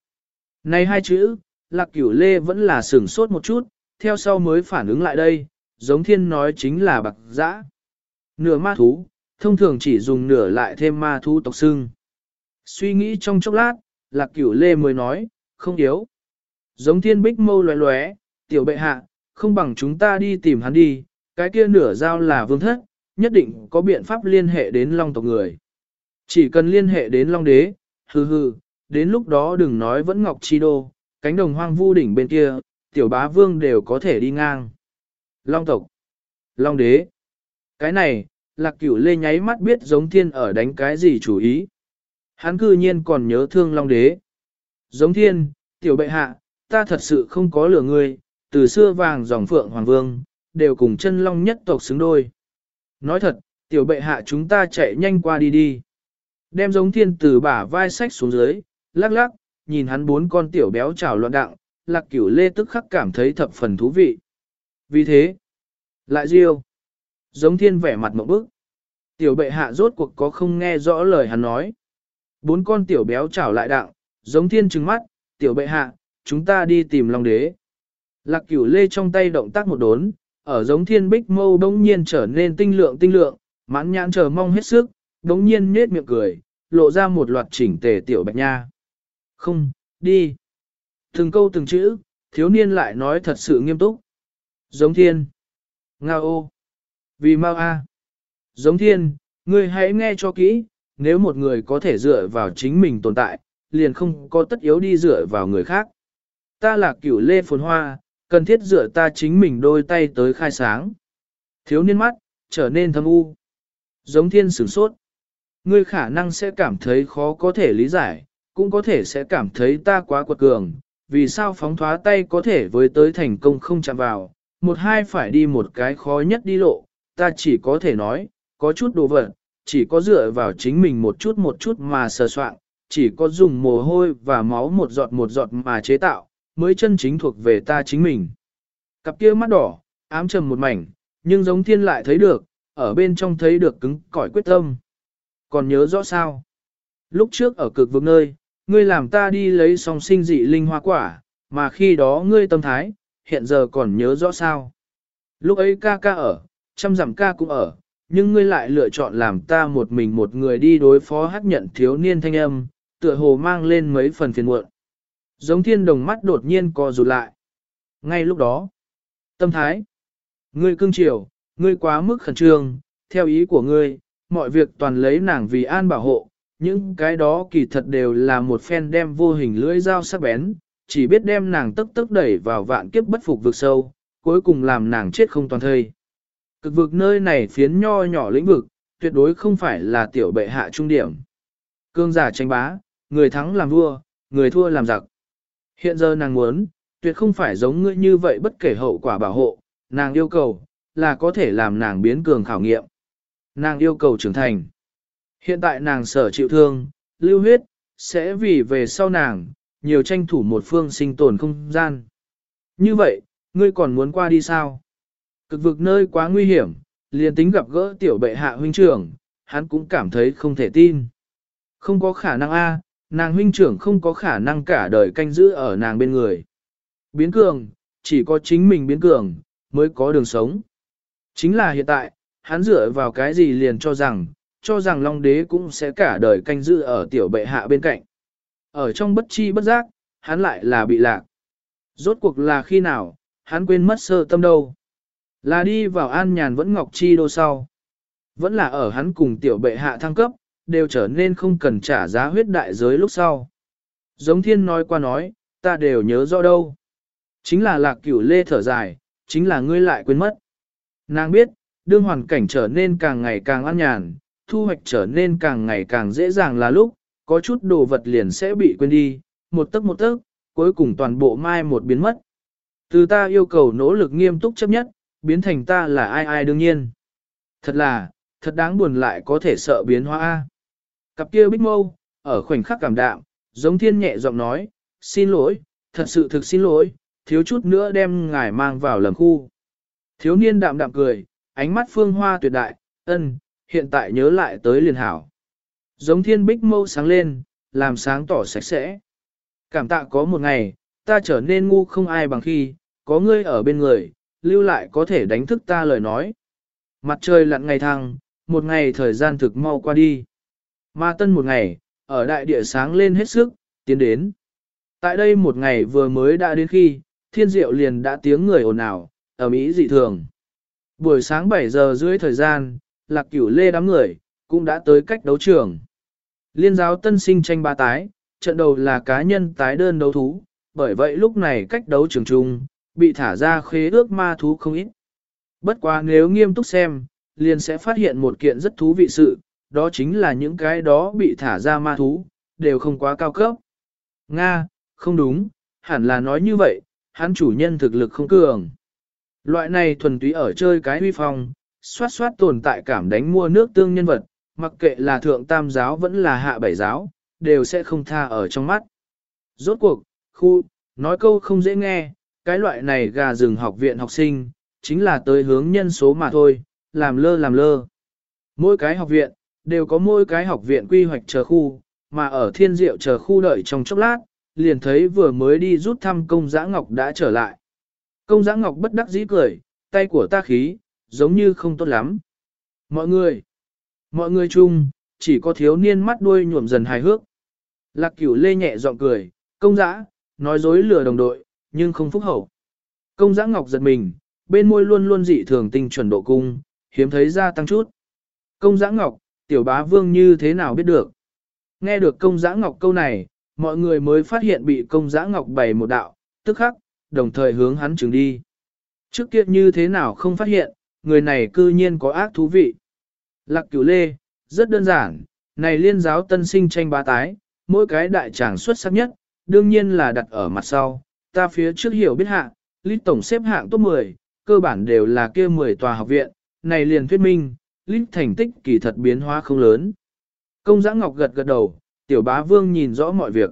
Này hai chữ, lạc cửu lê vẫn là sửng sốt một chút, theo sau mới phản ứng lại đây, giống thiên nói chính là bạc dã. Nửa ma thú, thông thường chỉ dùng nửa lại thêm ma thú tộc sưng. Suy nghĩ trong chốc lát, lạc cửu lê mới nói, không yếu. Giống thiên bích mâu loé loé, tiểu bệ hạ, không bằng chúng ta đi tìm hắn đi, cái kia nửa giao là vương thất, nhất định có biện pháp liên hệ đến long tộc người. Chỉ cần liên hệ đến long đế, hừ hừ, đến lúc đó đừng nói vẫn ngọc chi đô, cánh đồng hoang vu đỉnh bên kia, tiểu bá vương đều có thể đi ngang. Long tộc, long đế, cái này, lạc cửu lê nháy mắt biết giống thiên ở đánh cái gì chủ ý. Hắn cư nhiên còn nhớ thương long đế. Giống thiên, tiểu bệ hạ, ta thật sự không có lửa ngươi, từ xưa vàng dòng phượng hoàng vương, đều cùng chân long nhất tộc xứng đôi. Nói thật, tiểu bệ hạ chúng ta chạy nhanh qua đi đi. Đem giống thiên từ bả vai sách xuống dưới, lắc lắc, nhìn hắn bốn con tiểu béo trào loạn đặng, lạc cửu lê tức khắc cảm thấy thập phần thú vị. Vì thế, lại riêu, giống thiên vẻ mặt một bức. Tiểu bệ hạ rốt cuộc có không nghe rõ lời hắn nói. Bốn con tiểu béo trào lại đặng, giống thiên trừng mắt, tiểu bệ hạ, chúng ta đi tìm long đế. Lạc cửu lê trong tay động tác một đốn, ở giống thiên bích mâu bỗng nhiên trở nên tinh lượng tinh lượng, mãn nhãn chờ mong hết sức, bỗng nhiên nết miệng cười, lộ ra một loạt chỉnh tề tiểu bạch nha. Không, đi. Từng câu từng chữ, thiếu niên lại nói thật sự nghiêm túc. Giống thiên. Nga ô. Vì mau a. Giống thiên, ngươi hãy nghe cho kỹ, nếu một người có thể dựa vào chính mình tồn tại, liền không có tất yếu đi dựa vào người khác. Ta là cửu lê phồn hoa, cần thiết dựa ta chính mình đôi tay tới khai sáng. Thiếu niên mắt, trở nên thâm u. Giống thiên sửng sốt. Ngươi khả năng sẽ cảm thấy khó có thể lý giải, cũng có thể sẽ cảm thấy ta quá quật cường, vì sao phóng thoá tay có thể với tới thành công không chạm vào, một hai phải đi một cái khó nhất đi lộ, ta chỉ có thể nói, có chút đồ vật, chỉ có dựa vào chính mình một chút một chút mà sờ soạn, chỉ có dùng mồ hôi và máu một giọt một giọt mà chế tạo, mới chân chính thuộc về ta chính mình. Cặp kia mắt đỏ, ám trầm một mảnh, nhưng giống thiên lại thấy được, ở bên trong thấy được cứng cỏi quyết tâm. Còn nhớ rõ sao? Lúc trước ở cực vực nơi, ngươi làm ta đi lấy song sinh dị linh hoa quả, mà khi đó ngươi tâm thái, hiện giờ còn nhớ rõ sao? Lúc ấy ca ca ở, trăm dặm ca cũng ở, nhưng ngươi lại lựa chọn làm ta một mình một người đi đối phó hắc nhận thiếu niên thanh âm, tựa hồ mang lên mấy phần phiền muộn. Giống thiên đồng mắt đột nhiên co rụt lại. Ngay lúc đó, tâm thái, ngươi cưng chiều, ngươi quá mức khẩn trương, theo ý của ngươi, mọi việc toàn lấy nàng vì an bảo hộ, những cái đó kỳ thật đều là một phen đem vô hình lưỡi dao sắc bén, chỉ biết đem nàng tức tức đẩy vào vạn kiếp bất phục vực sâu, cuối cùng làm nàng chết không toàn thây. Cực vực nơi này phiến nho nhỏ lĩnh vực, tuyệt đối không phải là tiểu bệ hạ trung điểm. Cương giả tranh bá, người thắng làm vua, người thua làm giặc. Hiện giờ nàng muốn, tuyệt không phải giống ngươi như vậy bất kể hậu quả bảo hộ, nàng yêu cầu, là có thể làm nàng biến cường khảo nghiệm. Nàng yêu cầu trưởng thành. Hiện tại nàng sở chịu thương, lưu huyết, sẽ vì về sau nàng, nhiều tranh thủ một phương sinh tồn không gian. Như vậy, ngươi còn muốn qua đi sao? Cực vực nơi quá nguy hiểm, liền tính gặp gỡ tiểu bệ hạ huynh trưởng, hắn cũng cảm thấy không thể tin. Không có khả năng a, nàng huynh trưởng không có khả năng cả đời canh giữ ở nàng bên người. Biến cường, chỉ có chính mình biến cường, mới có đường sống. Chính là hiện tại, hắn dựa vào cái gì liền cho rằng, cho rằng Long Đế cũng sẽ cả đời canh giữ ở tiểu bệ hạ bên cạnh. Ở trong bất chi bất giác, hắn lại là bị lạc. Rốt cuộc là khi nào, hắn quên mất sơ tâm đâu. Là đi vào an nhàn vẫn ngọc chi đô sau. Vẫn là ở hắn cùng tiểu bệ hạ thăng cấp, đều trở nên không cần trả giá huyết đại giới lúc sau. Giống thiên nói qua nói, ta đều nhớ rõ đâu. Chính là lạc cửu lê thở dài, chính là ngươi lại quên mất. Nàng biết, đương hoàn cảnh trở nên càng ngày càng an nhàn, thu hoạch trở nên càng ngày càng dễ dàng là lúc, có chút đồ vật liền sẽ bị quên đi, một tấc một tấc, cuối cùng toàn bộ mai một biến mất. Từ ta yêu cầu nỗ lực nghiêm túc chấp nhất, biến thành ta là ai ai đương nhiên. Thật là, thật đáng buồn lại có thể sợ biến hóa. Cặp kia bích mâu, ở khoảnh khắc cảm đạm, giống thiên nhẹ giọng nói, xin lỗi, thật sự thực xin lỗi, thiếu chút nữa đem ngài mang vào lầm khu. Thiếu niên đạm đạm cười, ánh mắt phương hoa tuyệt đại, ân, hiện tại nhớ lại tới liền hảo. Giống thiên bích mâu sáng lên, làm sáng tỏ sạch sẽ. Cảm tạ có một ngày, ta trở nên ngu không ai bằng khi, có ngươi ở bên người, lưu lại có thể đánh thức ta lời nói. Mặt trời lặn ngày thăng, một ngày thời gian thực mau qua đi. Ma tân một ngày, ở đại địa sáng lên hết sức, tiến đến. Tại đây một ngày vừa mới đã đến khi, thiên diệu liền đã tiếng người ồn ào, ở Mỹ dị thường. Buổi sáng 7 giờ rưỡi thời gian, lạc cửu lê đám người, cũng đã tới cách đấu trường. Liên giáo tân sinh tranh ba tái, trận đầu là cá nhân tái đơn đấu thú, bởi vậy lúc này cách đấu trường chung, bị thả ra khế ước ma thú không ít. Bất quá nếu nghiêm túc xem, liền sẽ phát hiện một kiện rất thú vị sự, đó chính là những cái đó bị thả ra ma thú, đều không quá cao cấp. Nga, không đúng, hẳn là nói như vậy, hắn chủ nhân thực lực không cường. Loại này thuần túy ở chơi cái huy phong, xoát xoát tồn tại cảm đánh mua nước tương nhân vật, mặc kệ là thượng tam giáo vẫn là hạ bảy giáo, đều sẽ không tha ở trong mắt. Rốt cuộc, khu, nói câu không dễ nghe, cái loại này gà rừng học viện học sinh, chính là tới hướng nhân số mà thôi, làm lơ làm lơ. Mỗi cái học viện, đều có mỗi cái học viện quy hoạch chờ khu, mà ở thiên diệu chờ khu đợi trong chốc lát, liền thấy vừa mới đi rút thăm công giã ngọc đã trở lại. Công giã ngọc bất đắc dĩ cười, tay của ta khí, giống như không tốt lắm. Mọi người, mọi người chung, chỉ có thiếu niên mắt đuôi nhuộm dần hài hước. Lạc cửu lê nhẹ giọng cười, công giã, nói dối lừa đồng đội, nhưng không phúc hậu. Công giã ngọc giật mình, bên môi luôn luôn dị thường tinh chuẩn độ cung, hiếm thấy gia tăng chút. Công giã ngọc, tiểu bá vương như thế nào biết được? Nghe được công giã ngọc câu này, mọi người mới phát hiện bị công giã ngọc bày một đạo, tức khắc, đồng thời hướng hắn trừng đi. Trước kia như thế nào không phát hiện, người này cư nhiên có ác thú vị. Lạc cửu lê, rất đơn giản, này liên giáo tân sinh tranh ba tái, mỗi cái đại tràng xuất sắc nhất, đương nhiên là đặt ở mặt sau, ta phía trước hiểu biết hạng, lít tổng xếp hạng top 10, cơ bản đều là kia 10 tòa học viện, này liền thuyết minh, lít thành tích kỳ thật biến hóa không lớn. Công giã ngọc gật gật đầu, Tiểu bá vương nhìn rõ mọi việc.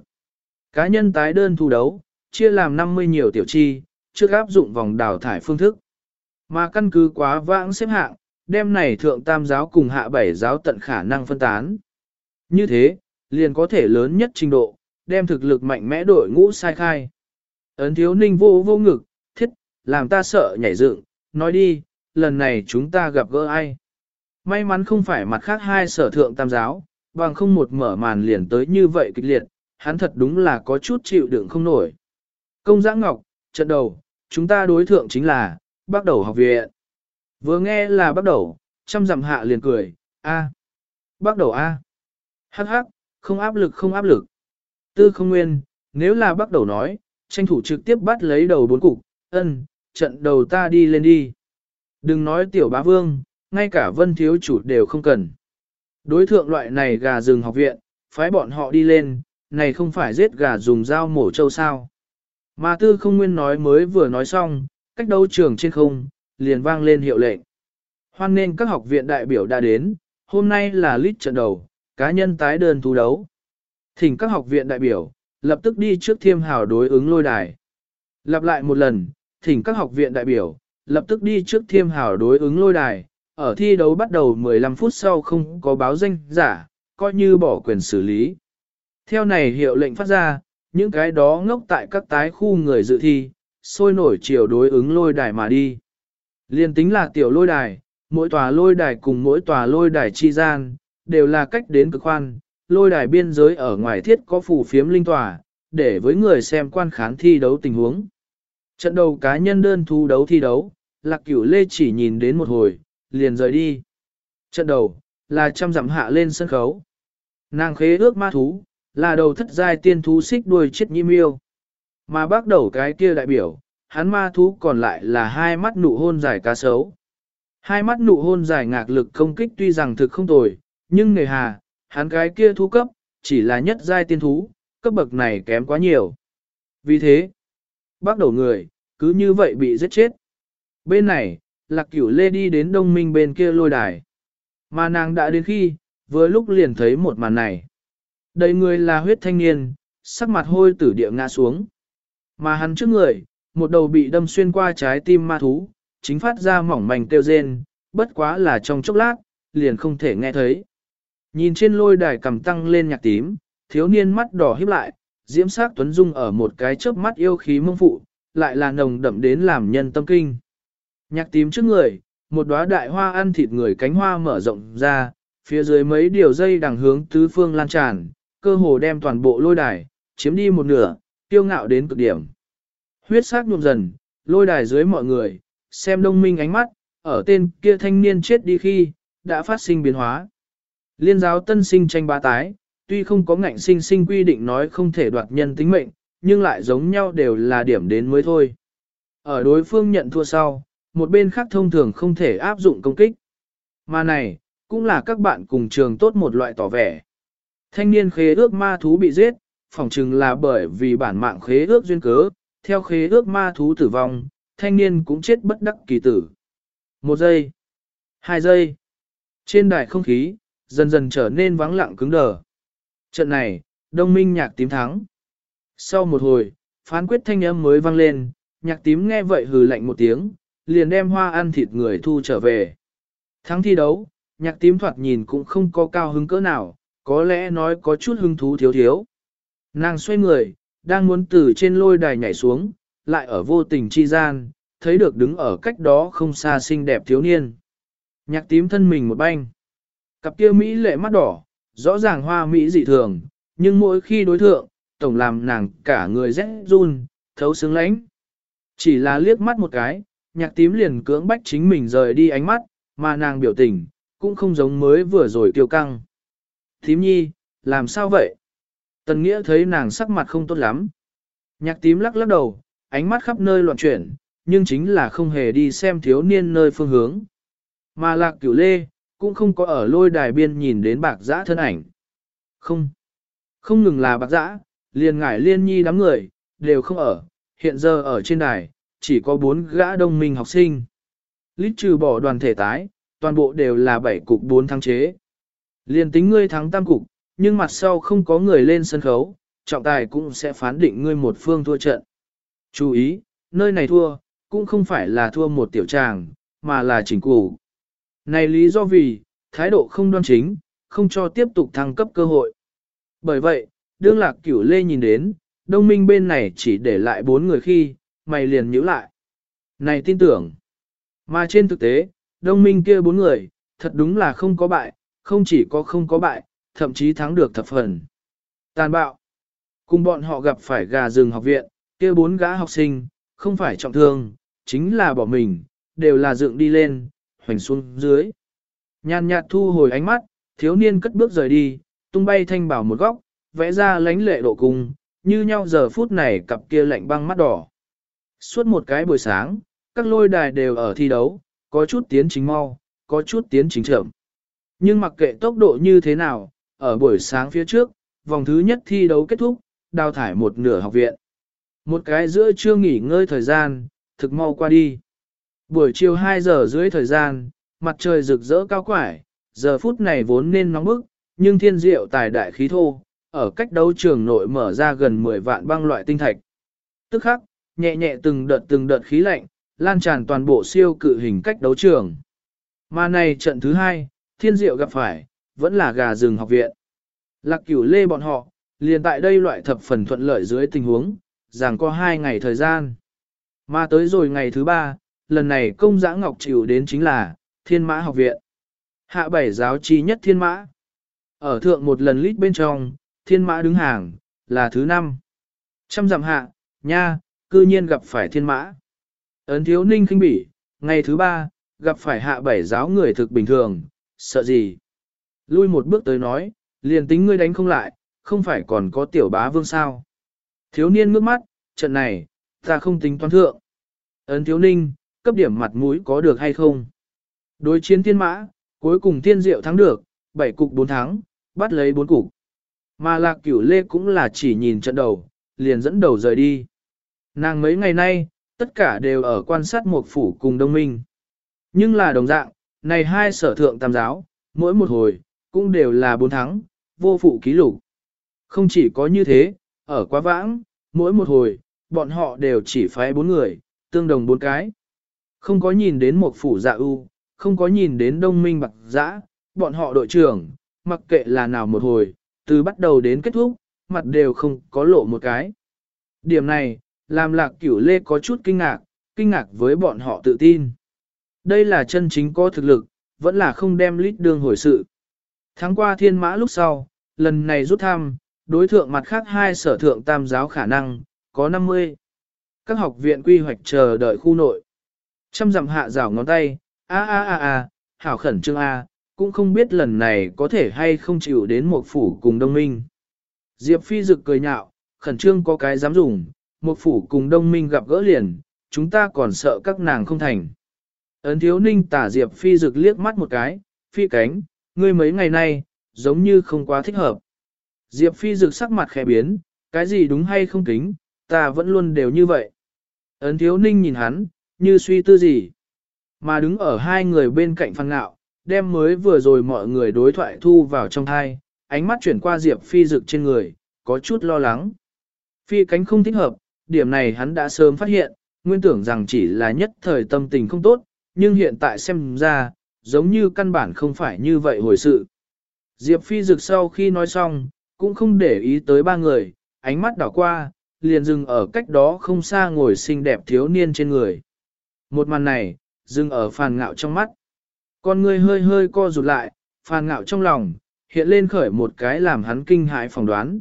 Cá nhân tái đơn thu đấu, chia làm 50 nhiều tiểu chi, trước áp dụng vòng đào thải phương thức. Mà căn cứ quá vãng xếp hạng, Đêm này thượng tam giáo cùng hạ bảy giáo tận khả năng phân tán. Như thế, liền có thể lớn nhất trình độ, đem thực lực mạnh mẽ đội ngũ sai khai. Ấn thiếu ninh vô vô ngực, thiết, làm ta sợ nhảy dựng, nói đi, lần này chúng ta gặp gỡ ai. May mắn không phải mặt khác hai sở thượng tam giáo, bằng không một mở màn liền tới như vậy kịch liệt, hắn thật đúng là có chút chịu đựng không nổi. Công giã ngọc, trận đầu, chúng ta đối thượng chính là, bắt đầu học viện. Vừa nghe là bắt đầu, chăm dặm hạ liền cười, a, bắt đầu a, hắc hắc, không áp lực không áp lực. Tư không nguyên, nếu là bắt đầu nói, tranh thủ trực tiếp bắt lấy đầu bốn cục, ân, trận đầu ta đi lên đi. Đừng nói tiểu bá vương, ngay cả vân thiếu chủ đều không cần. Đối thượng loại này gà rừng học viện, phái bọn họ đi lên, này không phải giết gà dùng dao mổ trâu sao. Mà tư không nguyên nói mới vừa nói xong, cách đấu trường trên không, liền vang lên hiệu lệnh. Hoan nên các học viện đại biểu đã đến, hôm nay là lít trận đầu, cá nhân tái đơn thú đấu. Thỉnh các học viện đại biểu, lập tức đi trước thiêm hào đối ứng lôi đài. Lặp lại một lần, thỉnh các học viện đại biểu, lập tức đi trước thiêm hào đối ứng lôi đài. Ở thi đấu bắt đầu 15 phút sau không có báo danh giả, coi như bỏ quyền xử lý. Theo này hiệu lệnh phát ra, những cái đó ngốc tại các tái khu người dự thi, sôi nổi chiều đối ứng lôi đài mà đi. Liên tính là tiểu lôi đài, mỗi tòa lôi đài cùng mỗi tòa lôi đài chi gian, đều là cách đến cực khoan, lôi đài biên giới ở ngoài thiết có phủ phiếm linh tòa, để với người xem quan khán thi đấu tình huống. Trận đầu cá nhân đơn thu đấu thi đấu, lạc cửu lê chỉ nhìn đến một hồi, liền rời đi. Trận đầu, là trăm dặm hạ lên sân khấu. Nàng khế ước ma thú, là đầu thất giai tiên thú xích đuôi chết nhi miêu. Mà bắt đầu cái kia đại biểu, hắn ma thú còn lại là hai mắt nụ hôn dài cá sấu. Hai mắt nụ hôn dài ngạc lực công kích tuy rằng thực không tồi, nhưng người hà, hắn cái kia thú cấp, chỉ là nhất giai tiên thú, cấp bậc này kém quá nhiều. Vì thế, bắt đầu người, cứ như vậy bị giết chết. Bên này, lạc cửu lê đi đến đông minh bên kia lôi đài. Mà nàng đã đến khi, vừa lúc liền thấy một màn này. Đầy người là huyết thanh niên, sắc mặt hôi tử địa ngã xuống. Mà hắn trước người, một đầu bị đâm xuyên qua trái tim ma thú, chính phát ra mỏng mảnh tiêu rên, bất quá là trong chốc lát, liền không thể nghe thấy. Nhìn trên lôi đài cầm tăng lên nhạc tím, thiếu niên mắt đỏ híp lại, diễm sắc tuấn dung ở một cái chớp mắt yêu khí mông phụ, lại là nồng đậm đến làm nhân tâm kinh. Nhạc tím trước người, một đóa đại hoa ăn thịt người cánh hoa mở rộng ra, phía dưới mấy điều dây đằng hướng tứ phương lan tràn, cơ hồ đem toàn bộ lôi đài, chiếm đi một nửa, tiêu ngạo đến cực điểm. Huyết sắc nhuộm dần, lôi đài dưới mọi người, xem đông minh ánh mắt, ở tên kia thanh niên chết đi khi, đã phát sinh biến hóa. Liên giáo tân sinh tranh ba tái, tuy không có ngạnh sinh sinh quy định nói không thể đoạt nhân tính mệnh, nhưng lại giống nhau đều là điểm đến mới thôi. Ở đối phương nhận thua sau, một bên khác thông thường không thể áp dụng công kích. Mà này, cũng là các bạn cùng trường tốt một loại tỏ vẻ. Thanh niên khế ước ma thú bị giết, phỏng chừng là bởi vì bản mạng khế ước duyên cớ, theo khế ước ma thú tử vong, thanh niên cũng chết bất đắc kỳ tử. Một giây, hai giây, trên đài không khí, dần dần trở nên vắng lặng cứng đờ. Trận này, đông minh nhạc tím thắng. Sau một hồi, phán quyết thanh âm mới vang lên, nhạc tím nghe vậy hừ lạnh một tiếng, liền đem hoa ăn thịt người thu trở về. Thắng thi đấu, nhạc tím thoạt nhìn cũng không có cao hứng cỡ nào, có lẽ nói có chút hứng thú thiếu thiếu. Nàng xoay người, đang muốn từ trên lôi đài nhảy xuống, lại ở vô tình chi gian, thấy được đứng ở cách đó không xa xinh đẹp thiếu niên. Nhạc tím thân mình một banh. Cặp kia Mỹ lệ mắt đỏ, rõ ràng hoa Mỹ dị thường, nhưng mỗi khi đối thượng, tổng làm nàng cả người rét run, thấu sướng lãnh. Chỉ là liếc mắt một cái, nhạc tím liền cưỡng bách chính mình rời đi ánh mắt, mà nàng biểu tình, cũng không giống mới vừa rồi kiêu căng. Tím nhi, làm sao vậy? Tần nghĩa thấy nàng sắc mặt không tốt lắm. Nhạc tím lắc lắc đầu, ánh mắt khắp nơi loạn chuyển, nhưng chính là không hề đi xem thiếu niên nơi phương hướng. Mà lạc cửu lê, cũng không có ở lôi đài biên nhìn đến bạc giã thân ảnh. Không. Không ngừng là bạc giã, liền ngải liên nhi đám người, đều không ở, hiện giờ ở trên đài, chỉ có bốn gã đông minh học sinh. Lít trừ bỏ đoàn thể tái, toàn bộ đều là bảy cục bốn thắng chế. Liên tính ngươi thắng tam cục, nhưng mặt sau không có người lên sân khấu, trọng tài cũng sẽ phán định ngươi một phương thua trận. Chú ý, nơi này thua, cũng không phải là thua một tiểu tràng, mà là chỉnh củ. Này lý do vì, thái độ không đoan chính, không cho tiếp tục thăng cấp cơ hội. Bởi vậy, đương lạc cửu lê nhìn đến, đông minh bên này chỉ để lại bốn người khi, mày liền nhíu lại. Này tin tưởng, mà trên thực tế, đông minh kia bốn người, thật đúng là không có bại, không chỉ có không có bại, thậm chí thắng được thập phần. Tàn bạo, cùng bọn họ gặp phải gà rừng học viện, kia bốn gã học sinh, không phải trọng thương, chính là bỏ mình, đều là dựng đi lên, hoành xuống dưới. Nhàn nhạt thu hồi ánh mắt, thiếu niên cất bước rời đi, tung bay thanh bảo một góc, vẽ ra lánh lệ độ cung, như nhau giờ phút này cặp kia lạnh băng mắt đỏ. Suốt một cái buổi sáng, các lôi đài đều ở thi đấu, có chút tiến chính mau, có chút tiến chính chậm. Nhưng mặc kệ tốc độ như thế nào, ở buổi sáng phía trước, vòng thứ nhất thi đấu kết thúc, đào thải một nửa học viện. Một cái giữa trưa nghỉ ngơi thời gian, thực mau qua đi. Buổi chiều 2 giờ dưới thời gian, mặt trời rực rỡ cao quải, giờ phút này vốn nên nóng bức, nhưng thiên diệu tài đại khí thô, ở cách đấu trường nội mở ra gần 10 vạn băng loại tinh thạch. Tức khắc, nhẹ nhẹ từng đợt từng đợt khí lạnh, lan tràn toàn bộ siêu cự hình cách đấu trường. Mà này trận thứ hai, thiên diệu gặp phải, vẫn là gà rừng học viện. Lạc cửu lê bọn họ, liền tại đây loại thập phần thuận lợi dưới tình huống, rằng có hai ngày thời gian. Mà tới rồi ngày thứ ba, lần này công giã ngọc chịu đến chính là thiên mã học viện. Hạ bảy giáo chi nhất thiên mã. Ở thượng một lần lít bên trong, thiên mã đứng hàng, là thứ năm. Trăm dặm hạ, nha, cư nhiên gặp phải thiên mã. Ấn thiếu ninh khinh bỉ, ngày thứ ba, gặp phải hạ bảy giáo người thực bình thường, sợ gì? Lui một bước tới nói, liền tính ngươi đánh không lại, không phải còn có tiểu bá vương sao? Thiếu niên ngước mắt, trận này, ta không tính toán thượng. Ấn thiếu ninh, cấp điểm mặt mũi có được hay không? Đối chiến thiên mã, cuối cùng thiên diệu thắng được, 7 cục 4 thắng, bắt lấy 4 cục. Mà lạc cửu lê cũng là chỉ nhìn trận đầu, liền dẫn đầu rời đi. Nàng mấy ngày nay, tất cả đều ở quan sát một phủ cùng đông minh. Nhưng là đồng dạng, này hai sở thượng tam giáo, mỗi một hồi, cũng đều là bốn thắng, vô phụ ký lục. Không chỉ có như thế, ở quá vãng, mỗi một hồi, bọn họ đều chỉ phái bốn người, tương đồng bốn cái. Không có nhìn đến một phủ dạ ưu, không có nhìn đến đông minh bạc dã, bọn họ đội trưởng, mặc kệ là nào một hồi, từ bắt đầu đến kết thúc, mặt đều không có lộ một cái. Điểm này, làm lạc cửu lê có chút kinh ngạc, kinh ngạc với bọn họ tự tin. Đây là chân chính có thực lực, vẫn là không đem lít đương hồi sự. Tháng qua thiên mã lúc sau, lần này rút thăm, đối thượng mặt khác hai sở thượng tam giáo khả năng, có 50. Các học viện quy hoạch chờ đợi khu nội. Trăm dặm hạ rảo ngón tay, a a a a, hảo khẩn trương a, cũng không biết lần này có thể hay không chịu đến một phủ cùng đông minh. Diệp Phi dực cười nhạo, khẩn trương có cái dám dùng, một phủ cùng đông minh gặp gỡ liền, chúng ta còn sợ các nàng không thành. Ấn thiếu ninh tả Diệp Phi rực liếc mắt một cái, phi cánh, ngươi mấy ngày nay, giống như không quá thích hợp. Diệp Phi rực sắc mặt khẽ biến, cái gì đúng hay không kính, ta vẫn luôn đều như vậy. Ấn thiếu ninh nhìn hắn, như suy tư gì. Mà đứng ở hai người bên cạnh phan ngạo, đem mới vừa rồi mọi người đối thoại thu vào trong thai, ánh mắt chuyển qua Diệp Phi rực trên người, có chút lo lắng. Phi cánh không thích hợp, điểm này hắn đã sớm phát hiện, nguyên tưởng rằng chỉ là nhất thời tâm tình không tốt, nhưng hiện tại xem ra, giống như căn bản không phải như vậy hồi sự. Diệp Phi Dực sau khi nói xong, cũng không để ý tới ba người, ánh mắt đảo qua, liền dừng ở cách đó không xa ngồi xinh đẹp thiếu niên trên người. Một màn này, dừng ở phàn ngạo trong mắt. Con người hơi hơi co rụt lại, phàn ngạo trong lòng, hiện lên khởi một cái làm hắn kinh hãi phỏng đoán.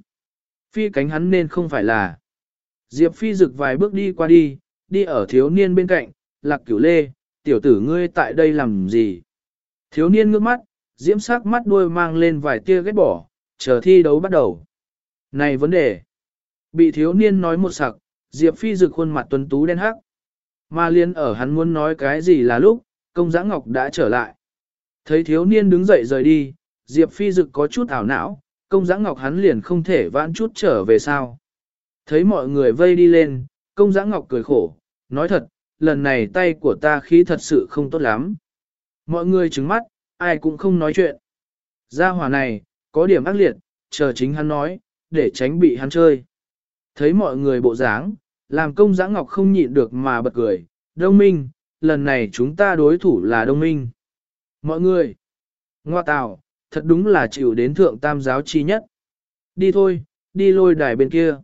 Phi cánh hắn nên không phải là. Diệp Phi rực vài bước đi qua đi, đi ở thiếu niên bên cạnh, lạc cửu lê, tiểu tử ngươi tại đây làm gì? Thiếu niên ngước mắt, diễm sắc mắt đuôi mang lên vài tia ghét bỏ, chờ thi đấu bắt đầu. Này vấn đề! Bị thiếu niên nói một sặc, Diệp Phi rực khuôn mặt tuấn tú đen hắc. Mà liên ở hắn muốn nói cái gì là lúc, công giã ngọc đã trở lại. Thấy thiếu niên đứng dậy rời đi, Diệp Phi dực có chút ảo não, công giã ngọc hắn liền không thể vãn chút trở về sao. Thấy mọi người vây đi lên, công giã ngọc cười khổ, nói thật, lần này tay của ta khí thật sự không tốt lắm. Mọi người trứng mắt, ai cũng không nói chuyện. Gia hỏa này, có điểm ác liệt, chờ chính hắn nói, để tránh bị hắn chơi. Thấy mọi người bộ dáng, làm công giã ngọc không nhịn được mà bật cười, đông minh, lần này chúng ta đối thủ là đông minh. Mọi người, ngoa tào, thật đúng là chịu đến thượng tam giáo chi nhất. Đi thôi, đi lôi đài bên kia.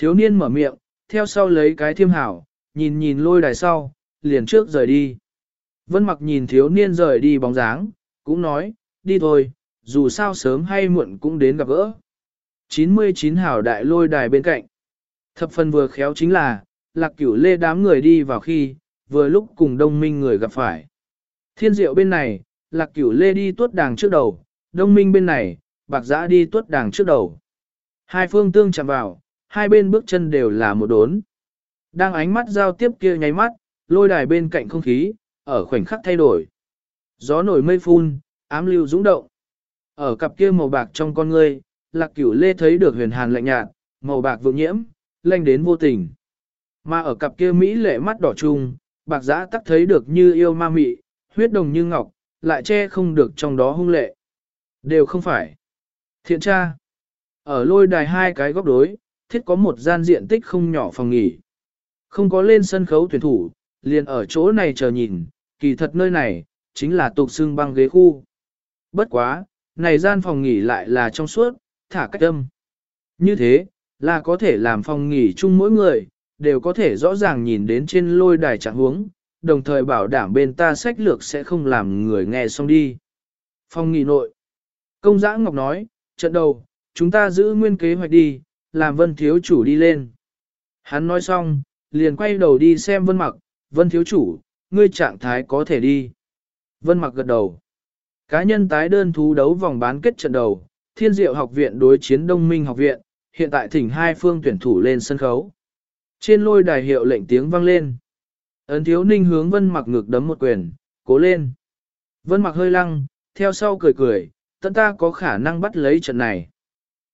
Thiếu niên mở miệng, theo sau lấy cái thiêm hảo, nhìn nhìn lôi đài sau, liền trước rời đi. Vân mặc nhìn thiếu niên rời đi bóng dáng, cũng nói, đi thôi, dù sao sớm hay muộn cũng đến gặp gỡ. 99 hảo đại lôi đài bên cạnh. Thập phần vừa khéo chính là, lạc cửu lê đám người đi vào khi, vừa lúc cùng đông minh người gặp phải. Thiên diệu bên này, lạc cửu lê đi tuốt đàng trước đầu, đông minh bên này, bạc giã đi tuốt đàng trước đầu. Hai phương tương chạm vào, hai bên bước chân đều là một đốn. Đang ánh mắt giao tiếp kia nháy mắt, lôi đài bên cạnh không khí, ở khoảnh khắc thay đổi. Gió nổi mây phun, ám lưu dũng động. Ở cặp kia màu bạc trong con ngươi, lạc cửu lê thấy được huyền hàn lạnh nhạt, màu bạc vượng nhiễm, lanh đến vô tình. Mà ở cặp kia Mỹ lệ mắt đỏ trung, bạc giã tắc thấy được như yêu ma mị, huyết đồng như ngọc, lại che không được trong đó hung lệ. Đều không phải. Thiện tra. Ở lôi đài hai cái góc đối, thiết có một gian diện tích không nhỏ phòng nghỉ. Không có lên sân khấu tuyển thủ, liền ở chỗ này chờ nhìn, kỳ thật nơi này, chính là tục xương băng ghế khu. Bất quá, này gian phòng nghỉ lại là trong suốt, thả cách âm. Như thế, là có thể làm phòng nghỉ chung mỗi người, đều có thể rõ ràng nhìn đến trên lôi đài trạng huống, đồng thời bảo đảm bên ta sách lược sẽ không làm người nghe xong đi. Phòng nghỉ nội. Công giã Ngọc nói, trận đầu, chúng ta giữ nguyên kế hoạch đi, làm vân thiếu chủ đi lên. Hắn nói xong, liền quay đầu đi xem vân mặc, vân thiếu chủ, ngươi trạng thái có thể đi. Vân mặc gật đầu. Cá nhân tái đơn thú đấu vòng bán kết trận đầu, thiên diệu học viện đối chiến đông minh học viện, hiện tại thỉnh hai phương tuyển thủ lên sân khấu. Trên lôi đài hiệu lệnh tiếng vang lên. Ấn thiếu ninh hướng vân mặc ngực đấm một quyền, cố lên. Vân mặc hơi lăng, theo sau cười cười, tận ta có khả năng bắt lấy trận này.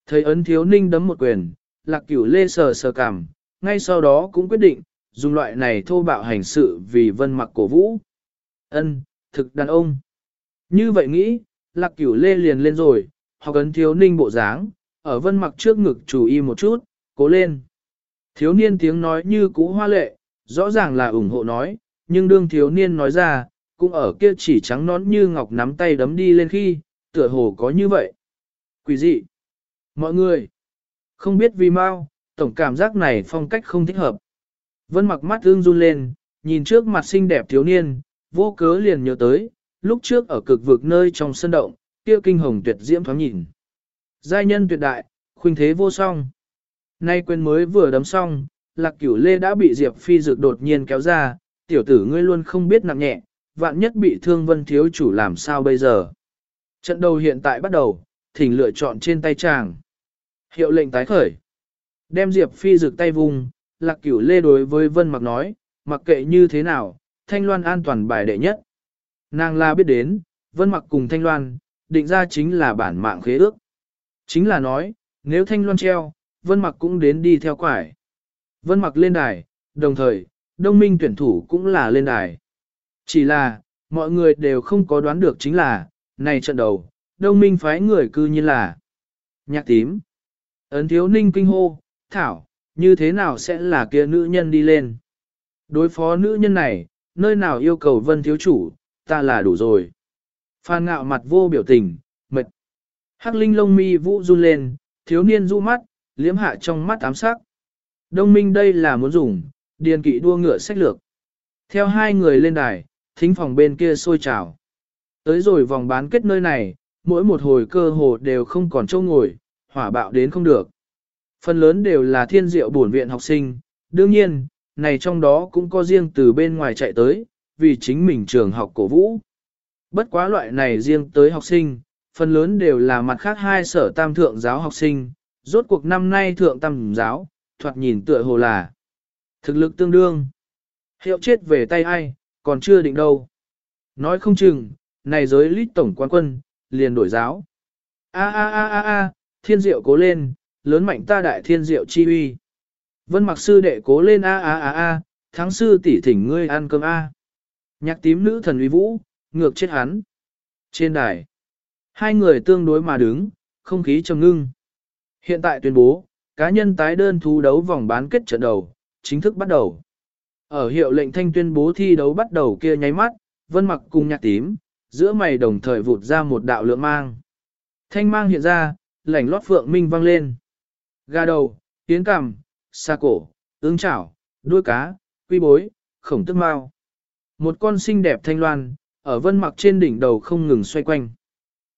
Thấy ấn thiếu ninh đấm một quyền, lạc cửu lê sờ sờ cảm, ngay sau đó cũng quyết định, dùng loại này thô bạo hành sự vì vân mặc cổ vũ. Ân, thực đàn ông. Như vậy nghĩ, lạc cửu lê liền lên rồi, học ấn thiếu ninh bộ dáng, ở vân mặc trước ngực chú ý một chút, cố lên. Thiếu niên tiếng nói như cũ hoa lệ, rõ ràng là ủng hộ nói, nhưng đương thiếu niên nói ra, cũng ở kia chỉ trắng nón như ngọc nắm tay đấm đi lên khi, tựa hồ có như vậy. Quỷ dị. Mọi người, không biết vì mau, tổng cảm giác này phong cách không thích hợp. Vân mặc mắt ương run lên, nhìn trước mặt xinh đẹp thiếu niên, vô cớ liền nhớ tới, lúc trước ở cực vực nơi trong sân động, kia kinh hồng tuyệt diễm thoáng nhìn. Giai nhân tuyệt đại, khuynh thế vô song. Nay quên mới vừa đấm xong, lạc cửu lê đã bị Diệp Phi dược đột nhiên kéo ra, tiểu tử ngươi luôn không biết nặng nhẹ, vạn nhất bị thương vân thiếu chủ làm sao bây giờ. Trận đầu hiện tại bắt đầu, thỉnh lựa chọn trên tay chàng. Hiệu lệnh tái khởi. Đem Diệp Phi rực tay vùng, lạc cửu lê đối với Vân Mặc nói, mặc kệ như thế nào, Thanh Loan an toàn bài đệ nhất. Nàng la biết đến, Vân Mặc cùng Thanh Loan, định ra chính là bản mạng khế ước. Chính là nói, nếu Thanh Loan treo, Vân Mặc cũng đến đi theo quải. Vân Mặc lên đài, đồng thời, đông minh tuyển thủ cũng là lên đài. Chỉ là, mọi người đều không có đoán được chính là, này trận đầu, đông minh phái người cư nhiên là nhạc tím. Ấn thiếu ninh kinh hô, thảo, như thế nào sẽ là kia nữ nhân đi lên? Đối phó nữ nhân này, nơi nào yêu cầu vân thiếu chủ, ta là đủ rồi. Phan ngạo mặt vô biểu tình, mệt. Hắc linh lông mi vũ run lên, thiếu niên du mắt, liếm hạ trong mắt ám sắc. Đông minh đây là muốn dùng, điền kỵ đua ngựa sách lược. Theo hai người lên đài, thính phòng bên kia sôi trào. Tới rồi vòng bán kết nơi này, mỗi một hồi cơ hồ đều không còn chỗ ngồi, hỏa bạo đến không được. Phần lớn đều là thiên diệu bổn viện học sinh, đương nhiên, này trong đó cũng có riêng từ bên ngoài chạy tới, vì chính mình trường học cổ vũ. Bất quá loại này riêng tới học sinh, phần lớn đều là mặt khác hai sở tam thượng giáo học sinh, rốt cuộc năm nay thượng tam giáo, thoạt nhìn tựa hồ là thực lực tương đương. Hiệu chết về tay ai, còn chưa định đâu. Nói không chừng, này giới lít tổng quan quân, liền đổi giáo. A a a a a, thiên diệu cố lên, lớn mạnh ta đại thiên diệu chi uy. Vân mặc sư đệ cố lên a a a a, thắng sư tỷ thỉnh ngươi ăn cơm a. Nhạc tím nữ thần uy vũ, ngược chết hắn. Trên đài, hai người tương đối mà đứng, Không khí trầm ngưng. Hiện tại tuyên bố, cá nhân tái đơn thú đấu vòng bán kết trận đầu, chính thức bắt đầu. Ở hiệu lệnh thanh tuyên bố thi đấu bắt đầu kia nháy mắt, vân mặc cùng nhạc tím, giữa mày đồng thời vụt ra một đạo lượng mang. Thanh mang hiện ra, lảnh lót phượng minh vang lên. Gà đầu, tiến cằm, xa cổ, ứng chảo, đuôi cá, quy bối, khổng tức mau. Một con xinh đẹp thanh loan, ở vân mặc trên đỉnh đầu không ngừng xoay quanh.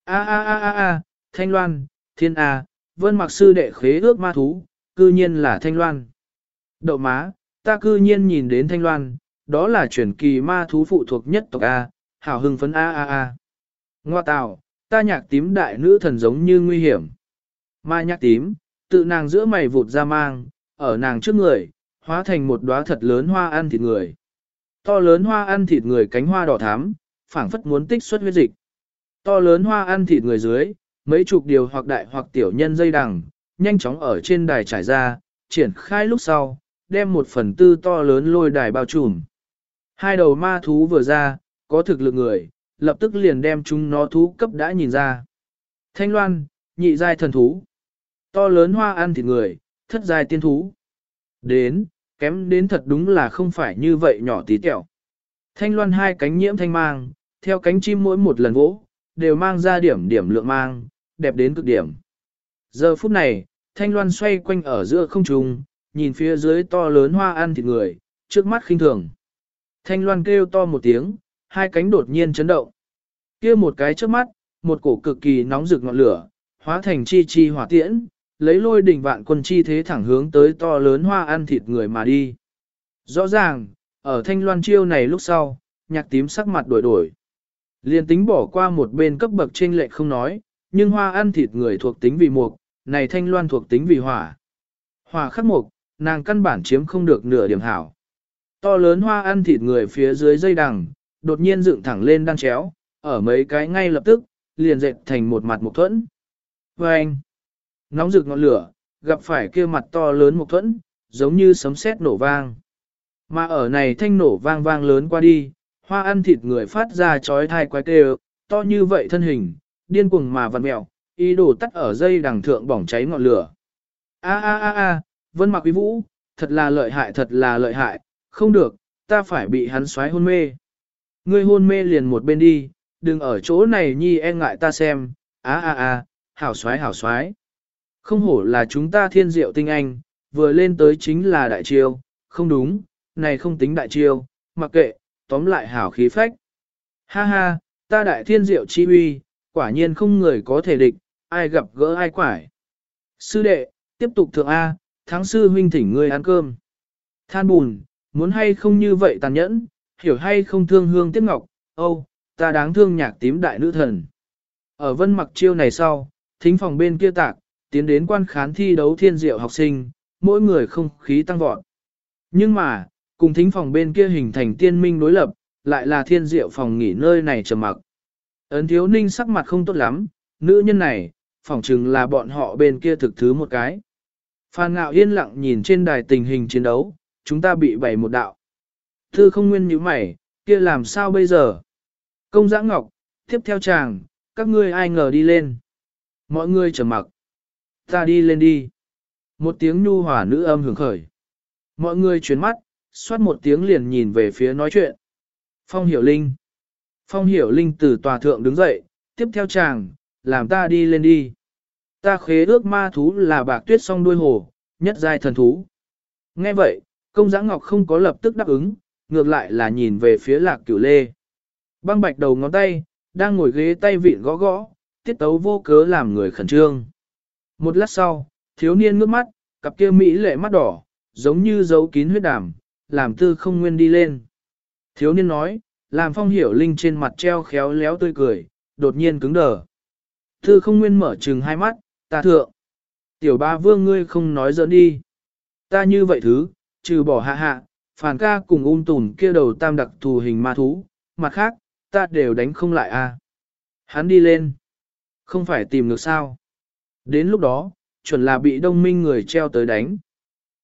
A a a a a, thanh loan, thiên a, vân mặc sư đệ khế ước ma thú, cư nhiên là thanh loan. Đậu má, ta cư nhiên nhìn đến thanh loan, đó là chuyển kỳ ma thú phụ thuộc nhất tộc A, hào hưng phấn A A A. Ngoa tào, ta nhạc tím đại nữ thần giống như nguy hiểm. Ma nhạc tím, tự nàng giữa mày vụt ra mang, ở nàng trước người, hóa thành một đóa thật lớn hoa ăn thịt người. To lớn hoa ăn thịt người cánh hoa đỏ thắm, phảng phất muốn tích xuất huyết dịch. To lớn hoa ăn thịt người dưới, mấy chục điều hoặc đại hoặc tiểu nhân dây đằng, nhanh chóng ở trên đài trải ra, triển khai lúc sau, đem một phần tư to lớn lôi đài bao trùm. Hai đầu ma thú vừa ra, có thực lực người, lập tức liền đem chúng nó thú cấp đã nhìn ra. Thanh loan, nhị giai thần thú. To lớn hoa ăn thịt người, thất dài tiên thú. Đến, kém đến thật đúng là không phải như vậy nhỏ tí tẹo. Thanh loan hai cánh nhiễm thanh mang, theo cánh chim mỗi một lần vỗ, đều mang ra điểm điểm lượng mang, đẹp đến cực điểm. Giờ phút này, thanh loan xoay quanh ở giữa không trung, nhìn phía dưới to lớn hoa ăn thịt người, trước mắt khinh thường. Thanh loan kêu to một tiếng, hai cánh đột nhiên chấn động. kia một cái trước mắt, một cổ cực kỳ nóng rực ngọn lửa, hóa thành chi chi hỏa tiễn, lấy lôi đỉnh vạn quân chi thế thẳng hướng tới to lớn hoa ăn thịt người mà đi. Rõ ràng, ở thanh loan chiêu này lúc sau, nhạc tím sắc mặt đổi đổi. Liên tính bỏ qua một bên cấp bậc trên lệ không nói, nhưng hoa ăn thịt người thuộc tính vì mục, này thanh loan thuộc tính vì hỏa. Hỏa khắc mục, nàng căn bản chiếm không được nửa điểm hảo. To lớn hoa ăn thịt người phía dưới dây đằng, đột nhiên dựng thẳng lên đang chéo, ở mấy cái ngay lập tức, liền dệt thành một mặt một thuẫn. Và anh, nóng rực ngọn lửa, gặp phải kia mặt to lớn một thuẫn, giống như sấm sét nổ vang. Mà ở này thanh nổ vang vang lớn qua đi, hoa ăn thịt người phát ra chói thai quái kêu, to như vậy thân hình, điên cuồng mà vặn mẹo, ý đồ tắt ở dây đằng thượng bỏng cháy ngọn lửa. A a a a, Vân Mạc Quý Vũ, thật là lợi hại thật là lợi hại, không được, ta phải bị hắn xoáy hôn mê. Ngươi hôn mê liền một bên đi, đừng ở chỗ này nhi e ngại ta xem, a a a hảo xoáy hảo xoáy. Không hổ là chúng ta thiên diệu tinh anh, vừa lên tới chính là đại chiêu, không đúng, này không tính đại chiêu, mặc kệ, tóm lại hảo khí phách. Ha ha, ta đại thiên diệu chi uy, quả nhiên không người có thể địch, ai gặp gỡ ai quải. Sư đệ, tiếp tục thượng A, tháng sư huynh thỉnh ngươi ăn cơm. Than bùn, muốn hay không như vậy tàn nhẫn, hiểu hay không thương hương tiếc ngọc, âu, ta đáng thương nhạc tím đại nữ thần. Ở vân mặc chiêu này sau, thính phòng bên kia tạc, tiến đến quan khán thi đấu thiên diệu học sinh, mỗi người không khí tăng vọt. Nhưng mà, cùng thính phòng bên kia hình thành tiên minh đối lập, lại là thiên diệu phòng nghỉ nơi này trầm mặc. Ấn thiếu ninh sắc mặt không tốt lắm, nữ nhân này, phỏng chừng là bọn họ bên kia thực thứ một cái. Phan ngạo yên lặng nhìn trên đài tình hình chiến đấu, chúng ta bị bày một đạo. Thư không nguyên như mày, kia làm sao bây giờ? Công giã ngọc, tiếp theo chàng, các ngươi ai ngờ đi lên. Mọi người trầm mặc. Ta đi lên đi. Một tiếng nhu hòa nữ âm hưởng khởi. Mọi người chuyển mắt, xoát một tiếng liền nhìn về phía nói chuyện. Phong hiểu linh. Phong hiểu linh từ tòa thượng đứng dậy, tiếp theo chàng, làm ta đi lên đi. Ta khế ước ma thú là bạc tuyết song đuôi hồ, nhất giai thần thú. Nghe vậy, công giã ngọc không có lập tức đáp ứng, ngược lại là nhìn về phía lạc cửu lê. Băng bạch đầu ngón tay, đang ngồi ghế tay vịn gõ gõ, tiết tấu vô cớ làm người khẩn trương. Một lát sau, thiếu niên ngước mắt, cặp kia mỹ lệ mắt đỏ, giống như dấu kín huyết đàm, làm tư không nguyên đi lên. Thiếu niên nói, làm phong hiểu linh trên mặt treo khéo léo tươi cười, đột nhiên cứng đờ. Tư không nguyên mở trừng hai mắt, ta thượng. Tiểu ba vương ngươi không nói giỡn đi. Ta như vậy thứ, trừ bỏ hạ hạ, phản ca cùng um ung tùn kia đầu tam đặc thù hình ma thú, mặt khác, ta đều đánh không lại a. Hắn đi lên. Không phải tìm được sao. Đến lúc đó, chuẩn là bị đông minh người treo tới đánh.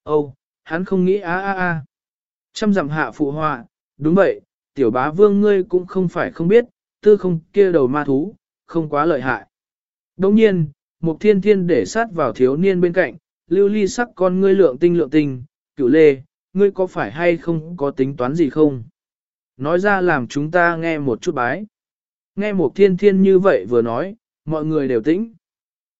Âu, hắn không nghĩ a a a. Trăm dặm hạ phụ họa, đúng vậy, tiểu bá vương ngươi cũng không phải không biết, tư không kia đầu ma thú, không quá lợi hại. Đồng nhiên, Mục thiên thiên để sát vào thiếu niên bên cạnh, lưu ly sắc con ngươi lượng tinh lượng tinh, cửu lê, ngươi có phải hay không có tính toán gì không? Nói ra làm chúng ta nghe một chút bái. Nghe một thiên thiên như vậy vừa nói, mọi người đều tĩnh.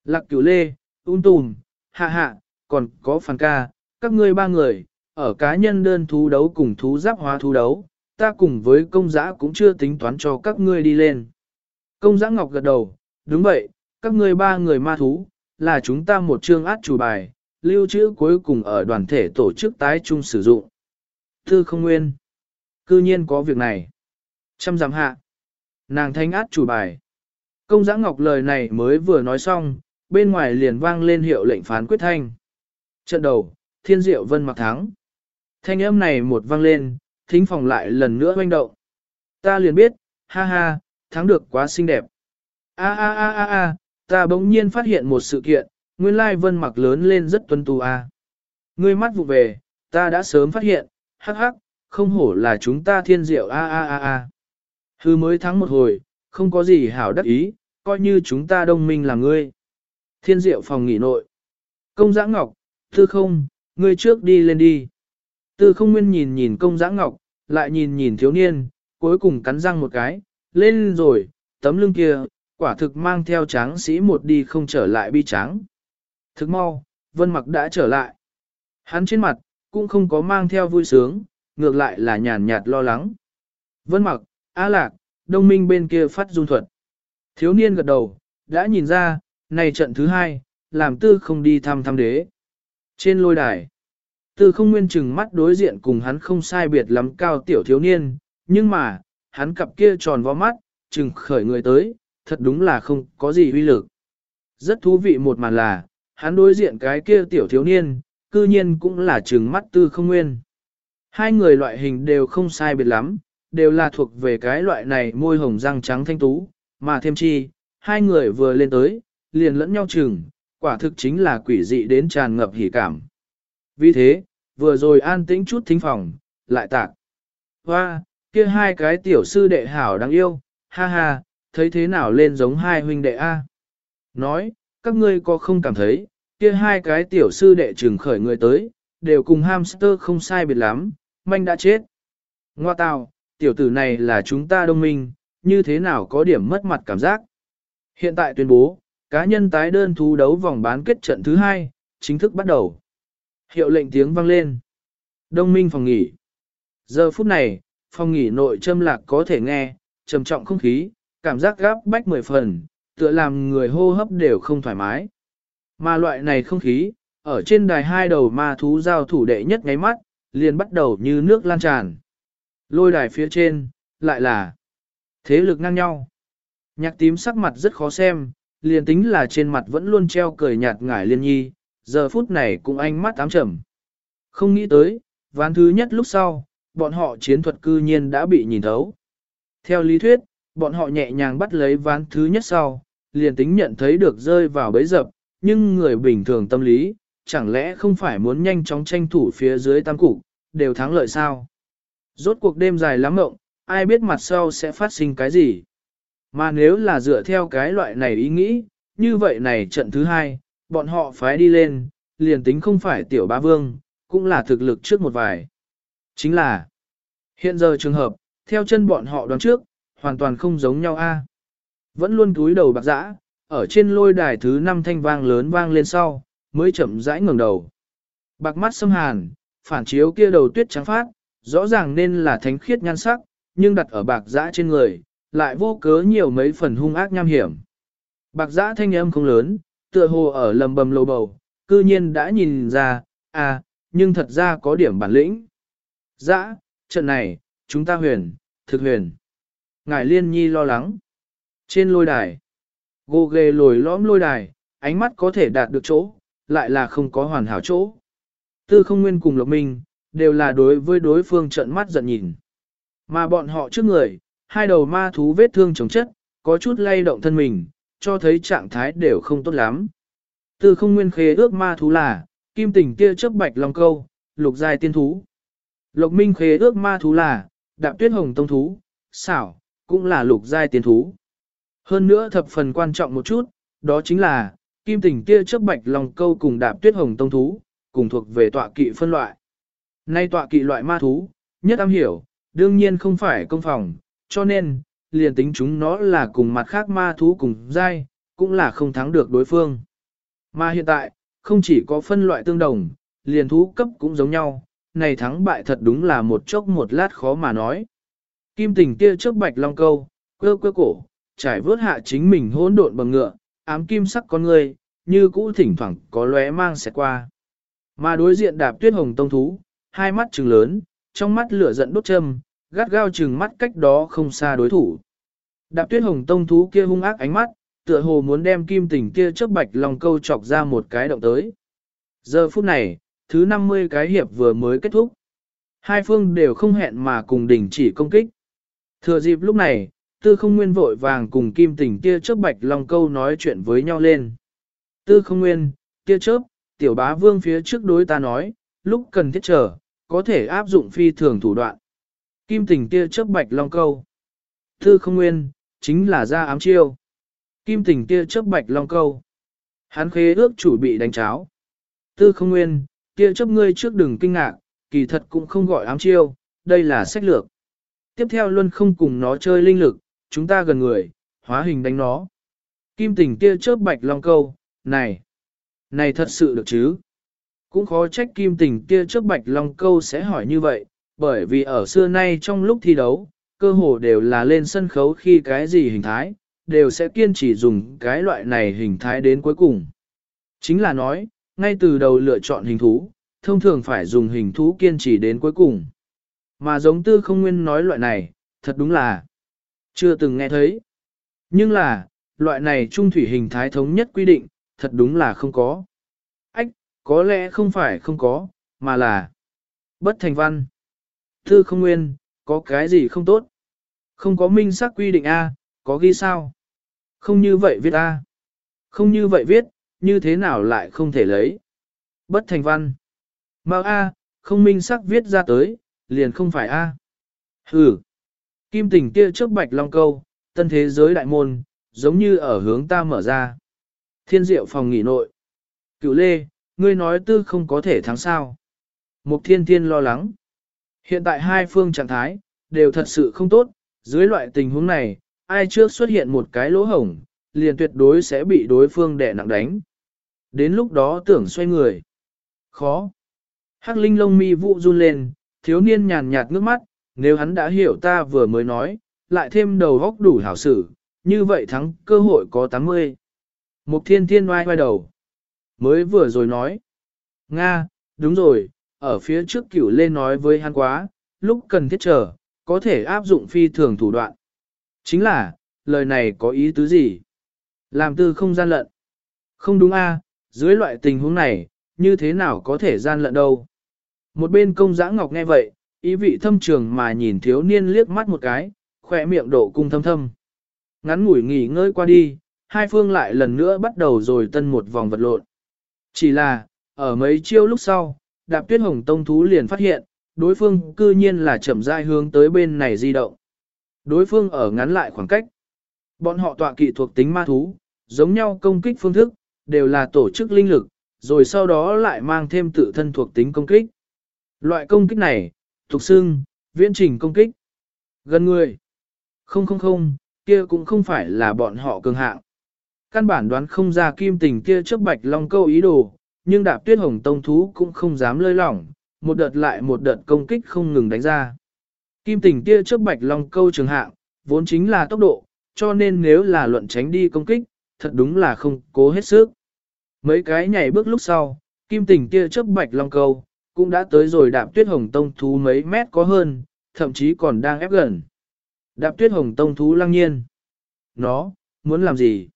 Lạc cửu lê, ung tùm, hạ hạ, còn có phản ca, các ngươi ba người, ở cá nhân đơn thú đấu cùng thú giáp hóa thú đấu, ta cùng với công giã cũng chưa tính toán cho các ngươi đi lên. Công giã ngọc gật đầu, đúng vậy, các ngươi ba người ma thú, là chúng ta một chương át chủ bài, lưu trữ cuối cùng ở đoàn thể tổ chức tái chung sử dụng. Thư không nguyên. Cư nhiên có việc này. Trăm giảm hạ. Nàng thanh át chủ bài. Công giã ngọc lời này mới vừa nói xong, bên ngoài liền vang lên hiệu lệnh phán quyết thanh. Trận đầu, thiên diệu vân mặc thắng. Thanh âm này một vang lên, thính phòng lại lần nữa hoanh động. Ta liền biết, ha ha, thắng được quá xinh đẹp. A a a a a, ta bỗng nhiên phát hiện một sự kiện, nguyên lai vân mặc lớn lên rất tuân tu a. Ngươi mắt vụ về, ta đã sớm phát hiện, hắc hắc, không hổ là chúng ta thiên diệu a a a a. Hư mới thắng một hồi, không có gì hảo đắc ý, coi như chúng ta đồng minh là ngươi. Thiên diệu phòng nghỉ nội. Công giã ngọc, tư không, ngươi trước đi lên đi. Tư không nguyên nhìn nhìn công giã ngọc, lại nhìn nhìn thiếu niên, cuối cùng cắn răng một cái, lên rồi, tấm lưng kia, quả thực mang theo tráng sĩ một đi không trở lại bi tráng. Thực mau, vân mặc đã trở lại. Hắn trên mặt, cũng không có mang theo vui sướng, ngược lại là nhàn nhạt lo lắng. Vân mặc, A lạc, đông minh bên kia phát dung thuật. Thiếu niên gật đầu, đã nhìn ra, này trận thứ hai, làm tư không đi thăm thăm đế. Trên lôi đài, tư không nguyên chừng mắt đối diện cùng hắn không sai biệt lắm cao tiểu thiếu niên, nhưng mà, hắn cặp kia tròn vo mắt, chừng khởi người tới, thật đúng là không có gì uy lực. Rất thú vị một màn là, hắn đối diện cái kia tiểu thiếu niên, cư nhiên cũng là chừng mắt tư không nguyên. Hai người loại hình đều không sai biệt lắm, đều là thuộc về cái loại này môi hồng răng trắng thanh tú, mà thêm chi, hai người vừa lên tới, liền lẫn nhau chừng, quả thực chính là quỷ dị đến tràn ngập hỉ cảm. Vì thế, vừa rồi an tĩnh chút thính phòng, lại tạc. Hoa, kia hai cái tiểu sư đệ hảo đáng yêu, ha ha, thấy thế nào lên giống hai huynh đệ A. Nói, các ngươi có không cảm thấy, kia hai cái tiểu sư đệ trừng khởi người tới, đều cùng hamster không sai biệt lắm, manh đã chết. Ngoa tào, tiểu tử này là chúng ta đông minh, như thế nào có điểm mất mặt cảm giác. Hiện tại tuyên bố, cá nhân tái đơn thú đấu vòng bán kết trận thứ hai, chính thức bắt đầu. Hiệu lệnh tiếng vang lên. Đông minh phòng nghỉ. Giờ phút này, phòng nghỉ nội châm lạc có thể nghe, trầm trọng không khí, cảm giác gáp bách mười phần, tựa làm người hô hấp đều không thoải mái. Mà loại này không khí, ở trên đài hai đầu ma thú giao thủ đệ nhất ngáy mắt, liền bắt đầu như nước lan tràn. Lôi đài phía trên, lại là thế lực ngang nhau. Nhạc tím sắc mặt rất khó xem, liền tính là trên mặt vẫn luôn treo cười nhạt ngải liên nhi, giờ phút này cũng ánh mắt ám trầm. Không nghĩ tới, ván thứ nhất lúc sau, bọn họ chiến thuật cư nhiên đã bị nhìn thấu. Theo lý thuyết, bọn họ nhẹ nhàng bắt lấy ván thứ nhất sau, liền tính nhận thấy được rơi vào bẫy dập, nhưng người bình thường tâm lý, chẳng lẽ không phải muốn nhanh chóng tranh thủ phía dưới tam cục, đều thắng lợi sao? Rốt cuộc đêm dài lắm mộng, ai biết mặt sau sẽ phát sinh cái gì? Mà nếu là dựa theo cái loại này ý nghĩ, như vậy này trận thứ hai, bọn họ phái đi lên, liền tính không phải tiểu ba vương, cũng là thực lực trước một vài. Chính là, hiện giờ trường hợp, theo chân bọn họ đoán trước, hoàn toàn không giống nhau a. Vẫn luôn túi đầu bạc dã, ở trên lôi đài thứ năm thanh vang lớn vang lên sau, mới chậm rãi ngẩng đầu. Bạc mắt xâm hàn, phản chiếu kia đầu tuyết trắng phát, rõ ràng nên là thánh khiết nhan sắc, nhưng đặt ở bạc dã trên người, lại vô cớ nhiều mấy phần hung ác nham hiểm. Bạc giã thanh âm không lớn, tựa hồ ở lầm bầm lầu bầu, cư nhiên đã nhìn ra, à, nhưng thật ra có điểm bản lĩnh. Giã, trận này, chúng ta huyền, thực huyền. Ngài liên nhi lo lắng. Trên lôi đài, gô ghề lồi lõm lôi đài, ánh mắt có thể đạt được chỗ, lại là không có hoàn hảo chỗ. Tư không nguyên cùng Lộc Minh, đều là đối với đối phương trận mắt giận nhìn. Mà bọn họ trước người, hai đầu ma thú vết thương chống chất, có chút lay động thân mình, cho thấy trạng thái đều không tốt lắm. Tư không nguyên khế ước ma thú là, kim tình kia chớp bạch long câu, lục giai tiên thú. Lộc Minh khế ước ma thú là, đạp tuyết hồng tông thú, xảo, cũng là lục giai tiên thú. Hơn nữa thập phần quan trọng một chút, đó chính là, Kim tình tia chớp bạch long câu cùng đạp tuyết hồng tông thú, cùng thuộc về tọa kỵ phân loại. Nay tọa kỵ loại ma thú, nhất am hiểu, đương nhiên không phải công phòng, cho nên, liền tính chúng nó là cùng mặt khác ma thú cùng dai, cũng là không thắng được đối phương. Mà hiện tại, không chỉ có phân loại tương đồng, liền thú cấp cũng giống nhau, này thắng bại thật đúng là một chốc một lát khó mà nói. Kim tình kia trước bạch long câu, quơ quơ cổ, trải vớt hạ chính mình hỗn độn bằng ngựa, ám kim sắc con người, như cũ thỉnh thoảng có lóe mang sẽ qua. Mà đối diện đạp tuyết hồng tông thú, hai mắt trừng lớn, trong mắt lửa giận đốt châm, gắt gao trừng mắt cách đó không xa đối thủ. Đạp tuyết hồng tông thú kia hung ác ánh mắt, tựa hồ muốn đem kim tình kia chớp bạch lòng câu chọc ra một cái động tới. Giờ phút này, thứ 50 cái hiệp vừa mới kết thúc. Hai phương đều không hẹn mà cùng đình chỉ công kích. Thừa dịp lúc này, tư không nguyên vội vàng cùng kim tình kia chớp bạch lòng câu nói chuyện với nhau lên. Tư không nguyên, kia chớp, tiểu bá vương phía trước đối ta nói, lúc cần thiết trở, có thể áp dụng phi thường thủ đoạn. Kim tình Tia chớp bạch long câu. Tư không nguyên, chính là ra ám chiêu. Kim tình Tia chớp bạch long câu. Hắn khế ước chủ bị đánh cháo. Tư không nguyên, Tia chớp ngươi trước đừng kinh ngạc, kỳ thật cũng không gọi ám chiêu, đây là sách lược. Tiếp theo luôn không cùng nó chơi linh lực, chúng ta gần người, hóa hình đánh nó. Kim tình Tia chớp bạch long câu, này, này thật sự được chứ? Cũng khó trách kim tình Tia chớp bạch long câu sẽ hỏi như vậy, bởi vì ở xưa nay trong lúc thi đấu, cơ hồ đều là lên sân khấu khi cái gì hình thái, đều sẽ kiên trì dùng cái loại này hình thái đến cuối cùng. Chính là nói, ngay từ đầu lựa chọn hình thú, thông thường phải dùng hình thú kiên trì đến cuối cùng. Mà giống tư không nguyên nói loại này, thật đúng là chưa từng nghe thấy. Nhưng là, loại này trung thủy hình thái thống nhất quy định, thật đúng là không có. Ách, có lẽ không phải không có, mà là bất thành văn thư không nguyên, có cái gì không tốt? Không có minh xác quy định A, có ghi sao? Không như vậy viết A. Không như vậy viết, như thế nào lại không thể lấy? Bất thành văn. Mao A, không minh xác viết ra tới, liền không phải A. Hừ. Kim tình kia trước bạch long câu, tân thế giới đại môn, giống như ở hướng ta mở ra. Thiên diệu phòng nghỉ nội. Cựu lê, ngươi nói tư không có thể thắng sao. Mục thiên thiên lo lắng. Hiện tại hai phương trạng thái, đều thật sự không tốt, dưới loại tình huống này, ai trước xuất hiện một cái lỗ hổng, liền tuyệt đối sẽ bị đối phương đè nặng đánh. Đến lúc đó tưởng xoay người. Khó. Hắc linh lông mi vụ run lên, thiếu niên nhàn nhạt nước mắt, nếu hắn đã hiểu ta vừa mới nói, lại thêm đầu góc đủ hảo sử, như vậy thắng cơ hội có 80. Mục thiên thiên oai oai đầu. Mới vừa rồi nói. Nga, đúng rồi, ở phía trước cửu lên nói với hắn quá, lúc cần thiết chờ, có thể áp dụng phi thường thủ đoạn. Chính là, lời này có ý tứ gì? Làm tư không gian lận. Không đúng a, dưới loại tình huống này, như thế nào có thể gian lận đâu? Một bên công giã ngọc nghe vậy, ý vị thâm trường mà nhìn thiếu niên liếc mắt một cái, khỏe miệng độ cung thâm thâm. Ngắn ngủi nghỉ ngơi qua đi, hai phương lại lần nữa bắt đầu rồi tân một vòng vật lộn. Chỉ là, ở mấy chiêu lúc sau, đạp tuyết hồng tông thú liền phát hiện, đối phương cư nhiên là chậm rãi hướng tới bên này di động. Đối phương ở ngắn lại khoảng cách. Bọn họ tọa kỵ thuộc tính ma thú, giống nhau công kích phương thức, đều là tổ chức linh lực, rồi sau đó lại mang thêm tự thân thuộc tính công kích. Loại công kích này, thuộc xương, viễn trình công kích. Gần người. Không không không, kia cũng không phải là bọn họ cường hạng. Căn bản đoán không ra kim tình kia trước bạch long câu ý đồ, nhưng đạp tuyết hồng tông thú cũng không dám lơi lỏng, một đợt lại một đợt công kích không ngừng đánh ra. Kim tình tia trước bạch long câu trường hạng, vốn chính là tốc độ, cho nên nếu là luận tránh đi công kích, thật đúng là không cố hết sức. Mấy cái nhảy bước lúc sau, kim tình tia trước bạch long câu, cũng đã tới rồi đạp tuyết hồng tông thú mấy mét có hơn, thậm chí còn đang ép gần. Đạp tuyết hồng tông thú lăng nhiên. Nó, muốn làm gì?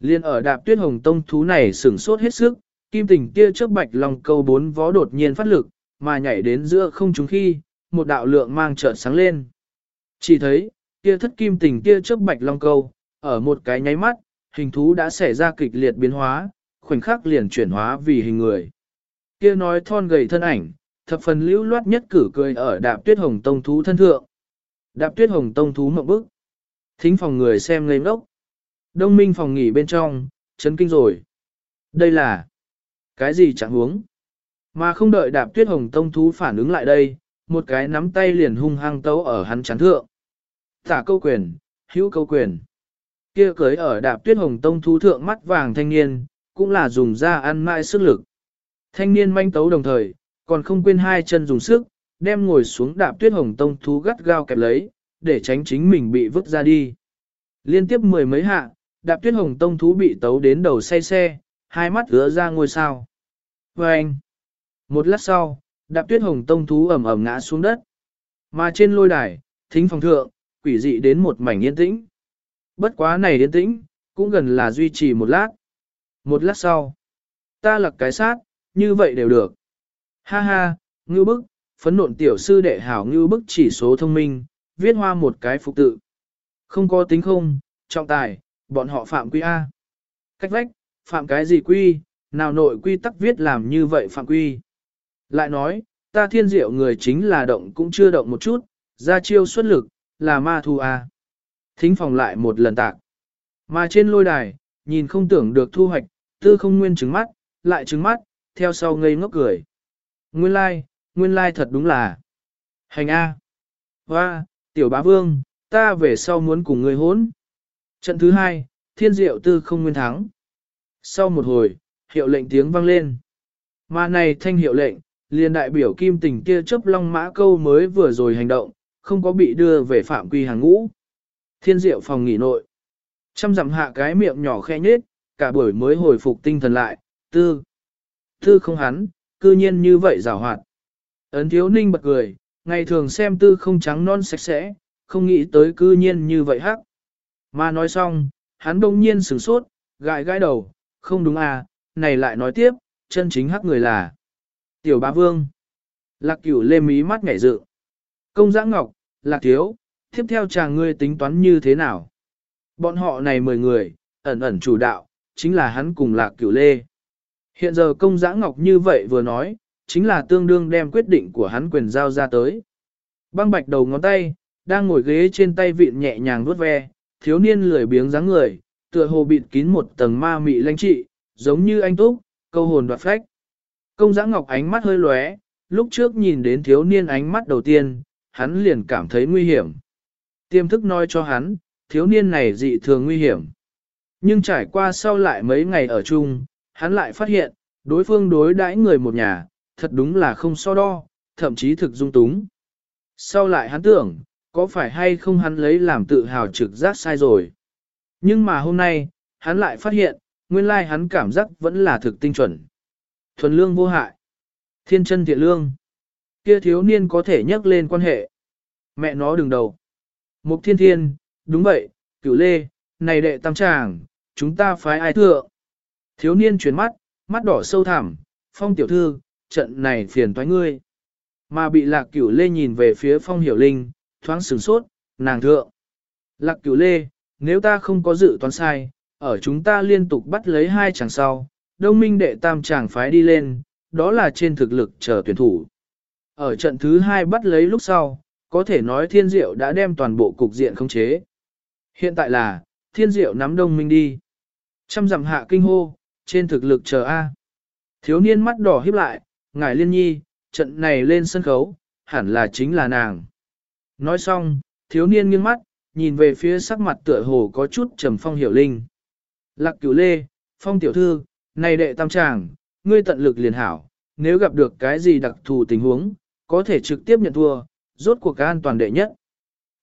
Liên ở đạp tuyết hồng tông thú này sửng sốt hết sức, kim tình kia trước bạch long câu bốn vó đột nhiên phát lực, mà nhảy đến giữa không trung khi, một đạo lượng mang chợt sáng lên. Chỉ thấy, kia thất kim tình kia trước bạch long câu, ở một cái nháy mắt, hình thú đã xảy ra kịch liệt biến hóa, khoảnh khắc liền chuyển hóa vì hình người. Kia nói thon gầy thân ảnh, thập phần lưu loát nhất cử cười ở đạp tuyết hồng tông thú thân thượng. Đạp tuyết hồng tông thú mộng bức. Thính phòng người xem ngây ngốc. Đông minh phòng nghỉ bên trong, chấn kinh rồi. Đây là cái gì chẳng huống? Mà không đợi đạp tuyết hồng tông thú phản ứng lại đây, một cái nắm tay liền hung hăng tấu ở hắn chán thượng. Tả câu quyền, hữu câu quyền. Kia cưới ở đạp tuyết hồng tông thú thượng mắt vàng thanh niên, cũng là dùng ra ăn mãi sức lực. Thanh niên manh tấu đồng thời, còn không quên hai chân dùng sức, đem ngồi xuống đạp tuyết hồng tông thú gắt gao kẹp lấy, để tránh chính mình bị vứt ra đi. Liên tiếp mười mấy hạ, đạp tuyết hồng tông thú bị tấu đến đầu say xe, hai mắt ứa ra ngôi sao. Và anh, một lát sau, đạp tuyết hồng tông thú ẩm ẩm ngã xuống đất. Mà trên lôi đài, thính phòng thượng, quỷ dị đến một mảnh yên tĩnh. Bất quá này yên tĩnh, cũng gần là duy trì một lát. Một lát sau, ta lặc cái sát, như vậy đều được. Ha ha, ngư bức, phấn nộn tiểu sư đệ hảo ngư bức chỉ số thông minh, viết hoa một cái phục tự. Không có tính không, trọng tài, bọn họ phạm quy A. Cách vách, phạm cái gì quy, nào nội quy tắc viết làm như vậy phạm quy. Lại nói, ta thiên diệu người chính là động cũng chưa động một chút, ra chiêu xuất lực, là ma thu A. Thính phòng lại một lần tạc. Mà trên lôi đài, nhìn không tưởng được thu hoạch, tư không nguyên trứng mắt, lại trứng mắt, theo sau ngây ngốc cười. Nguyên lai, like, nguyên lai like thật đúng là. Hành A. Hoa, tiểu bá vương, ta về sau muốn cùng người hốn. Trận thứ hai, thiên diệu tư không nguyên thắng. Sau một hồi, hiệu lệnh tiếng vang lên. Mà này thanh hiệu lệnh, liền đại biểu kim tình kia chấp long mã câu mới vừa rồi hành động, không có bị đưa về phạm quy hàng ngũ. Thiên diệu phòng nghỉ nội. Trăm dặm hạ cái miệng nhỏ khe nhết, cả buổi mới hồi phục tinh thần lại, tư. Tư không hắn, cư nhiên như vậy rào hoạt. Ấn thiếu ninh bật cười, ngày thường xem tư không trắng non sạch sẽ, không nghĩ tới cư nhiên như vậy hắc. Mà nói xong, hắn đông nhiên sửng sốt, gãi gãi đầu, không đúng à, này lại nói tiếp, chân chính hắc người là Tiểu bá vương. Lạc cửu lê mí mắt ngảy dự. Công giã ngọc, lạc thiếu, tiếp theo chàng ngươi tính toán như thế nào? Bọn họ này mười người, ẩn ẩn chủ đạo, chính là hắn cùng lạc cửu lê. Hiện giờ công giã ngọc như vậy vừa nói, chính là tương đương đem quyết định của hắn quyền giao ra tới. Băng bạch đầu ngón tay, đang ngồi ghế trên tay vịn nhẹ nhàng vuốt ve, thiếu niên lười biếng dáng người, tựa hồ bịt kín một tầng ma mị lãnh trị, giống như anh túc, câu hồn đoạt phách. Công giã ngọc ánh mắt hơi lóe, lúc trước nhìn đến thiếu niên ánh mắt đầu tiên, hắn liền cảm thấy nguy hiểm. Tiềm thức nói cho hắn, thiếu niên này dị thường nguy hiểm. Nhưng trải qua sau lại mấy ngày ở chung, hắn lại phát hiện, đối phương đối đãi người một nhà, thật đúng là không so đo, thậm chí thực dung túng. Sau lại hắn tưởng, có phải hay không hắn lấy làm tự hào trực giác sai rồi. Nhưng mà hôm nay, hắn lại phát hiện, nguyên lai hắn cảm giác vẫn là thực tinh chuẩn. Thuần lương vô hại. Thiên chân thiện lương. Kia thiếu niên có thể nhắc lên quan hệ. Mẹ nó đừng đầu. Mục thiên thiên, đúng vậy, cửu lê, này đệ tam tràng, chúng ta phái ai thượng. Thiếu niên chuyển mắt, mắt đỏ sâu thẳm, phong tiểu thư, trận này phiền toái ngươi. Mà bị lạc cửu lê nhìn về phía phong hiểu linh, thoáng sửng sốt, nàng thượng. Lạc cửu lê, nếu ta không có dự toán sai, ở chúng ta liên tục bắt lấy hai chàng sau, đông minh đệ tam chàng phái đi lên, đó là trên thực lực chờ tuyển thủ. Ở trận thứ hai bắt lấy lúc sau, có thể nói thiên diệu đã đem toàn bộ cục diện khống chế. Hiện tại là, thiên diệu nắm đông minh đi. Trăm dặm hạ kinh hô, trên thực lực chờ A. Thiếu niên mắt đỏ híp lại, ngải liên nhi, trận này lên sân khấu, hẳn là chính là nàng. Nói xong, thiếu niên nghiêng mắt, nhìn về phía sắc mặt tựa hồ có chút trầm phong hiểu linh. Lạc cửu lê, phong tiểu thư, này đệ tam tràng, ngươi tận lực liền hảo, nếu gặp được cái gì đặc thù tình huống, có thể trực tiếp nhận thua, rốt cuộc an toàn đệ nhất.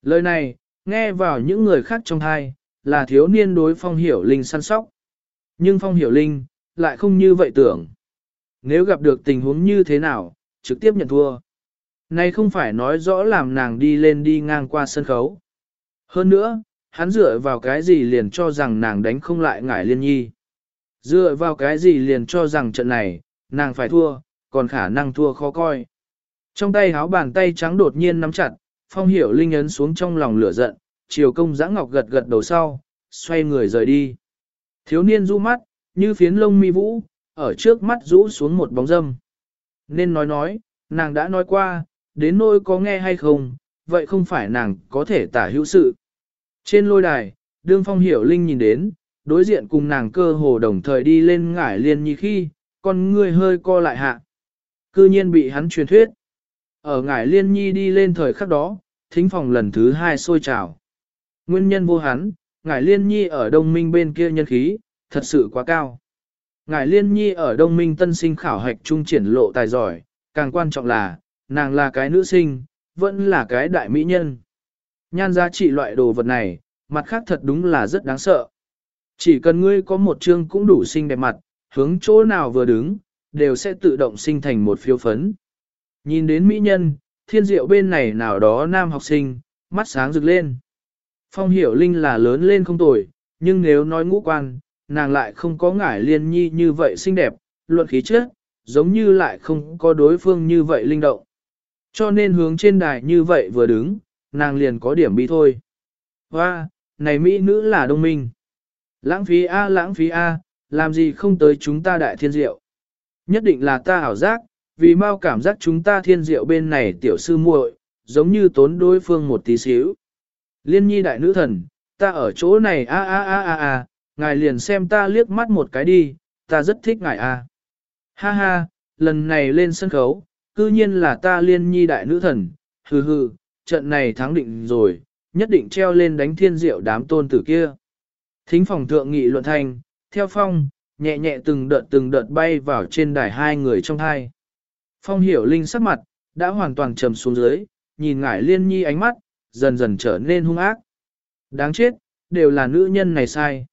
Lời này, nghe vào những người khác trong hai, là thiếu niên đối phong hiểu linh săn sóc. Nhưng phong hiểu linh, lại không như vậy tưởng. Nếu gặp được tình huống như thế nào, trực tiếp nhận thua. Này không phải nói rõ làm nàng đi lên đi ngang qua sân khấu. Hơn nữa, hắn dựa vào cái gì liền cho rằng nàng đánh không lại ngải liên nhi. Dựa vào cái gì liền cho rằng trận này, nàng phải thua, còn khả năng thua khó coi. Trong tay háo bàn tay trắng đột nhiên nắm chặt, phong hiểu linh ấn xuống trong lòng lửa giận, chiều công giã ngọc gật gật đầu sau, xoay người rời đi. Thiếu niên du mắt, như phiến lông mi vũ, ở trước mắt rũ xuống một bóng dâm. Nên nói nói, nàng đã nói qua, đến nỗi có nghe hay không, vậy không phải nàng có thể tả hữu sự. Trên lôi đài, đương phong hiểu linh nhìn đến, đối diện cùng nàng cơ hồ đồng thời đi lên ngải liên nhi khi, con người hơi co lại hạ. Cư nhiên bị hắn truyền thuyết. Ở ngải liên nhi đi lên thời khắc đó, thính phòng lần thứ hai sôi trào. Nguyên nhân vô hắn, ngải liên nhi ở đông minh bên kia nhân khí, thật sự quá cao. Ngải liên nhi ở đông minh tân sinh khảo hạch trung triển lộ tài giỏi, càng quan trọng là, nàng là cái nữ sinh, vẫn là cái đại mỹ nhân. Nhan giá trị loại đồ vật này, mặt khác thật đúng là rất đáng sợ. Chỉ cần ngươi có một chương cũng đủ xinh đẹp mặt, hướng chỗ nào vừa đứng, đều sẽ tự động sinh thành một phiếu phấn. Nhìn đến mỹ nhân, thiên diệu bên này nào đó nam học sinh, mắt sáng rực lên. Phong hiểu linh là lớn lên không tồi, nhưng nếu nói ngũ quan, nàng lại không có ngải liên nhi như vậy xinh đẹp, luận khí chất, giống như lại không có đối phương như vậy linh động. Cho nên hướng trên đài như vậy vừa đứng, nàng liền có điểm bi thôi. Hoa, này mỹ nữ là đông minh. Lãng phí A lãng phí A, làm gì không tới chúng ta đại thiên diệu. Nhất định là ta ảo giác, vì mau cảm giác chúng ta thiên diệu bên này tiểu sư muội, giống như tốn đối phương một tí xíu. Liên nhi đại nữ thần, ta ở chỗ này a a a a a, ngài liền xem ta liếc mắt một cái đi, ta rất thích ngài a. Ha ha, lần này lên sân khấu, cư nhiên là ta liên nhi đại nữ thần, hừ hừ, trận này thắng định rồi, nhất định treo lên đánh thiên diệu đám tôn tử kia. Thính phòng thượng nghị luận thành, theo phong, nhẹ nhẹ từng đợt từng đợt bay vào trên đài hai người trong hai. Phong hiểu linh sắc mặt, đã hoàn toàn trầm xuống dưới, nhìn ngải liên nhi ánh mắt, dần dần trở nên hung ác. Đáng chết, đều là nữ nhân này sai.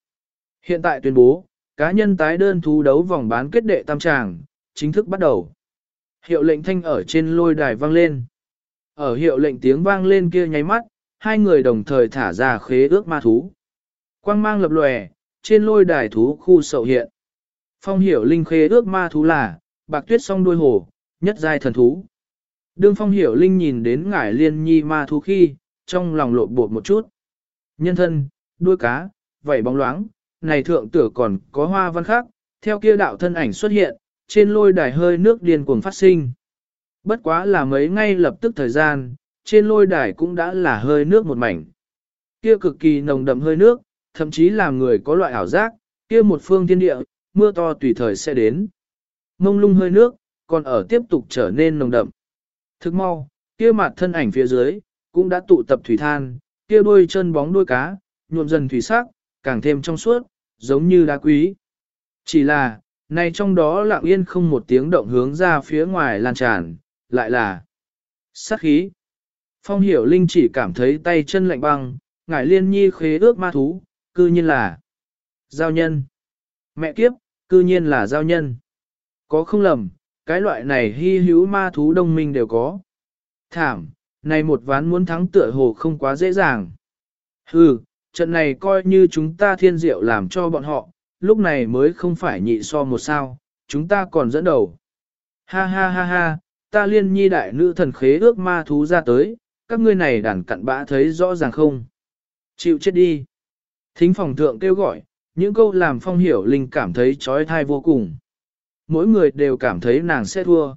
Hiện tại tuyên bố, cá nhân tái đơn thú đấu vòng bán kết đệ tam tràng, chính thức bắt đầu. Hiệu lệnh thanh ở trên lôi đài vang lên. Ở hiệu lệnh tiếng vang lên kia nháy mắt, hai người đồng thời thả ra khế ước ma thú. Quang mang lập lòe, trên lôi đài thú khu sậu hiện. Phong hiểu linh khế ước ma thú là, bạc tuyết song đuôi hổ, nhất giai thần thú. Đương phong hiểu linh nhìn đến ngải liên nhi ma thú khi, trong lòng lộn bột một chút. Nhân thân, đuôi cá, vảy bóng loáng, này thượng tử còn có hoa văn khác, theo kia đạo thân ảnh xuất hiện, trên lôi đài hơi nước điên cuồng phát sinh. Bất quá là mấy ngay lập tức thời gian, trên lôi đài cũng đã là hơi nước một mảnh. Kia cực kỳ nồng đậm hơi nước, thậm chí làm người có loại ảo giác, kia một phương thiên địa, mưa to tùy thời sẽ đến. Mông lung hơi nước, còn ở tiếp tục trở nên nồng đậm. Thức mau, kia mặt thân ảnh phía dưới, cũng đã tụ tập thủy than, kia đôi chân bóng đôi cá, nhuộm dần thủy sắc, càng thêm trong suốt, giống như đá quý. Chỉ là, này trong đó lặng yên không một tiếng động hướng ra phía ngoài lan tràn, lại là sát khí. Phong hiểu linh chỉ cảm thấy tay chân lạnh băng, ngải liên nhi khế ước ma thú, cư nhiên là giao nhân. Mẹ kiếp, cư nhiên là giao nhân. Có không lầm, cái loại này hy hữu ma thú đông minh đều có. Thảm, này một ván muốn thắng tựa hồ không quá dễ dàng. Hừ, trận này coi như chúng ta thiên diệu làm cho bọn họ, lúc này mới không phải nhị so một sao, chúng ta còn dẫn đầu. Ha ha ha ha, ta liên nhi đại nữ thần khế ước ma thú ra tới, các ngươi này đàn cặn bã thấy rõ ràng không? Chịu chết đi. Thính phòng thượng kêu gọi, những câu làm phong hiểu linh cảm thấy trói thai vô cùng. Mỗi người đều cảm thấy nàng sẽ thua.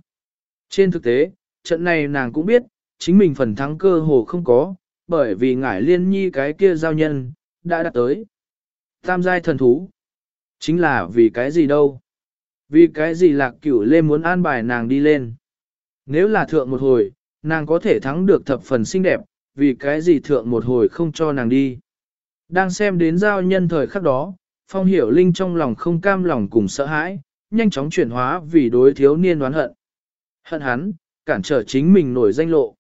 Trên thực tế, trận này nàng cũng biết, chính mình phần thắng cơ hồ không có, bởi vì ngải liên nhi cái kia giao nhân, đã đạt tới. Tam giai thần thú. Chính là vì cái gì đâu? Vì cái gì lạc cửu lê muốn an bài nàng đi lên? Nếu là thượng một hồi, nàng có thể thắng được thập phần xinh đẹp, vì cái gì thượng một hồi không cho nàng đi? Đang xem đến giao nhân thời khắc đó, phong hiểu linh trong lòng không cam lòng cùng sợ hãi, nhanh chóng chuyển hóa vì đối thiếu niên đoán hận. Hận hắn, cản trở chính mình nổi danh lộ.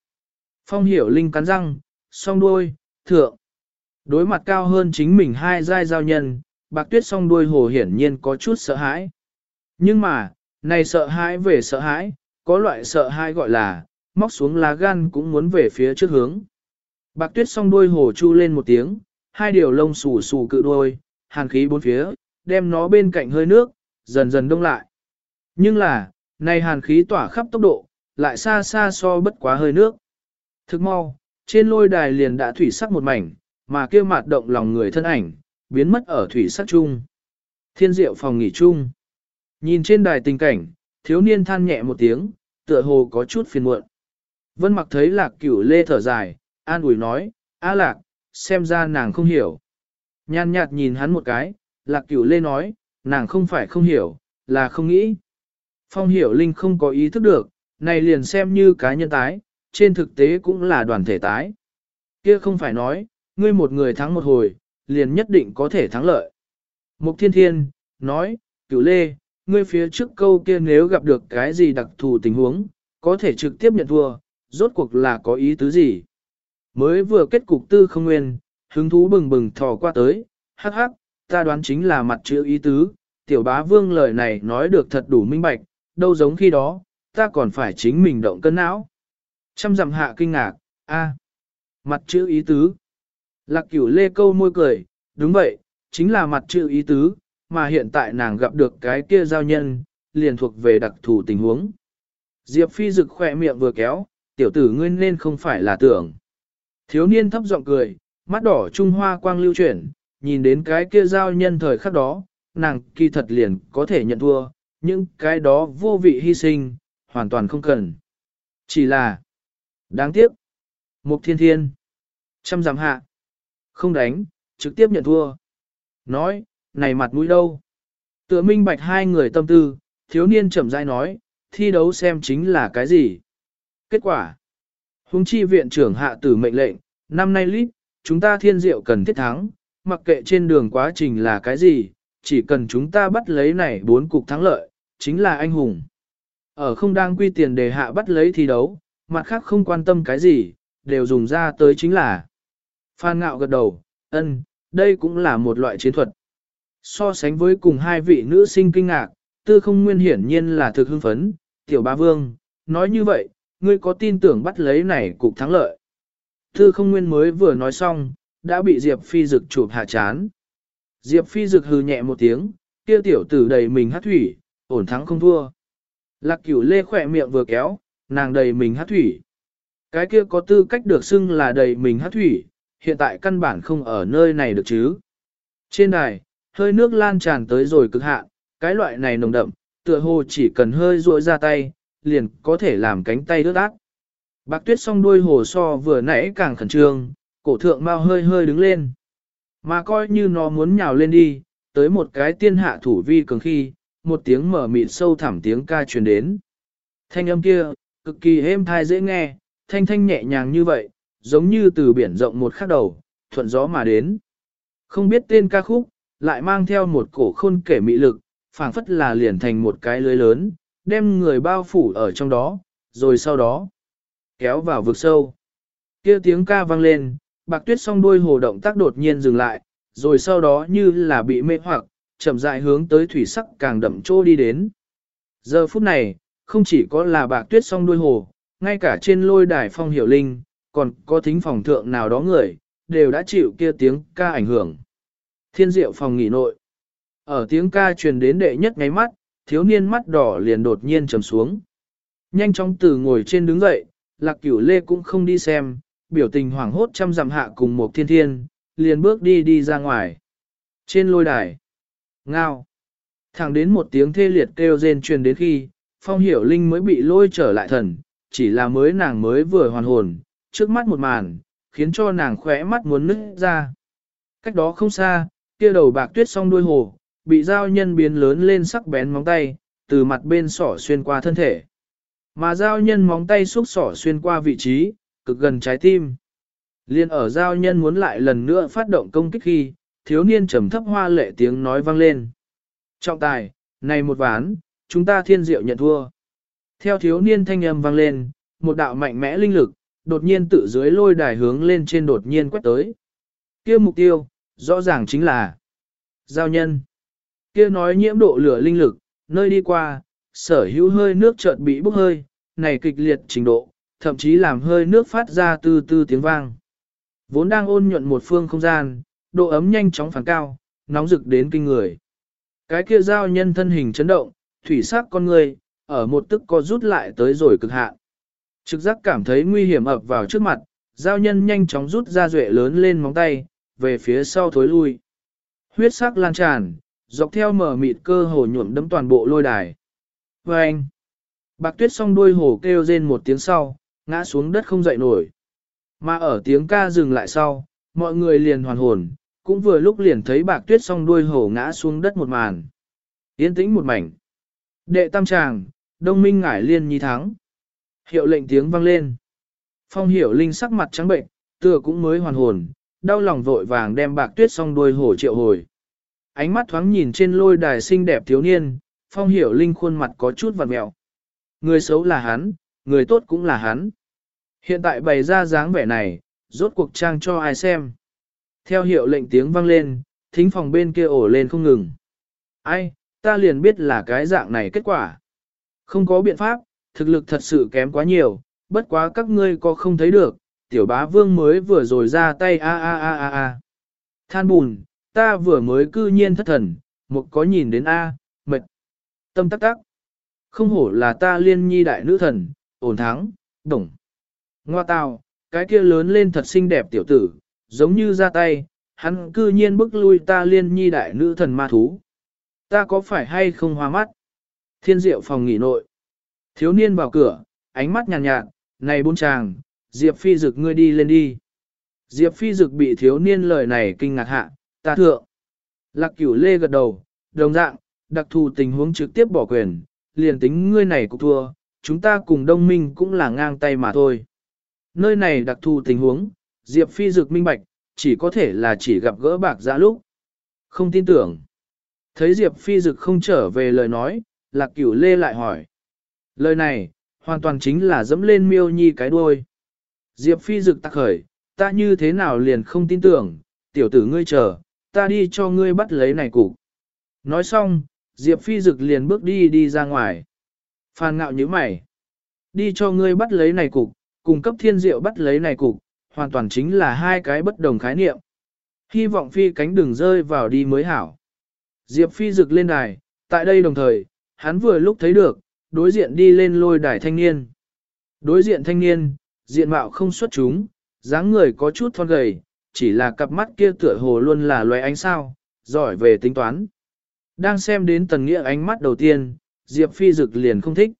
Phong hiểu linh cắn răng, song đuôi, thượng. Đối mặt cao hơn chính mình hai giai giao nhân, bạc tuyết song đuôi hồ hiển nhiên có chút sợ hãi. Nhưng mà, này sợ hãi về sợ hãi, có loại sợ hai gọi là, móc xuống lá gan cũng muốn về phía trước hướng. Bạc tuyết song đuôi hồ chu lên một tiếng, hai điều lông xù xù cự đuôi, hàn khí bốn phía, đem nó bên cạnh hơi nước, dần dần đông lại. Nhưng là, này hàn khí tỏa khắp tốc độ, lại xa xa so bất quá hơi nước. Thức mau, trên lôi đài liền đã thủy sắc một mảnh, mà kia mặt động lòng người thân ảnh, biến mất ở thủy sắc chung. Thiên diệu phòng nghỉ chung. Nhìn trên đài tình cảnh, thiếu niên than nhẹ một tiếng, tựa hồ có chút phiền muộn. Vân mặc thấy lạc cửu lê thở dài, an ủi nói, a lạc, xem ra nàng không hiểu. Nhàn nhạt nhìn hắn một cái, lạc cửu lê nói, nàng không phải không hiểu, là không nghĩ. Phong hiểu linh không có ý thức được, này liền xem như cá nhân tái, trên thực tế cũng là đoàn thể tái. Kia không phải nói, ngươi một người thắng một hồi, liền nhất định có thể thắng lợi. Mục thiên thiên, nói, cửu lê, ngươi phía trước câu kia nếu gặp được cái gì đặc thù tình huống, có thể trực tiếp nhận thua, rốt cuộc là có ý tứ gì. Mới vừa kết cục tư không nguyên, hứng thú bừng bừng thò qua tới, hắc hắc, ta đoán chính là mặt chữ ý tứ, tiểu bá vương lời này nói được thật đủ minh bạch, đâu giống khi đó, ta còn phải chính mình động cân não. Trăm dặm hạ kinh ngạc, a, mặt chữ ý tứ. Lạc cửu lê câu môi cười, đúng vậy, chính là mặt chữ ý tứ, mà hiện tại nàng gặp được cái kia giao nhân, liền thuộc về đặc thù tình huống. Diệp phi rực khỏe miệng vừa kéo, tiểu tử ngươi nên không phải là tưởng. Thiếu niên thấp giọng cười, mắt đỏ trung hoa quang lưu chuyển, nhìn đến cái kia giao nhân thời khắc đó, nàng kỳ thật liền có thể nhận thua, nhưng cái đó vô vị hy sinh, hoàn toàn không cần. Chỉ là, đáng tiếc, mục thiên thiên, trăm giảm hạ, không đánh, trực tiếp nhận thua. Nói, này mặt mũi đâu? Tựa minh bạch hai người tâm tư, thiếu niên chậm rãi nói, thi đấu xem chính là cái gì? Kết quả, Hùng chi viện trưởng hạ tử mệnh lệnh, năm nay lít, chúng ta thiên diệu cần thiết thắng, mặc kệ trên đường quá trình là cái gì, chỉ cần chúng ta bắt lấy này bốn cục thắng lợi, chính là anh hùng. Ở không đang quy tiền đề hạ bắt lấy thi đấu, mặt khác không quan tâm cái gì, đều dùng ra tới chính là. Phan ngạo gật đầu, ân, đây cũng là một loại chiến thuật. So sánh với cùng hai vị nữ sinh kinh ngạc, tư không nguyên hiển nhiên là thực hưng phấn, tiểu ba vương, nói như vậy, ngươi có tin tưởng bắt lấy này cục thắng lợi. Tư không nguyên mới vừa nói xong, đã bị Diệp Phi Dực chụp hạ chán. Diệp Phi Dực hừ nhẹ một tiếng, kia tiểu tử đầy mình hát thủy, ổn thắng không thua. Lạc cửu lê khỏe miệng vừa kéo, nàng đầy mình hát thủy. Cái kia có tư cách được xưng là đầy mình hát thủy, hiện tại căn bản không ở nơi này được chứ. Trên đài, hơi nước lan tràn tới rồi cực hạn, cái loại này nồng đậm, tựa hồ chỉ cần hơi ruội ra tay, liền có thể làm cánh tay ướt át. Bạc tuyết song đuôi hồ so vừa nãy càng khẩn trương, cổ thượng mau hơi hơi đứng lên. Mà coi như nó muốn nhào lên đi, tới một cái tiên hạ thủ vi cường khi, một tiếng mở mịt sâu thẳm tiếng ca truyền đến. Thanh âm kia, cực kỳ êm thai dễ nghe, thanh thanh nhẹ nhàng như vậy, giống như từ biển rộng một khắc đầu, thuận gió mà đến. Không biết tên ca khúc, lại mang theo một cổ khôn kể mị lực, phảng phất là liền thành một cái lưới lớn, đem người bao phủ ở trong đó, rồi sau đó kéo vào vực sâu. Kia tiếng ca vang lên, bạc tuyết song đuôi hồ động tác đột nhiên dừng lại, rồi sau đó như là bị mê hoặc, chậm rãi hướng tới thủy sắc càng đậm trô đi đến. Giờ phút này, không chỉ có là bạc tuyết song đuôi hồ, ngay cả trên lôi đài phong hiểu linh, còn có thính phòng thượng nào đó người, đều đã chịu kia tiếng ca ảnh hưởng. Thiên diệu phòng nghỉ nội. Ở tiếng ca truyền đến đệ nhất ngáy mắt, thiếu niên mắt đỏ liền đột nhiên trầm xuống. Nhanh chóng từ ngồi trên đứng dậy, lạc cửu lê cũng không đi xem, biểu tình hoảng hốt chăm dặm hạ cùng một thiên thiên, liền bước đi đi ra ngoài. Trên lôi đài, ngao, thẳng đến một tiếng thê liệt kêu rên truyền đến khi, phong hiểu linh mới bị lôi trở lại thần, chỉ là mới nàng mới vừa hoàn hồn, trước mắt một màn, khiến cho nàng khỏe mắt muốn nứt ra. Cách đó không xa, kia đầu bạc tuyết song đuôi hồ, bị dao nhân biến lớn lên sắc bén móng tay, từ mặt bên sỏ xuyên qua thân thể. Mà dao nhân móng tay xúc sỏ xuyên qua vị trí, cực gần trái tim. Liên ở giao nhân muốn lại lần nữa phát động công kích khi, thiếu niên trầm thấp hoa lệ tiếng nói vang lên. Trọng tài, này một ván, chúng ta thiên diệu nhận thua. Theo thiếu niên thanh âm vang lên, một đạo mạnh mẽ linh lực, đột nhiên tự dưới lôi đài hướng lên trên đột nhiên quét tới. kia mục tiêu, rõ ràng chính là giao nhân. kia nói nhiễm độ lửa linh lực, nơi đi qua, sở hữu hơi nước chợt bị bốc hơi, này kịch liệt trình độ, thậm chí làm hơi nước phát ra từ từ tiếng vang. Vốn đang ôn nhuận một phương không gian, độ ấm nhanh chóng phản cao, nóng rực đến kinh người. Cái kia giao nhân thân hình chấn động, thủy sắc con người, ở một tức co rút lại tới rồi cực hạn. Trực giác cảm thấy nguy hiểm ập vào trước mặt, giao nhân nhanh chóng rút ra duệ lớn lên móng tay, về phía sau thối lui. Huyết sắc lan tràn, dọc theo mở mịt cơ hồ nhuộm đấm toàn bộ lôi đài. Và anh, bạc tuyết song đuôi hồ kêu rên một tiếng sau, ngã xuống đất không dậy nổi. Mà ở tiếng ca dừng lại sau, mọi người liền hoàn hồn, cũng vừa lúc liền thấy bạc tuyết song đuôi hổ ngã xuống đất một màn. Yên tĩnh một mảnh. Đệ tam tràng, đông minh ngải liên nhi thắng. Hiệu lệnh tiếng vang lên. Phong hiểu linh sắc mặt trắng bệnh, tựa cũng mới hoàn hồn, đau lòng vội vàng đem bạc tuyết song đuôi hổ triệu hồi. Ánh mắt thoáng nhìn trên lôi đài xinh đẹp thiếu niên, phong hiểu linh khuôn mặt có chút vặt mẹo. Người xấu là hắn, người tốt cũng là hắn. Hiện tại bày ra dáng vẻ này, rốt cuộc trang cho ai xem. Theo hiệu lệnh tiếng vang lên, thính phòng bên kia ổ lên không ngừng. Ai, ta liền biết là cái dạng này kết quả. Không có biện pháp, thực lực thật sự kém quá nhiều, bất quá các ngươi có không thấy được, tiểu bá vương mới vừa rồi ra tay a a a a a. Than bùn, ta vừa mới cư nhiên thất thần, một có nhìn đến a, mệt. Tâm tắc tắc. Không hổ là ta liên nhi đại nữ thần, ổn thắng, đồng. Ngoa tào, cái kia lớn lên thật xinh đẹp tiểu tử, giống như ra tay, hắn cư nhiên bức lui ta liên nhi đại nữ thần ma thú. Ta có phải hay không hoa mắt? Thiên diệu phòng nghỉ nội. Thiếu niên vào cửa, ánh mắt nhàn nhạt, nhạt, này bốn chàng, Diệp Phi Dực ngươi đi lên đi. Diệp Phi Dực bị thiếu niên lời này kinh ngạc hạ, ta thượng. Lạc cửu lê gật đầu, đồng dạng, đặc thù tình huống trực tiếp bỏ quyền, liền tính ngươi này cũng thua, chúng ta cùng đông minh cũng là ngang tay mà thôi. Nơi này đặc thù tình huống, Diệp Phi Dực minh bạch, chỉ có thể là chỉ gặp gỡ bạc giã lúc. Không tin tưởng. Thấy Diệp Phi Dực không trở về lời nói, Lạc Cửu Lê lại hỏi. Lời này, hoàn toàn chính là dẫm lên miêu nhi cái đuôi. Diệp Phi Dực tắc khởi, ta như thế nào liền không tin tưởng, tiểu tử ngươi chờ, ta đi cho ngươi bắt lấy này cục. Nói xong, Diệp Phi Dực liền bước đi đi ra ngoài. Phan ngạo như mày. Đi cho ngươi bắt lấy này cục, cung cấp thiên diệu bắt lấy này cục, hoàn toàn chính là hai cái bất đồng khái niệm. Hy vọng phi cánh đừng rơi vào đi mới hảo. Diệp phi rực lên đài, tại đây đồng thời, hắn vừa lúc thấy được, đối diện đi lên lôi đài thanh niên. Đối diện thanh niên, diện mạo không xuất chúng, dáng người có chút thon gầy, chỉ là cặp mắt kia tựa hồ luôn là loài ánh sao, giỏi về tính toán. Đang xem đến tần nghĩa ánh mắt đầu tiên, Diệp phi dực liền không thích.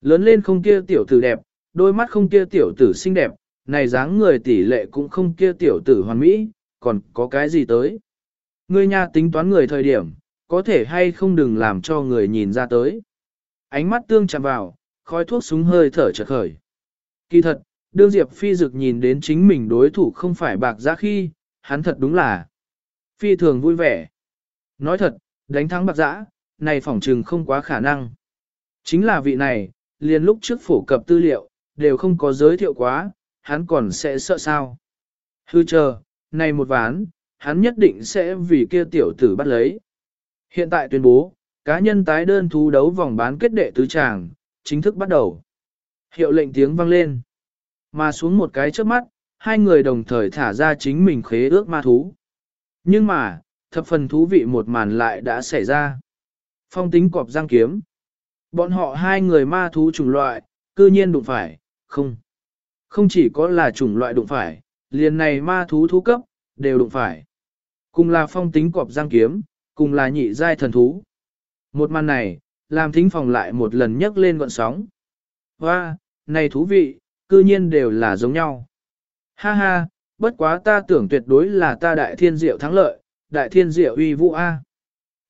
Lớn lên không kia tiểu tử đẹp, đôi mắt không kia tiểu tử xinh đẹp, này dáng người tỷ lệ cũng không kia tiểu tử hoàn mỹ, còn có cái gì tới. Ngươi nha tính toán người thời điểm, có thể hay không đừng làm cho người nhìn ra tới. Ánh mắt tương chạm vào, khói thuốc súng hơi thở chợt khởi. Kỳ thật, đương Diệp Phi Dực nhìn đến chính mình đối thủ không phải bạc giá khi, hắn thật đúng là Phi thường vui vẻ. Nói thật, đánh thắng bạc giã, này phỏng trừng không quá khả năng. Chính là vị này, liền lúc trước phổ cập tư liệu, đều không có giới thiệu quá, hắn còn sẽ sợ sao. Hư chờ, này một ván, hắn nhất định sẽ vì kia tiểu tử bắt lấy. Hiện tại tuyên bố, cá nhân tái đơn thú đấu vòng bán kết đệ tứ tràng, chính thức bắt đầu. Hiệu lệnh tiếng vang lên. Mà xuống một cái trước mắt, hai người đồng thời thả ra chính mình khế ước ma thú. Nhưng mà, thập phần thú vị một màn lại đã xảy ra. Phong tính cọp giang kiếm. Bọn họ hai người ma thú chủng loại, cư nhiên đụng phải, không. Không chỉ có là chủng loại đụng phải, liền này ma thú thú cấp, đều đụng phải. Cùng là phong tính cọp giang kiếm, cùng là nhị giai thần thú. Một màn này, làm thính phòng lại một lần nhấc lên gọn sóng. Hoa, này thú vị, cư nhiên đều là giống nhau. Ha ha, bất quá ta tưởng tuyệt đối là ta đại thiên diệu thắng lợi, đại thiên diệu uy vũ A.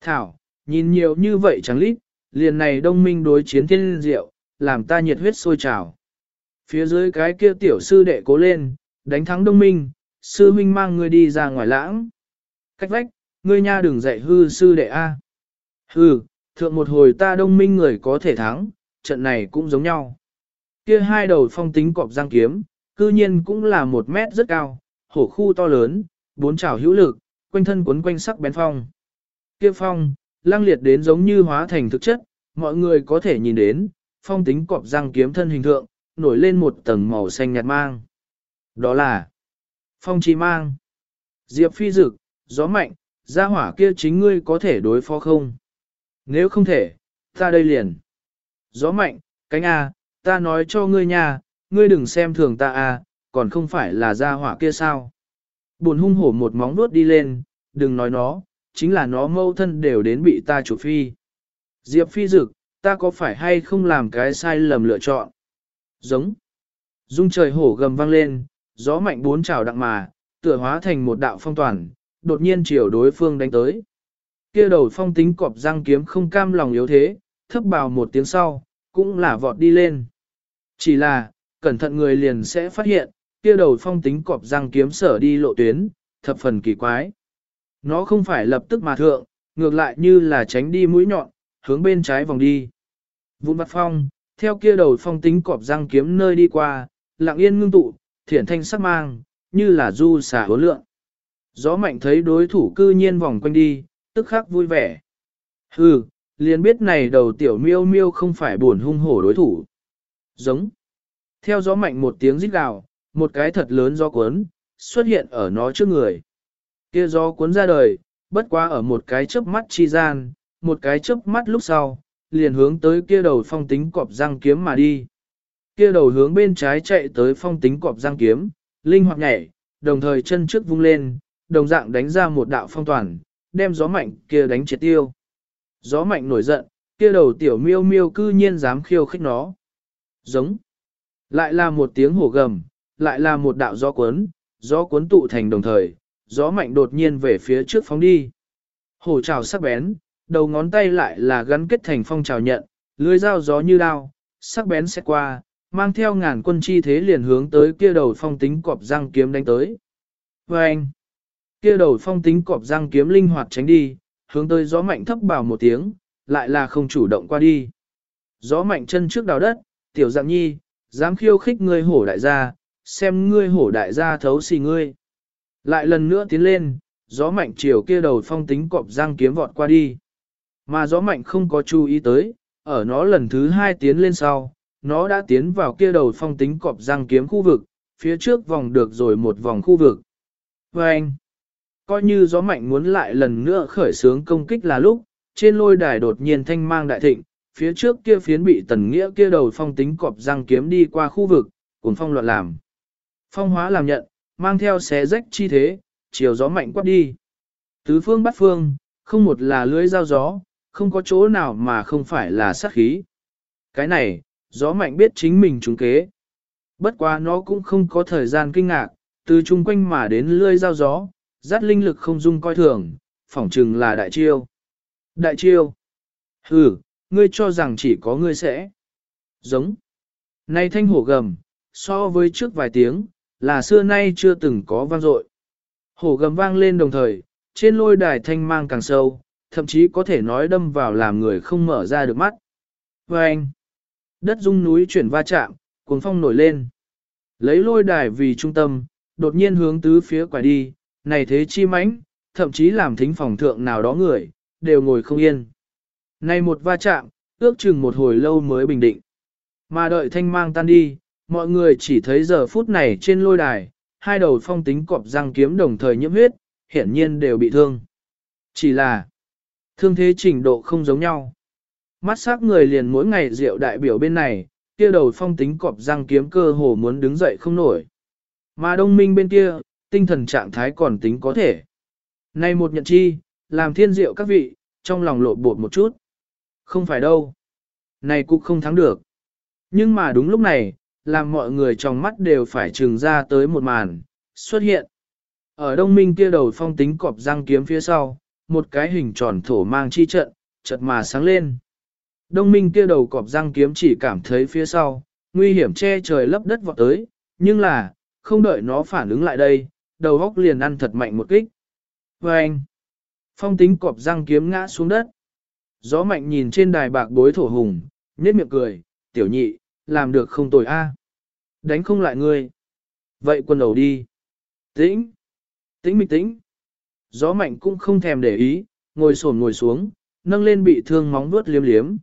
Thảo, nhìn nhiều như vậy chẳng lít, liền này đông minh đối chiến thiên diệu, làm ta nhiệt huyết sôi trào. Phía dưới cái kia tiểu sư đệ cố lên, đánh thắng đông minh, sư minh mang ngươi đi ra ngoài lãng. Cách vách, ngươi nha đừng dạy hư sư đệ A. Hư, thượng một hồi ta đông minh người có thể thắng, trận này cũng giống nhau. Kia hai đầu phong tính cọp giang kiếm, cư nhiên cũng là một mét rất cao, hổ khu to lớn, bốn chảo hữu lực, quanh thân cuốn quanh sắc bén phong. Kia phong, lang liệt đến giống như hóa thành thực chất, mọi người có thể nhìn đến, phong tính cọp răng kiếm thân hình thượng, nổi lên một tầng màu xanh nhạt mang. Đó là phong chi mang. Diệp phi dực, gió mạnh, gia hỏa kia chính ngươi có thể đối phó không? Nếu không thể, ta đây liền. Gió mạnh, cánh A, ta nói cho ngươi nha, ngươi đừng xem thường ta à, còn không phải là gia hỏa kia sao? Buồn hung hổ một móng vuốt đi lên, đừng nói nó, chính là nó mâu thân đều đến bị ta chủ phi. Diệp phi dực, ta có phải hay không làm cái sai lầm lựa chọn? Giống. Dung trời hổ gầm vang lên, gió mạnh bốn trào đặng mà, tựa hóa thành một đạo phong toàn, đột nhiên chiều đối phương đánh tới. Kia đầu phong tính cọp răng kiếm không cam lòng yếu thế, thấp bào một tiếng sau, cũng là vọt đi lên. Chỉ là, cẩn thận người liền sẽ phát hiện, kia đầu phong tính cọp răng kiếm sở đi lộ tuyến, thập phần kỳ quái. Nó không phải lập tức mà thượng, ngược lại như là tránh đi mũi nhọn, hướng bên trái vòng đi. Vụn mặt phong, theo kia đầu phong tính cọp răng kiếm nơi đi qua, lặng yên ngưng tụ, thiển thanh sắc mang, như là du xả hứa lượng. Gió mạnh thấy đối thủ cư nhiên vòng quanh đi, tức khắc vui vẻ. Hừ, liền biết này đầu tiểu miêu miêu không phải buồn hung hổ đối thủ. Giống. Theo gió mạnh một tiếng rít gào, một cái thật lớn gió cuốn, xuất hiện ở nó trước người. Kia gió cuốn ra đời, bất quá ở một cái chớp mắt chi gian, một cái chớp mắt lúc sau, liền hướng tới kia đầu phong tính cọp răng kiếm mà đi. Kia đầu hướng bên trái chạy tới phong tính cọp răng kiếm, linh hoạt nhảy, đồng thời chân trước vung lên, đồng dạng đánh ra một đạo phong toàn, đem gió mạnh kia đánh triệt tiêu. Gió mạnh nổi giận, kia đầu tiểu miêu miêu cư nhiên dám khiêu khích nó. Giống. Lại là một tiếng hổ gầm, lại là một đạo gió cuốn, gió cuốn tụ thành đồng thời, gió mạnh đột nhiên về phía trước phóng đi. Hổ trào sắc bén, đầu ngón tay lại là gắn kết thành phong trào nhận, lưới dao gió như đao, sắc bén sẽ qua, mang theo ngàn quân chi thế liền hướng tới kia đầu phong tính cọp răng kiếm đánh tới. Và anh, kia đầu phong tính cọp răng kiếm linh hoạt tránh đi, hướng tới gió mạnh thấp bảo một tiếng, lại là không chủ động qua đi. Gió mạnh chân trước đào đất, tiểu dạng nhi, dám khiêu khích ngươi hổ đại gia, xem ngươi hổ đại gia thấu xì ngươi. Lại lần nữa tiến lên, gió mạnh chiều kia đầu phong tính cọp răng kiếm vọt qua đi. Mà gió mạnh không có chú ý tới, ở nó lần thứ hai tiến lên sau, nó đã tiến vào kia đầu phong tính cọp răng kiếm khu vực, phía trước vòng được rồi một vòng khu vực. Và anh, coi như gió mạnh muốn lại lần nữa khởi sướng công kích là lúc, trên lôi đài đột nhiên thanh mang đại thịnh, phía trước kia phiến bị tần nghĩa kia đầu phong tính cọp răng kiếm đi qua khu vực, cùng phong loạn làm. Phong hóa làm nhận, mang theo xé rách chi thế, chiều gió mạnh quát đi. Tứ phương bắt phương, không một là lưới dao gió, không có chỗ nào mà không phải là sát khí. Cái này, gió mạnh biết chính mình trúng kế. Bất quá nó cũng không có thời gian kinh ngạc, từ chung quanh mà đến lưới dao gió, dắt linh lực không dung coi thường, phỏng chừng là đại chiêu. Đại chiêu. Ừ, ngươi cho rằng chỉ có ngươi sẽ. Giống. Nay thanh hổ gầm, so với trước vài tiếng, là xưa nay chưa từng có vang dội. Hổ gầm vang lên đồng thời, trên lôi đài thanh mang càng sâu, thậm chí có thể nói đâm vào làm người không mở ra được mắt. Và anh, đất rung núi chuyển va chạm, cuồng phong nổi lên. Lấy lôi đài vì trung tâm, đột nhiên hướng tứ phía quải đi, này thế chi mãnh, thậm chí làm thính phòng thượng nào đó người, đều ngồi không yên. Này một va chạm, ước chừng một hồi lâu mới bình định. Mà đợi thanh mang tan đi, mọi người chỉ thấy giờ phút này trên lôi đài, hai đầu phong tính cọp răng kiếm đồng thời nhiễm huyết, hiển nhiên đều bị thương. Chỉ là, thương thế trình độ không giống nhau. Mắt sắc người liền mỗi ngày rượu đại biểu bên này, kia đầu phong tính cọp răng kiếm cơ hồ muốn đứng dậy không nổi. Mà đông minh bên kia, tinh thần trạng thái còn tính có thể. Này một nhận chi, làm thiên diệu các vị, trong lòng lộ bột một chút. Không phải đâu. Này cũng không thắng được. Nhưng mà đúng lúc này, làm mọi người trong mắt đều phải trừng ra tới một màn, xuất hiện. Ở đông minh kia đầu phong tính cọp răng kiếm phía sau, một cái hình tròn thổ mang chi trận, chợt mà sáng lên. Đông minh kia đầu cọp răng kiếm chỉ cảm thấy phía sau, nguy hiểm che trời lấp đất vọt tới, nhưng là, không đợi nó phản ứng lại đây, đầu góc liền ăn thật mạnh một kích. Và anh, phong tính cọp răng kiếm ngã xuống đất. Gió mạnh nhìn trên đài bạc bối thổ hùng, nhếch miệng cười, tiểu nhị, làm được không tồi a. Đánh không lại ngươi. Vậy quân đầu đi. Tĩnh. Tĩnh mịch tĩnh. Gió mạnh cũng không thèm để ý, ngồi xổm ngồi xuống, nâng lên bị thương móng vuốt liếm liếm.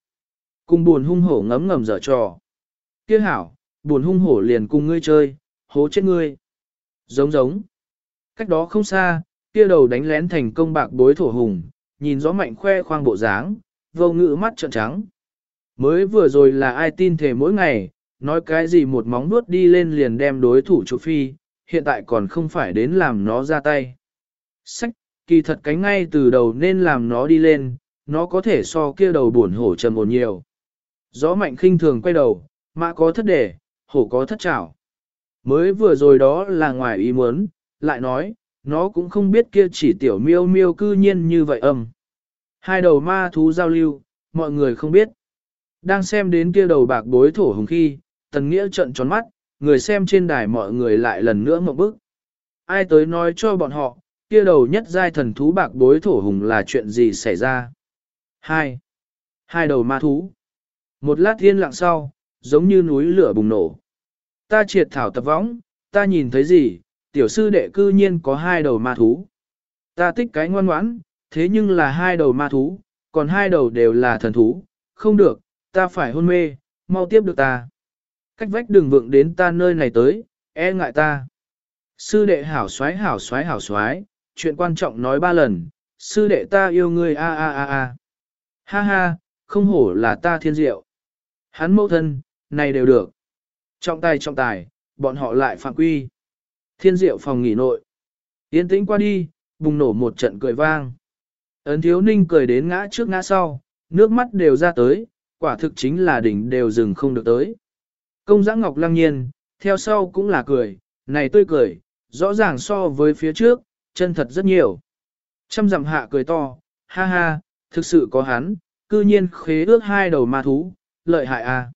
Cùng buồn hung hổ ngấm ngầm dở trò. Kia hảo, buồn hung hổ liền cùng ngươi chơi, hố chết ngươi. Giống giống. Cách đó không xa, kia đầu đánh lén thành công bạc bối thổ hùng, nhìn gió mạnh khoe khoang bộ dáng, vô ngữ mắt trợn trắng. Mới vừa rồi là ai tin thể mỗi ngày, nói cái gì một móng nuốt đi lên liền đem đối thủ chụp phi, hiện tại còn không phải đến làm nó ra tay. Sách, kỳ thật cánh ngay từ đầu nên làm nó đi lên, nó có thể so kia đầu buồn hổ trầm ổn nhiều. Gió mạnh khinh thường quay đầu, mã có thất đề, hổ có thất trảo. Mới vừa rồi đó là ngoài ý muốn, lại nói, nó cũng không biết kia chỉ tiểu miêu miêu cư nhiên như vậy âm. Hai đầu ma thú giao lưu, mọi người không biết. Đang xem đến kia đầu bạc bối thổ hùng khi, tần nghĩa trận tròn mắt, người xem trên đài mọi người lại lần nữa một bức. Ai tới nói cho bọn họ, kia đầu nhất giai thần thú bạc bối thổ hùng là chuyện gì xảy ra. Hai. Hai đầu ma thú. Một lát thiên lặng sau, giống như núi lửa bùng nổ. Ta triệt thảo tập võng, ta nhìn thấy gì, tiểu sư đệ cư nhiên có hai đầu ma thú. Ta thích cái ngoan ngoãn, thế nhưng là hai đầu ma thú, còn hai đầu đều là thần thú, không được, ta phải hôn mê, mau tiếp được ta. Cách vách đường vượng đến ta nơi này tới, e ngại ta. Sư đệ hảo xoái hảo xoái hảo xoái, chuyện quan trọng nói ba lần, sư đệ ta yêu ngươi a a a a. Ha ha, không hổ là ta thiên diệu. Hắn mẫu thân, này đều được. Trọng tài trọng tài, bọn họ lại phạm quy. Thiên diệu phòng nghỉ nội. Yên tĩnh qua đi, bùng nổ một trận cười vang. Ấn thiếu ninh cười đến ngã trước ngã sau, nước mắt đều ra tới, quả thực chính là đỉnh đều dừng không được tới. Công giã ngọc lăng nhiên, theo sau cũng là cười, này tươi cười, rõ ràng so với phía trước, chân thật rất nhiều. Trăm dặm hạ cười to, ha ha, thực sự có hắn, cư nhiên khế ước hai đầu ma thú, lợi hại à.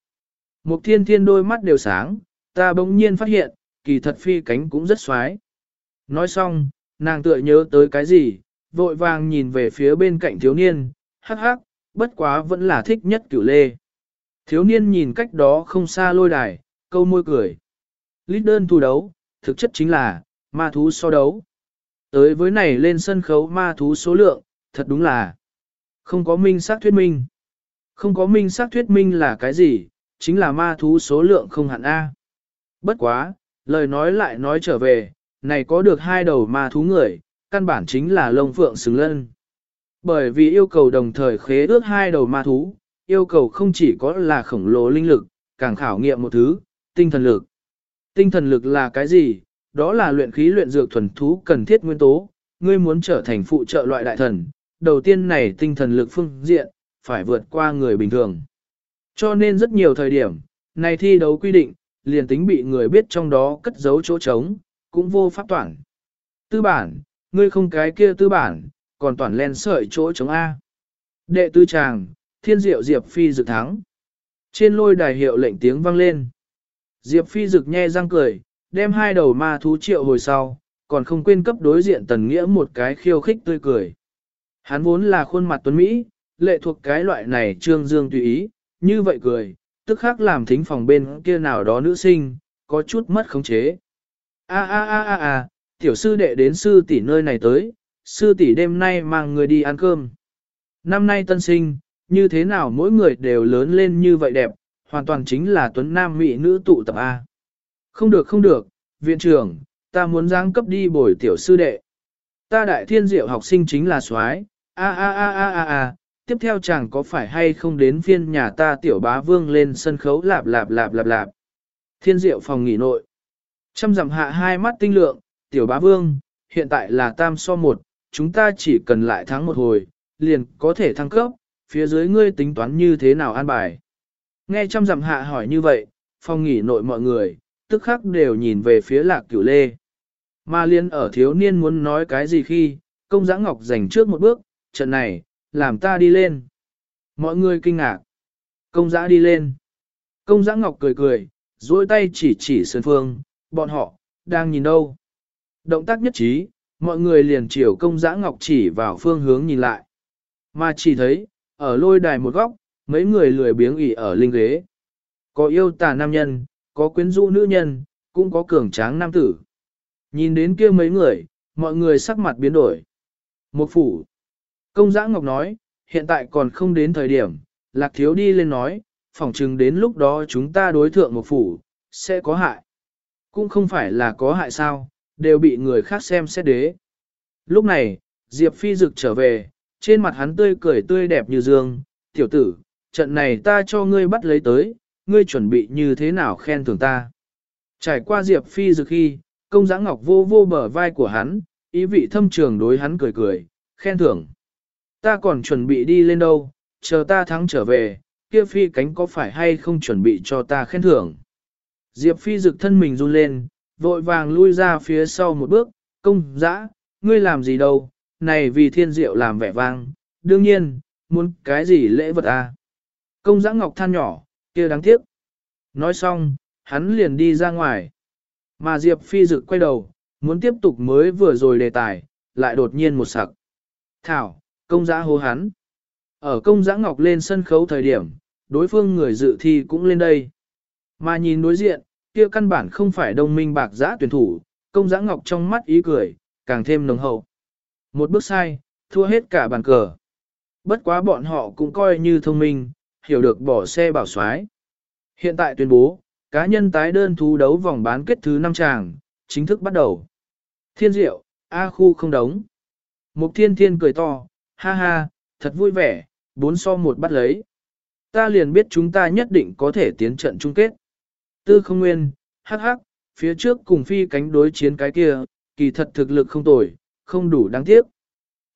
Mục thiên thiên đôi mắt đều sáng, ta bỗng nhiên phát hiện, kỳ thật phi cánh cũng rất xoái. Nói xong, nàng tựa nhớ tới cái gì, vội vàng nhìn về phía bên cạnh thiếu niên, hắc hắc, bất quá vẫn là thích nhất cửu lê. Thiếu niên nhìn cách đó không xa lôi đài, câu môi cười. Lít đơn thu đấu, thực chất chính là, ma thú so đấu. Tới với này lên sân khấu ma thú số lượng, thật đúng là không có minh xác thuyết minh. Không có minh xác thuyết minh là cái gì, chính là ma thú số lượng không hạn A. Bất quá, lời nói lại nói trở về, này có được hai đầu ma thú người, căn bản chính là lông phượng xứng lân. Bởi vì yêu cầu đồng thời khế ước hai đầu ma thú, yêu cầu không chỉ có là khổng lồ linh lực, càng khảo nghiệm một thứ, tinh thần lực. Tinh thần lực là cái gì? Đó là luyện khí luyện dược thuần thú cần thiết nguyên tố, ngươi muốn trở thành phụ trợ loại đại thần, đầu tiên này tinh thần lực phương diện, phải vượt qua người bình thường. Cho nên rất nhiều thời điểm, này thi đấu quy định, liền tính bị người biết trong đó cất giấu chỗ trống, cũng vô pháp toàn. Tư bản, ngươi không cái kia tư bản, còn toàn len sợi chỗ trống A. Đệ tư chàng thiên diệu Diệp Phi dực thắng. Trên lôi đài hiệu lệnh tiếng vang lên. Diệp Phi dực nhe răng cười, đem hai đầu ma thú triệu hồi sau, còn không quên cấp đối diện tần nghĩa một cái khiêu khích tươi cười. Hắn vốn là khuôn mặt tuấn Mỹ, lệ thuộc cái loại này trương dương tùy ý, như vậy cười, tức khắc làm thính phòng bên kia nào đó nữ sinh, có chút mất khống chế. A a a a a, tiểu sư đệ đến sư tỷ nơi này tới, sư tỷ đêm nay mang người đi ăn cơm. Năm nay tân sinh, như thế nào mỗi người đều lớn lên như vậy đẹp, hoàn toàn chính là tuấn nam mỹ nữ tụ tập A. Không được không được, viện trưởng, ta muốn giáng cấp đi bồi tiểu sư đệ. Ta đại thiên diệu học sinh chính là soái a a a a a a, tiếp theo chàng có phải hay không đến phiên nhà ta tiểu bá vương lên sân khấu lạp lạp lạp lạp lạp. Thiên diệu phòng nghỉ nội. Trăm dặm hạ hai mắt tinh lượng, tiểu bá vương, hiện tại là tam so một, chúng ta chỉ cần lại thắng một hồi, liền có thể thăng cấp, phía dưới ngươi tính toán như thế nào an bài. Nghe trăm dặm hạ hỏi như vậy, phòng nghỉ nội mọi người, tức khắc đều nhìn về phía lạc cửu lê. Mà liên ở thiếu niên muốn nói cái gì khi, công giã ngọc giành trước một bước, trận này, làm ta đi lên. Mọi người kinh ngạc. Công giã đi lên. Công giã ngọc cười cười, duỗi tay chỉ chỉ sơn phương, bọn họ, đang nhìn đâu. Động tác nhất trí, mọi người liền chiều công giã ngọc chỉ vào phương hướng nhìn lại. Mà chỉ thấy, ở lôi đài một góc, mấy người lười biếng ỉ ở linh ghế. Có yêu tà nam nhân, có quyến rũ nữ nhân, cũng có cường tráng nam tử. Nhìn đến kia mấy người, mọi người sắc mặt biến đổi. Một phủ. Công giã ngọc nói, hiện tại còn không đến thời điểm, lạc thiếu đi lên nói, phỏng chừng đến lúc đó chúng ta đối thượng một phủ, sẽ có hại. Cũng không phải là có hại sao, đều bị người khác xem xét đế. Lúc này, Diệp Phi Dực trở về, trên mặt hắn tươi cười tươi đẹp như dương, tiểu tử, trận này ta cho ngươi bắt lấy tới, ngươi chuẩn bị như thế nào khen thưởng ta. Trải qua Diệp Phi Dực khi, công giã ngọc vô vô bờ vai của hắn, ý vị thâm trường đối hắn cười cười, khen thưởng. Ta còn chuẩn bị đi lên đâu, chờ ta thắng trở về, kia phi cánh có phải hay không chuẩn bị cho ta khen thưởng. Diệp Phi Dực thân mình run lên, vội vàng lui ra phía sau một bước, công dã, ngươi làm gì đâu, này vì thiên diệu làm vẻ vang, đương nhiên, muốn cái gì lễ vật à. Công dã ngọc than nhỏ, kia đáng tiếc. Nói xong, hắn liền đi ra ngoài. Mà Diệp Phi Dực quay đầu, muốn tiếp tục mới vừa rồi đề tài, lại đột nhiên một sặc. Thảo, công giã hô hắn. Ở công giã ngọc lên sân khấu thời điểm, đối phương người dự thi cũng lên đây. Mà nhìn đối diện, kia căn bản không phải đồng minh bạc giã tuyển thủ, công giã ngọc trong mắt ý cười, càng thêm nồng hậu. Một bước sai, thua hết cả bàn cờ. Bất quá bọn họ cũng coi như thông minh, hiểu được bỏ xe bảo xoái. Hiện tại tuyên bố, cá nhân tái đơn thú đấu vòng bán kết thứ 5 tràng, chính thức bắt đầu. Thiên diệu, A khu không đóng. Mục thiên thiên cười to, ha ha, thật vui vẻ, bốn so một bắt lấy. Ta liền biết chúng ta nhất định có thể tiến trận chung kết. Tư không nguyên, hắc hắc, phía trước cùng phi cánh đối chiến cái kia, kỳ thật thực lực không tồi, không đủ đáng tiếc.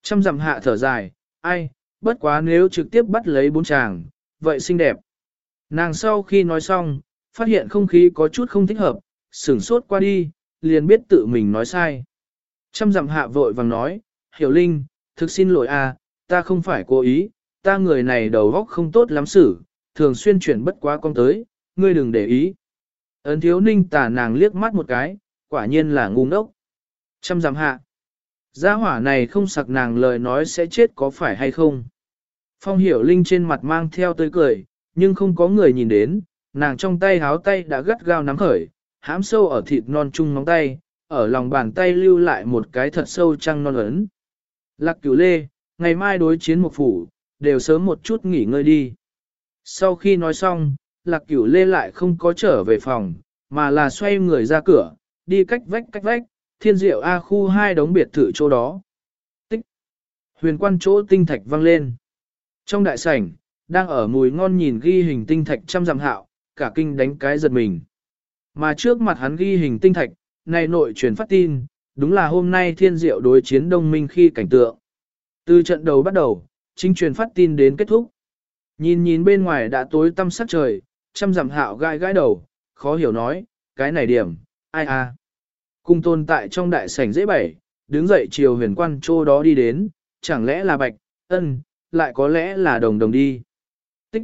Trăm dặm hạ thở dài, ai, bất quá nếu trực tiếp bắt lấy bốn chàng, vậy xinh đẹp. Nàng sau khi nói xong, phát hiện không khí có chút không thích hợp, sửng sốt qua đi, liền biết tự mình nói sai. Trăm dặm hạ vội vàng nói, hiểu linh, thực xin lỗi à, ta không phải cố ý, ta người này đầu óc không tốt lắm xử, thường xuyên chuyển bất quá con tới, ngươi đừng để ý. Ấn thiếu ninh tà nàng liếc mắt một cái, quả nhiên là ngu ngốc. Trăm giảm hạ. Gia hỏa này không sặc nàng lời nói sẽ chết có phải hay không. Phong hiểu linh trên mặt mang theo tươi cười, nhưng không có người nhìn đến, nàng trong tay háo tay đã gắt gao nắm khởi, hãm sâu ở thịt non chung móng tay, ở lòng bàn tay lưu lại một cái thật sâu trăng non ấn. Lạc cửu lê, ngày mai đối chiến một phủ, đều sớm một chút nghỉ ngơi đi. Sau khi nói xong, lạc cửu lê lại không có trở về phòng, mà là xoay người ra cửa, đi cách vách cách vách, thiên diệu A khu hai đống biệt thự chỗ đó. Tích. Huyền quan chỗ tinh thạch vang lên. Trong đại sảnh, đang ở mùi ngon nhìn ghi hình tinh thạch trăm dặm hạo, cả kinh đánh cái giật mình. Mà trước mặt hắn ghi hình tinh thạch, này nội truyền phát tin, đúng là hôm nay thiên diệu đối chiến đông minh khi cảnh tượng. Từ trận đầu bắt đầu, chính truyền phát tin đến kết thúc. Nhìn nhìn bên ngoài đã tối tăm sắc trời, trăm dặm hạo gai gai đầu, khó hiểu nói, cái này điểm, ai à. Cùng tồn tại trong đại sảnh dễ bảy, đứng dậy chiều huyền quan chỗ đó đi đến, chẳng lẽ là bạch, ân, lại có lẽ là đồng đồng đi. Tích.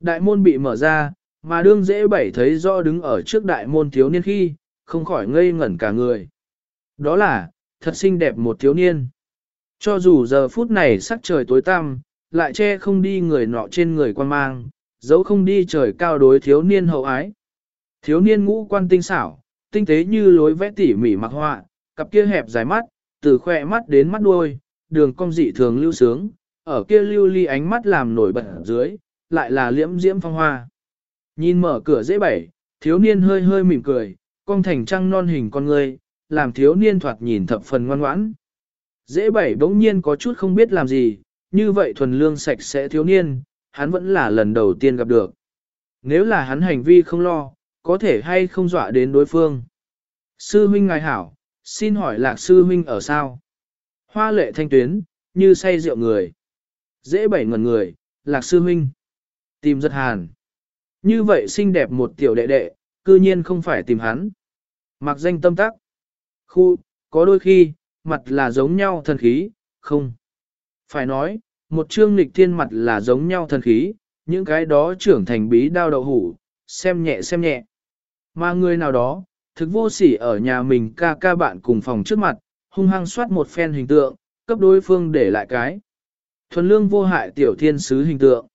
Đại môn bị mở ra, mà đương dễ bảy thấy do đứng ở trước đại môn thiếu niên khi, không khỏi ngây ngẩn cả người. Đó là, thật xinh đẹp một thiếu niên. Cho dù giờ phút này sắc trời tối tăm, lại che không đi người nọ trên người quan mang, dấu không đi trời cao đối thiếu niên hậu ái. Thiếu niên ngũ quan tinh xảo, tinh tế như lối vẽ tỉ mỉ mặc họa, cặp kia hẹp dài mắt, từ khoe mắt đến mắt đuôi, đường cong dị thường lưu sướng, ở kia lưu ly ánh mắt làm nổi bật dưới, lại là liễm diễm phong hoa. Nhìn mở cửa dễ bảy, thiếu niên hơi hơi mỉm cười, cong thành trăng non hình con người, làm thiếu niên thoạt nhìn thập phần ngoan ngoãn. Dễ bảy bỗng nhiên có chút không biết làm gì, như vậy thuần lương sạch sẽ thiếu niên, hắn vẫn là lần đầu tiên gặp được. Nếu là hắn hành vi không lo, có thể hay không dọa đến đối phương. Sư huynh ngài hảo, xin hỏi lạc sư huynh ở sao? Hoa lệ thanh tuyến, như say rượu người. Dễ bảy ngần người, lạc sư huynh. Tìm rất hàn. Như vậy xinh đẹp một tiểu đệ đệ, cư nhiên không phải tìm hắn. Mặc danh tâm tắc. Khu, có đôi khi, mặt là giống nhau thần khí, không. Phải nói, một chương nghịch thiên mặt là giống nhau thần khí, những cái đó trưởng thành bí đao đậu hủ, xem nhẹ xem nhẹ. Mà người nào đó, thực vô sỉ ở nhà mình ca ca bạn cùng phòng trước mặt, hung hăng soát một phen hình tượng, cấp đối phương để lại cái. Thuần lương vô hại tiểu thiên sứ hình tượng.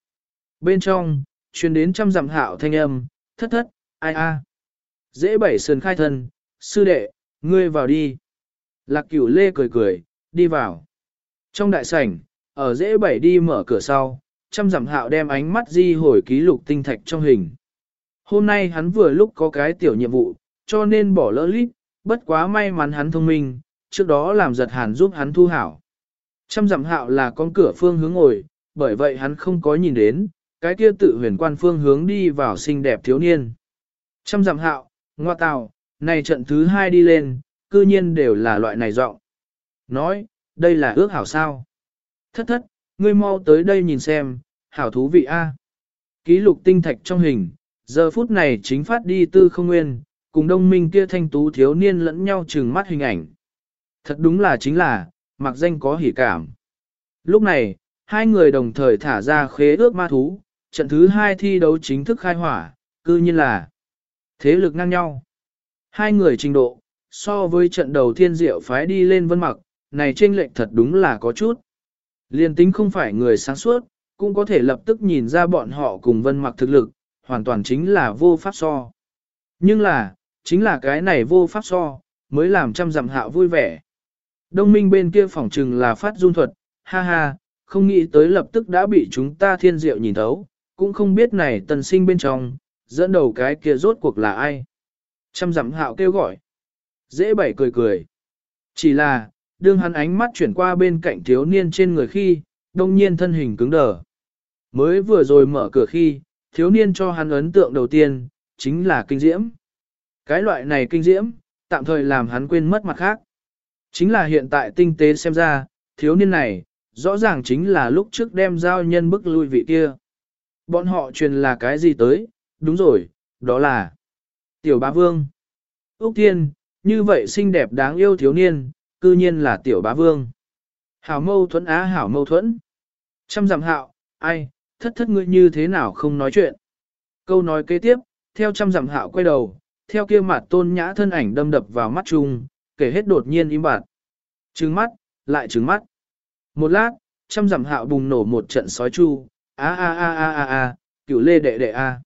Bên trong, truyền đến trăm dặm hạo thanh âm, thất thất, ai a. Dễ bảy sườn khai thân, sư đệ, ngươi vào đi. Lạc cửu lê cười cười, đi vào. Trong đại sảnh, ở dễ bảy đi mở cửa sau, trăm dặm hạo đem ánh mắt di hồi ký lục tinh thạch trong hình. Hôm nay hắn vừa lúc có cái tiểu nhiệm vụ, cho nên bỏ lỡ lít, bất quá may mắn hắn thông minh, trước đó làm giật hàn giúp hắn thu hảo. Trăm dặm hạo là con cửa phương hướng ngồi, bởi vậy hắn không có nhìn đến, cái kia tự huyền quan phương hướng đi vào xinh đẹp thiếu niên. Trăm dặm hạo, ngoa tào, này trận thứ hai đi lên, cư nhiên đều là loại này giọng. Nói, đây là ước hảo sao. Thất thất, ngươi mau tới đây nhìn xem, hảo thú vị a. Ký lục tinh thạch trong hình, giờ phút này chính phát đi tư không nguyên, cùng đông minh kia thanh tú thiếu niên lẫn nhau trừng mắt hình ảnh. Thật đúng là chính là, mặc danh có hỉ cảm. Lúc này, hai người đồng thời thả ra khế ước ma thú, trận thứ hai thi đấu chính thức khai hỏa, cư nhiên là thế lực ngang nhau. Hai người trình độ, so với trận đầu thiên diệu phái đi lên vân mặc, này chênh lệch thật đúng là có chút. Liên tính không phải người sáng suốt, cũng có thể lập tức nhìn ra bọn họ cùng vân mặc thực lực, hoàn toàn chính là vô pháp so. Nhưng là, chính là cái này vô pháp so, mới làm trăm dặm hạo vui vẻ. Đông minh bên kia phỏng trừng là phát dung thuật, ha ha, không nghĩ tới lập tức đã bị chúng ta thiên diệu nhìn thấu, cũng không biết này tần sinh bên trong, dẫn đầu cái kia rốt cuộc là ai. Trăm dặm hạo kêu gọi. Dễ bảy cười cười. Chỉ là, đương hắn ánh mắt chuyển qua bên cạnh thiếu niên trên người khi, đông nhiên thân hình cứng đờ. Mới vừa rồi mở cửa khi, thiếu niên cho hắn ấn tượng đầu tiên, chính là kinh diễm. Cái loại này kinh diễm, tạm thời làm hắn quên mất mặt khác. Chính là hiện tại tinh tế xem ra, thiếu niên này, rõ ràng chính là lúc trước đem giao nhân bức lui vị kia. Bọn họ truyền là cái gì tới, đúng rồi, đó là Tiểu Bá Vương. Úc Thiên, như vậy xinh đẹp đáng yêu thiếu niên, cư nhiên là Tiểu Bá Vương. Hảo mâu thuẫn á hảo mâu thuẫn. Trăm dặm hạo, ai, thất thất ngươi như thế nào không nói chuyện. Câu nói kế tiếp, theo trăm dặm hạo quay đầu, theo kia mặt tôn nhã thân ảnh đâm đập vào mắt chung, kể hết đột nhiên im bặt. Trừng mắt, lại trừng mắt. Một lát, trăm dặm hạo bùng nổ một trận sói chu, a a a a a a, cửu lê đệ đệ a.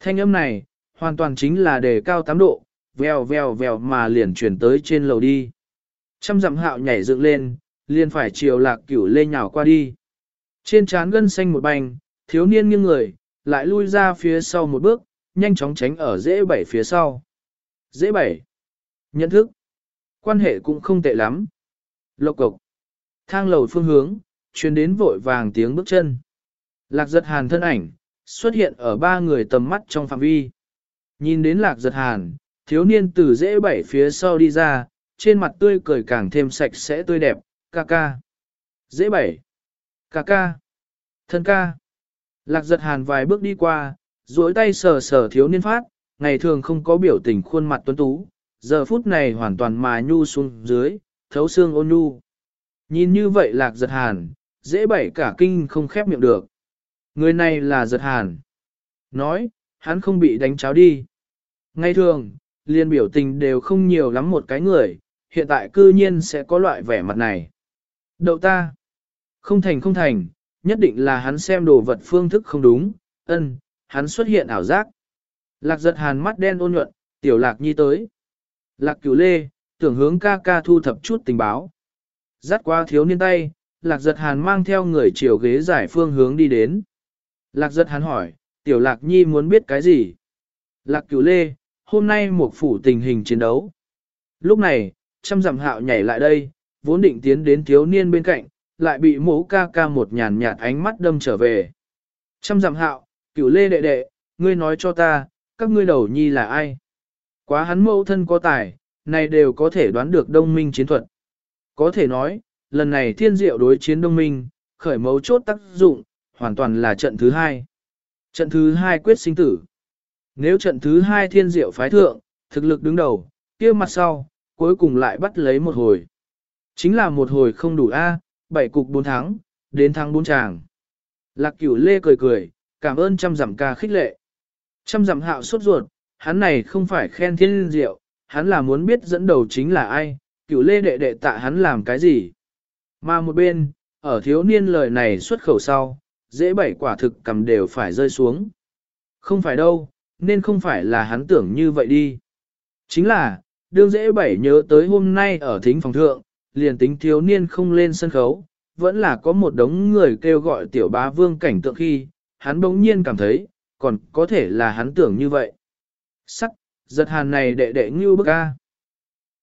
Thanh âm này, hoàn toàn chính là đề cao tám độ, vèo vèo vèo mà liền chuyển tới trên lầu đi. Trăm dặm hạo nhảy dựng lên, liền phải chiều lạc cửu lê nhào qua đi. Trên trán gân xanh một bành, thiếu niên nghiêng người, lại lui ra phía sau một bước, nhanh chóng tránh ở dễ bảy phía sau. Dễ bảy. Nhận thức. Quan hệ cũng không tệ lắm. Lộc cộc. Thang lầu phương hướng, chuyển đến vội vàng tiếng bước chân. Lạc giật hàn thân ảnh, xuất hiện ở ba người tầm mắt trong phạm vi. Nhìn đến lạc giật hàn, thiếu niên từ dễ bảy phía sau đi ra, trên mặt tươi cười càng thêm sạch sẽ tươi đẹp, ca ca. Dễ bảy. Ca ca. Thân ca. Lạc giật hàn vài bước đi qua, duỗi tay sờ sờ thiếu niên phát, ngày thường không có biểu tình khuôn mặt tuấn tú, giờ phút này hoàn toàn mà nhu xuống dưới, thấu xương ôn nhu. Nhìn như vậy lạc giật hàn, dễ bảy cả kinh không khép miệng được. Người này là giật hàn. Nói, hắn không bị đánh cháo đi. Ngay thường, liên biểu tình đều không nhiều lắm một cái người, hiện tại cư nhiên sẽ có loại vẻ mặt này. Đậu ta. Không thành không thành, nhất định là hắn xem đồ vật phương thức không đúng, ân, hắn xuất hiện ảo giác. Lạc giật hàn mắt đen ôn nhuận, tiểu lạc nhi tới. Lạc cửu lê, tưởng hướng ca ca thu thập chút tình báo. Dắt qua thiếu niên tay, lạc giật hàn mang theo người chiều ghế giải phương hướng đi đến. Lạc giật hàn hỏi, tiểu lạc nhi muốn biết cái gì? Lạc cửu lê, hôm nay một phủ tình hình chiến đấu. Lúc này, trăm dặm hạo nhảy lại đây, vốn định tiến đến thiếu niên bên cạnh, lại bị mố ca ca một nhàn nhạt ánh mắt đâm trở về. Trăm dặm hạo, cửu lê đệ đệ, ngươi nói cho ta, các ngươi đầu nhi là ai? Quá hắn mẫu thân có tài, này đều có thể đoán được đông minh chiến thuật. Có thể nói, lần này thiên diệu đối chiến đông minh, khởi mấu chốt tác dụng, hoàn toàn là trận thứ hai. Trận thứ hai quyết sinh tử. Nếu trận thứ hai thiên diệu phái thượng, thực lực đứng đầu, kia mặt sau, cuối cùng lại bắt lấy một hồi. Chính là một hồi không đủ A, bảy cục bốn thắng, đến thắng bốn tràng. Lạc cửu lê cười cười, cảm ơn trăm dặm ca khích lệ. Trăm dặm hạo sốt ruột, hắn này không phải khen thiên diệu, hắn là muốn biết dẫn đầu chính là ai, cửu lê đệ đệ tạ hắn làm cái gì. Mà một bên, ở thiếu niên lời này xuất khẩu sau, dễ bảy quả thực cầm đều phải rơi xuống. Không phải đâu, nên không phải là hắn tưởng như vậy đi. Chính là, đương dễ bảy nhớ tới hôm nay ở thính phòng thượng, liền tính thiếu niên không lên sân khấu, vẫn là có một đống người kêu gọi tiểu bá vương cảnh tượng khi, hắn bỗng nhiên cảm thấy, còn có thể là hắn tưởng như vậy. Sắc, giật hàn này đệ đệ như bức a.